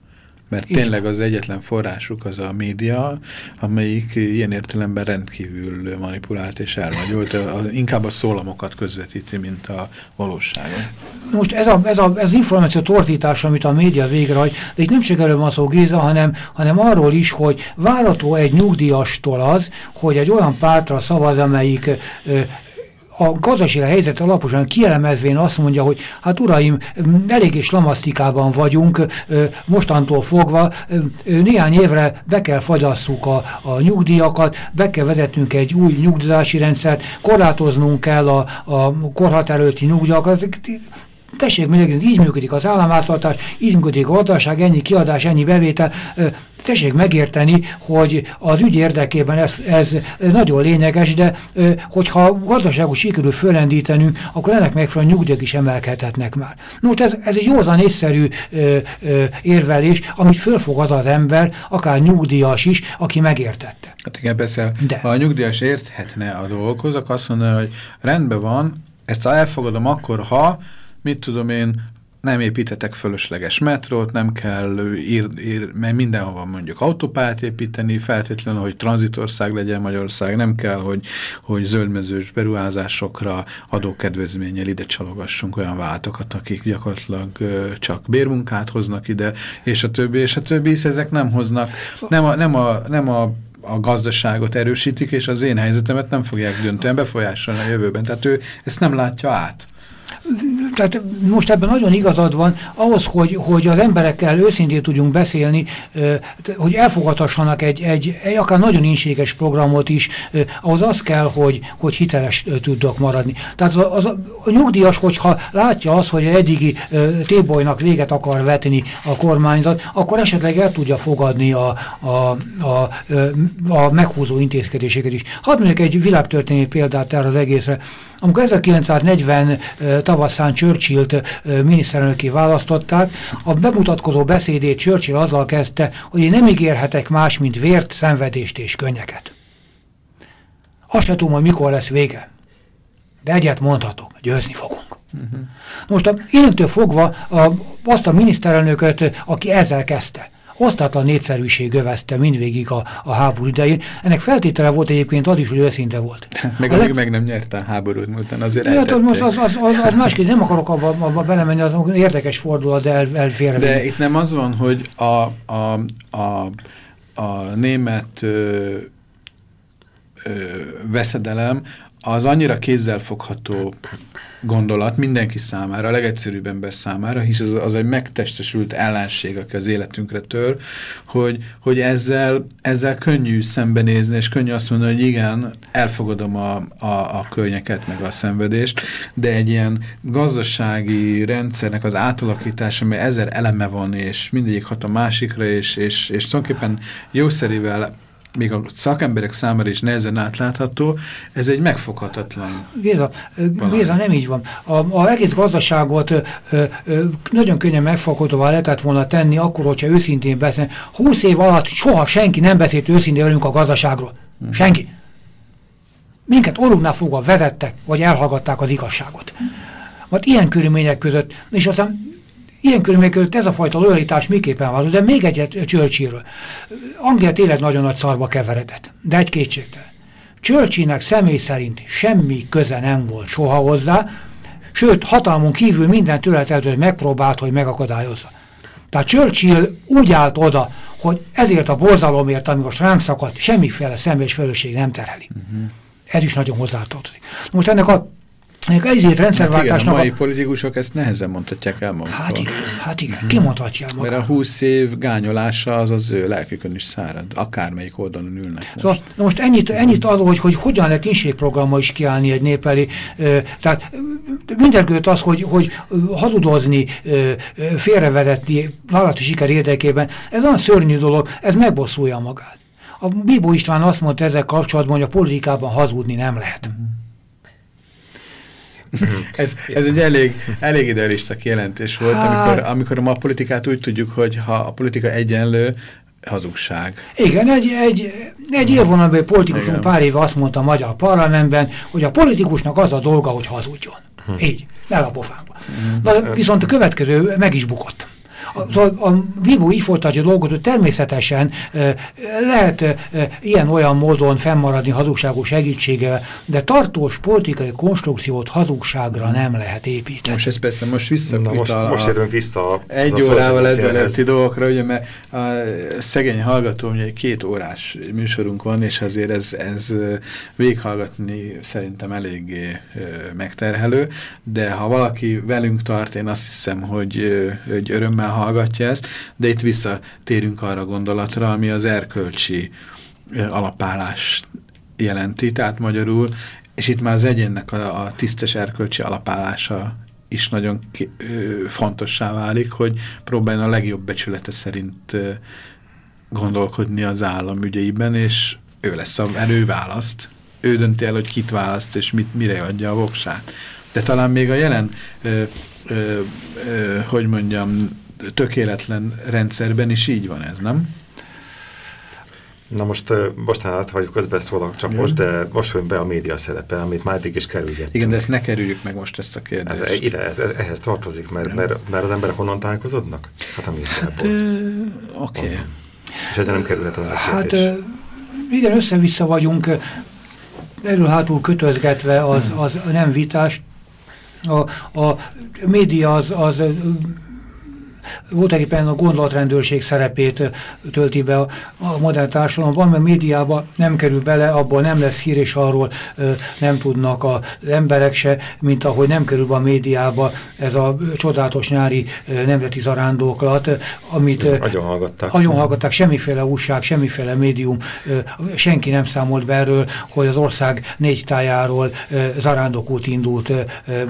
Mert Így tényleg az egyetlen forrásuk az a média, amelyik ilyen értelemben rendkívül manipulált és elnagyolt, inkább a szólamokat közvetíti, mint a valóságot. Most ez, a, ez, a, ez az információ torzítás, amit a média végrehajt, de itt nem csak erről van szó Géza, hanem, hanem arról is, hogy várató egy nyugdíjastól az, hogy egy olyan pártra szavaz, amelyik ö, a gazdasági helyzet alaposan kielemezvén azt mondja, hogy hát uraim, eléggé slamasztikában vagyunk, mostantól fogva néhány évre be kell fagyasszuk a, a nyugdíjakat, be kell vezetnünk egy új nyugdíjási rendszert, korlátoznunk kell a, a korhatár előtti nyugdíjakat, tessék, így működik az államháztartás, így működik a gazdaság, ennyi kiadás, ennyi bevétel, tessék megérteni, hogy az ügy érdekében ez, ez nagyon lényeges, de hogyha gazdaságot sikerül fölendítenünk, akkor ennek megfelelően nyugdíjak is emelkedhetnek már. Most ez, ez egy józan észszerű ö, ö, érvelés, amit fölfog az az ember, akár nyugdíjas is, aki megértette. Hát igen, persze, de. ha a nyugdíjas érthetne a dolgokhoz, akkor azt mondja, hogy rendben van, ezt elfogadom akkor, ha mit tudom én, nem építetek fölösleges metrót, nem kell ír, ír, mert mindenhova mondjuk autópályát építeni, feltétlenül, hogy tranzitország legyen Magyarország, nem kell, hogy, hogy zöldmezős beruházásokra adókedvezménnyel ide csalogassunk olyan váltokat, akik gyakorlatilag csak bérmunkát hoznak ide, és a többi, és a többi, hisz ezek nem hoznak, nem a, nem a, nem a a gazdaságot erősítik, és az én helyzetemet nem fogják döntően befolyásolni a jövőben. Tehát ő ezt nem látja át tehát most ebben nagyon igazad van, ahhoz, hogy, hogy az emberekkel őszintén tudjunk beszélni, hogy elfogadhassanak egy, egy, egy akár nagyon inséges programot is, ahhoz az kell, hogy, hogy hiteles tudok maradni. Tehát az, az, a nyugdíjas, hogyha látja azt, hogy eddigi tébolynak véget akar vetni a kormányzat, akkor esetleg el tudja fogadni a, a, a, a meghúzó intézkedéseket is. Hadd mondjuk egy világtörténeti példát erre az egészre. Amikor 1940 tavaszán Churchill-t miniszterelnöki választották, a bemutatkozó beszédét Churchill azzal kezdte, hogy én nem ígérhetek más, mint vért, szenvedést és könnyeket. Azt sem tudom, hogy mikor lesz vége. De egyet mondhatok, győzni fogunk. Uh -huh. Most a, innentől fogva a, azt a miniszterelnököt, aki ezzel kezdte, osztatlan népszerűség övezte mindvégig a, a háború idején. Ennek feltétele volt egyébként az is, hogy őszinte volt. [laughs] meg a leg... meg nem nyerte a háborút, múltan azért ja, hát most az, az, az, az másképp, nem akarok abba, abba belemenni, az érdekes fordulat, de el, elférve. De itt nem az van, hogy a, a, a, a német ö, ö, veszedelem az annyira kézzelfogható gondolat mindenki számára, a legegyszerűbb ember számára, hisz az, az egy megtestesült ellenség, aki az életünkre tör, hogy, hogy ezzel, ezzel könnyű szembenézni, és könnyű azt mondani, hogy igen, elfogadom a, a, a könnyeket, meg a szenvedést, de egy ilyen gazdasági rendszernek az átalakítása, amely ezer eleme van, és mindegyik hat a másikra, és, és, és tulajdonképpen jószerével még a szakemberek számára is nehezen átlátható, ez egy megfoghatatlan. Géza, Géza nem így van. A, a egész gazdaságot ö, ö, nagyon könnyen megfoghatóvá lehetett volna tenni, akkor, hogyha őszintén beszél. Húsz év alatt soha senki nem beszélt őszintén velünk a gazdaságról. Hmm. Senki. Minket orrunknál fogva vezettek, vagy elhallgatták az igazságot. Mert ilyen körülmények között, és aztán Ilyen körülmények között ez a fajta lojalitás miképpen van, de még egyet Churchillről. Anglia tényleg nagyon nagy szarba keveredett, de egy kétségtelen. Churchillnek személy szerint semmi köze nem volt soha hozzá, sőt, hatalmon kívül minden tőleteltőt megpróbált, hogy megakadályozza. Tehát Churchill úgy állt oda, hogy ezért a borzalomért, ami most ránk szakadt, semmiféle személyes felelősség nem terheli. Uh mhm. -huh. Ez is nagyon hozzátartozik. Most ennek a ezért rendszerváltásnak... Igen, a mai a... politikusok ezt nehezen mondhatják el magukról. Hát igen, hát igen, ki mondhatja Mert a 20 év gányolása az az ő lelkükön is szárad, akármelyik oldalon ülnek most. Szóval most ennyit, ennyit az, hogy, hogy hogyan lehet inségprogrammal is kiállni egy nép elé. Tehát mindenkőt az, hogy, hogy hazudozni, félrevezetni vállalati siker érdekében, ez olyan szörnyű dolog, ez megbosszulja magát. A Bíbó István azt mondta ezzel kapcsolatban, hogy a politikában hazudni nem lehet. Mhm. [laughs] ez, ez egy elég, elég idealista kijelentés volt, hát... amikor, amikor ma a politikát úgy tudjuk, hogy ha a politika egyenlő, hazugság. Igen, egy, egy, egy élvonalbeli politikusunk pár éve azt mondta a magyar parlamentben, hogy a politikusnak az a dolga, hogy hazudjon. Hm. Így, el a pofánkba. Hm. Na, viszont a következő meg is bukott. A, szóval a bíbó így folytatja a dolgot, hogy természetesen e, lehet e, ilyen-olyan módon fennmaradni hazugságos segítsége, de tartós politikai konstrukciót hazugságra nem lehet építeni. Most ez persze most vissza. Na most, a, most érünk vissza. Egy órával ezelőtti dolgokra, ugye, mert a szegény hallgató, ugye egy két órás műsorunk van, és azért ez, ez véghallgatni szerintem eléggé megterhelő, de ha valaki velünk tart, én azt hiszem, hogy, hogy örömmel hallgatja ezt, de itt visszatérünk arra a gondolatra, ami az erkölcsi alapállás jelenti, tehát magyarul, és itt már az egyénnek a, a tisztes erkölcsi alapállása is nagyon fontossá válik, hogy próbáljon a legjobb becsülete szerint ö, gondolkodni az állam ügyeiben, és ő lesz a, ő választ. Ő dönti el, hogy kit választ, és mit, mire adja a voksát. De talán még a jelen, ö, ö, ö, hogy mondjam, tökéletlen rendszerben is így van ez, nem? Na most, bocsánat, hogy közbeszólok csak Igen. most, de most jön be a média szerepe, amit már eddig is kerülgettünk. Igen, de ezt ne kerüljük meg most ezt a kérdést. Ez, ide, ez, ehhez tartozik, mert, mert, mert az emberek honnan találkozódnak? Hát a médiából. Hát, oké. Okay. És ezzel nem kerülhet a Hát igen, össze-vissza vagyunk, erről hátul kötözgetve az, az nem vitás. A, a média az, az voltak éppen a gondolatrendőrség szerepét tölti be a, a modern társadalomban, mert a médiában nem kerül bele, abból nem lesz hír, és arról ö, nem tudnak az emberek se, mint ahogy nem kerül be a médiába ez a csodálatos nyári ö, nemzeti zarándoklat, amit nagyon hallgatták. Nagyon hallgatták, semmiféle újság, semmiféle médium, ö, senki nem számolt be erről, hogy az ország négy tájáról ö, zarándokút indult ö,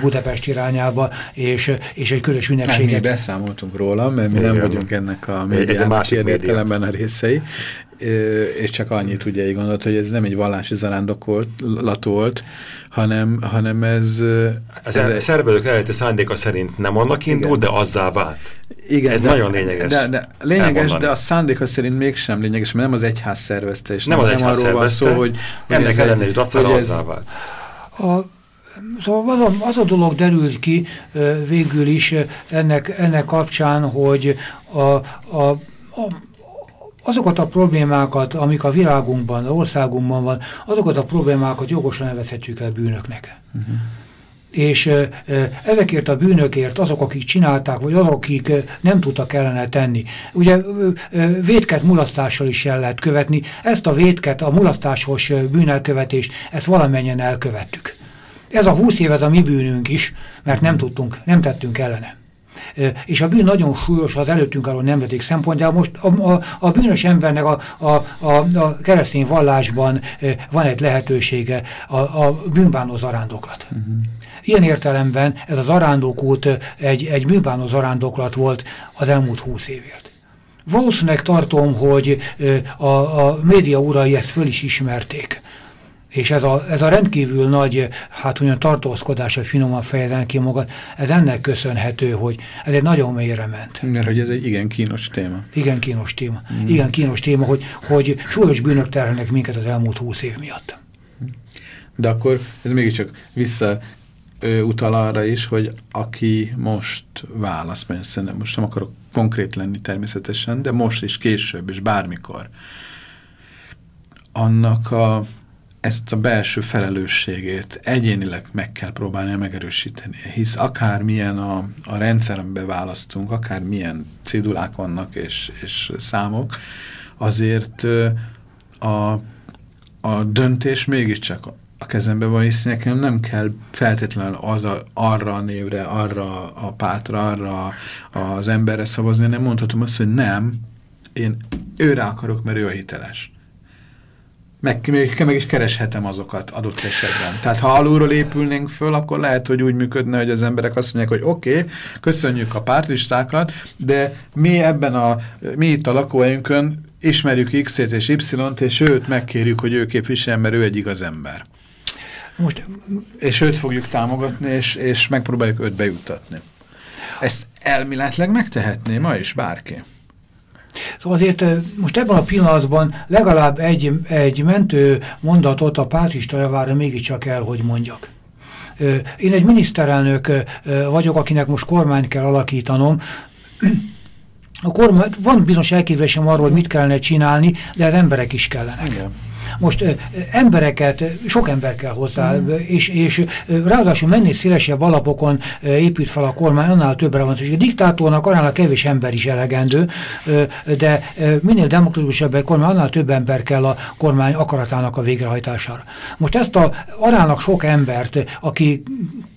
Budapest irányába, és, és egy közös ünnepséget. Hát mi beszámoltunk róla, mert mi nem vagyunk ennek a médiának ilyen értelemben a részei, és csak annyit ugye így gondolt, hogy ez nem egy vallási zarándoklat volt, hanem, hanem ez... Ez, ez a szervezők eredeti szándéka szerint nem annak indult, de azzá vált. Igen, ez de, nagyon lényeges. De, de lényeges, elmondani. de a szándéka szerint mégsem lényeges, mert nem az egyház szervezte, és nem, nem az egyház arról van szó, hogy... Ennek ellenére is azzá vált. A Szóval az a, az a dolog derült ki végül is ennek, ennek kapcsán, hogy a, a, a, azokat a problémákat, amik a világunkban, az országunkban van, azokat a problémákat jogosan nevezhetjük el bűnöknek. Uh mhm. -huh. És ezekért a bűnökért azok, akik csinálták, vagy azok, akik nem tudtak ellene tenni. Ugye védket mulasztással is el lehet követni. Ezt a védket, a mulasztásos bűnelkövetést, ezt valamennyien elkövettük. Ez a húsz év, ez a mi bűnünk is, mert nem tudtunk, nem tettünk ellene. És a bűn nagyon súlyos az előttünk álló nemzeték szempontjából. Most a, a, a bűnös embernek a, a, a, a keresztény vallásban van egy lehetősége, a, a bűnbánó zarándoklat. Uh -huh. Ilyen értelemben ez az zarándokút egy, egy bűnbánó zarándoklat volt az elmúlt húsz évért. Valószínűleg tartom, hogy a, a média urai ezt föl is ismerték és ez a, ez a rendkívül nagy, hát olyan tartózkodás, hogy finoman fejezem ki magad, ez ennek köszönhető, hogy ez egy nagyon mélyre ment. Mert hogy ez egy igen kínos téma. Igen kínos téma. Mm. Igen kínos téma, hogy, hogy súlyos bűnök terhelnek minket az elmúlt húsz év miatt. De akkor ez mégiscsak vissza ö, utal arra is, hogy aki most válasz, mert szerintem most nem akarok konkrét lenni természetesen, de most is később, és bármikor, annak a ezt a belső felelősségét egyénileg meg kell próbálni megerősíteni, hisz akármilyen a, a rendszer, amiben választunk, akármilyen cédulák vannak és, és számok, azért a, a döntés mégiscsak a kezembe van, hisz nekem nem kell feltétlenül az a, arra a névre, arra a pátra, arra az emberre szavazni, nem mondhatom azt, hogy nem, én őre akarok, mert ő a hiteles meg, meg, meg is kereshetem azokat adott esetben. Tehát ha alulról épülnénk föl, akkor lehet, hogy úgy működne, hogy az emberek azt mondják, hogy oké, okay, köszönjük a pártlistákat, de mi ebben a, mi itt a lakóhelyünkön ismerjük X-ét és Y-t, és őt megkérjük, hogy ő képviseljen, mert ő egy igaz ember. Most, és őt fogjuk támogatni, és, és megpróbáljuk őt bejuttatni. Ezt elméletleg megtehetné ma is bárki. Szóval azért most ebben a pillanatban legalább egy, egy mentő mondatot a pártista javára mégiscsak el, hogy mondjak. Én egy miniszterelnök vagyok, akinek most kormányt kell alakítanom, a kormány, van bizonyos elképzelésem arról, hogy mit kellene csinálni, de az emberek is kellenek. Igen. Most embereket, sok ember kell hozzá, mm. és, és ráadásul menni szélesebb alapokon épít fel a kormány, annál többre van szükség. A diktátornak annál a kevés ember is elegendő, de minél demokratikusabb egy kormány, annál több ember kell a kormány akaratának a végrehajtására. Most ezt a aránylag sok embert, aki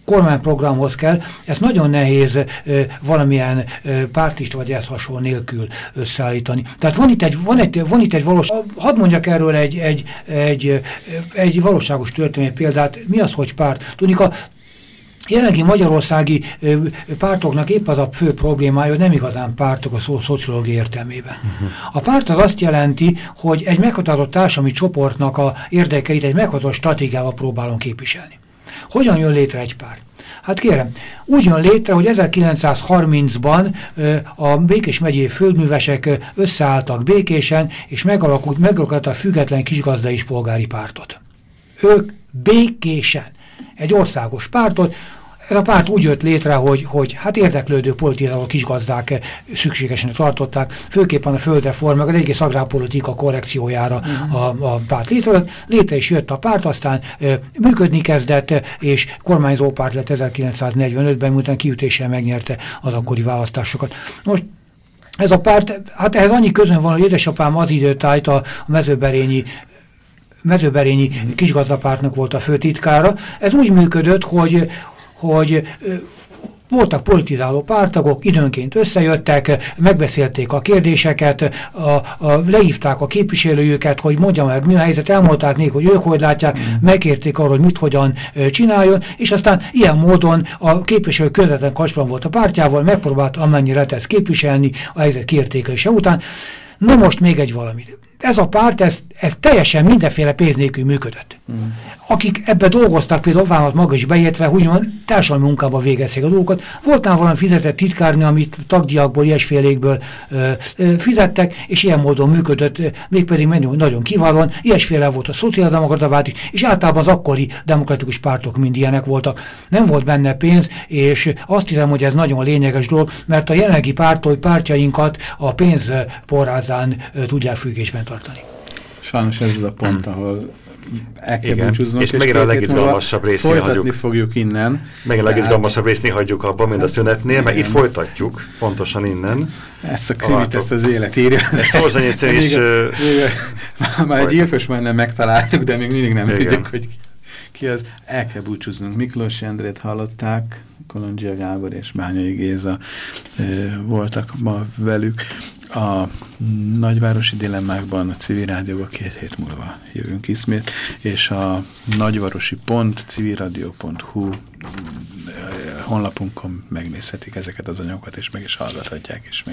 kormányprogramhoz kell, ezt nagyon nehéz valamilyen ö, pártist vagy ezt hasonló nélkül összeállítani. Tehát van itt egy, van egy, van itt egy valós, hadd mondjak erről egy, egy, egy, egy valóságos történet példát, mi az, hogy párt? Tudnik, a jelenlegi magyarországi pártoknak épp az a fő problémája, hogy nem igazán pártok a szó szociológiai értelmében. Uh -huh. A párt az azt jelenti, hogy egy meghatározott társadalmi csoportnak a érdekeit egy meghatározott stratégiával próbálunk képviselni. Hogyan jön létre egy párt? Hát kérem, úgy jön létre, hogy 1930-ban a Békés megyei földművesek összeálltak békésen, és megalakult, megalakult a független kisgazdai és polgári pártot. Ők békésen egy országos pártot, ez a párt úgy jött létre, hogy, hogy hát érdeklődő politikai kisgazdák szükségesen tartották, főképpen a földreform, meg az egész agrárpolitika korrekciójára a, a párt létre. Létre is jött a párt, aztán e, működni kezdett, és kormányzó párt lett 1945-ben, miután kiütéssel megnyerte az akkori választásokat. Most ez a párt, hát ehhez annyi közön van, hogy édesapám az időt állt a mezőberényi mezőberényi kisgazdapártnak volt a főtitkára. Ez úgy működött, hogy, hogy voltak politizáló pártagok, időnként összejöttek, megbeszélték a kérdéseket, a, a, lehívták a képviselőjüket, hogy mondja meg mi a helyzet, elmondták nék, hogy ők hogy látják, mm. megkérték arról, hogy mit hogyan csináljon, és aztán ilyen módon a képviselő közvetlen kapcsolatban volt a pártjával, megpróbált amennyire tesz képviselni a helyzet kiértékelése után. Na most még egy valamit ez a párt, ez, ez teljesen mindenféle pénz nélkül működött. Mm. Akik ebbe dolgoztak, például Vállalat maga is beértve, úgymond társadalmi munkába végezték a dolgokat. Voltán valami fizetett titkárni, amit tagdiakból, ilyesfélékből ö, ö, fizettek, és ilyen módon működött, mégpedig nagyon, nagyon kiválóan. Ilyesféle volt a szociáldemokrata párt és általában az akkori demokratikus pártok mind ilyenek voltak. Nem volt benne pénz, és azt hiszem, hogy ez nagyon lényeges dolog, mert a jelenlegi pártoi pártjainkat a pénz porrázán tudják függésben tartani. Sajnos ez az a pont, ahol el kell Igen. búcsúznunk. És, és megint a legizgalmasabb részén Folytatni hagyjuk. fogjuk innen. Megint a legizgalmasabb részén hagyjuk abban, mint a szünetnél, mert itt folytatjuk, pontosan innen. Ezt a könyvet, ezt az élet írja. Szolzsanyészen is... [laughs] Már egy gyilkos már nem megtaláltuk, de még mindig nem tudjuk, hogy ki az. El kell búcsúznunk. Miklós Endrét hallották, Kolondzsia Gábor és Bányai Géza voltak ma velük. A nagyvárosi dilemmákban a civil rádióban két hét múlva jövünk ismét, és a nagyvárosi pont civilradio.hu honlapunkon megnézhetik ezeket az anyagokat, és meg is hallgathatják ismét.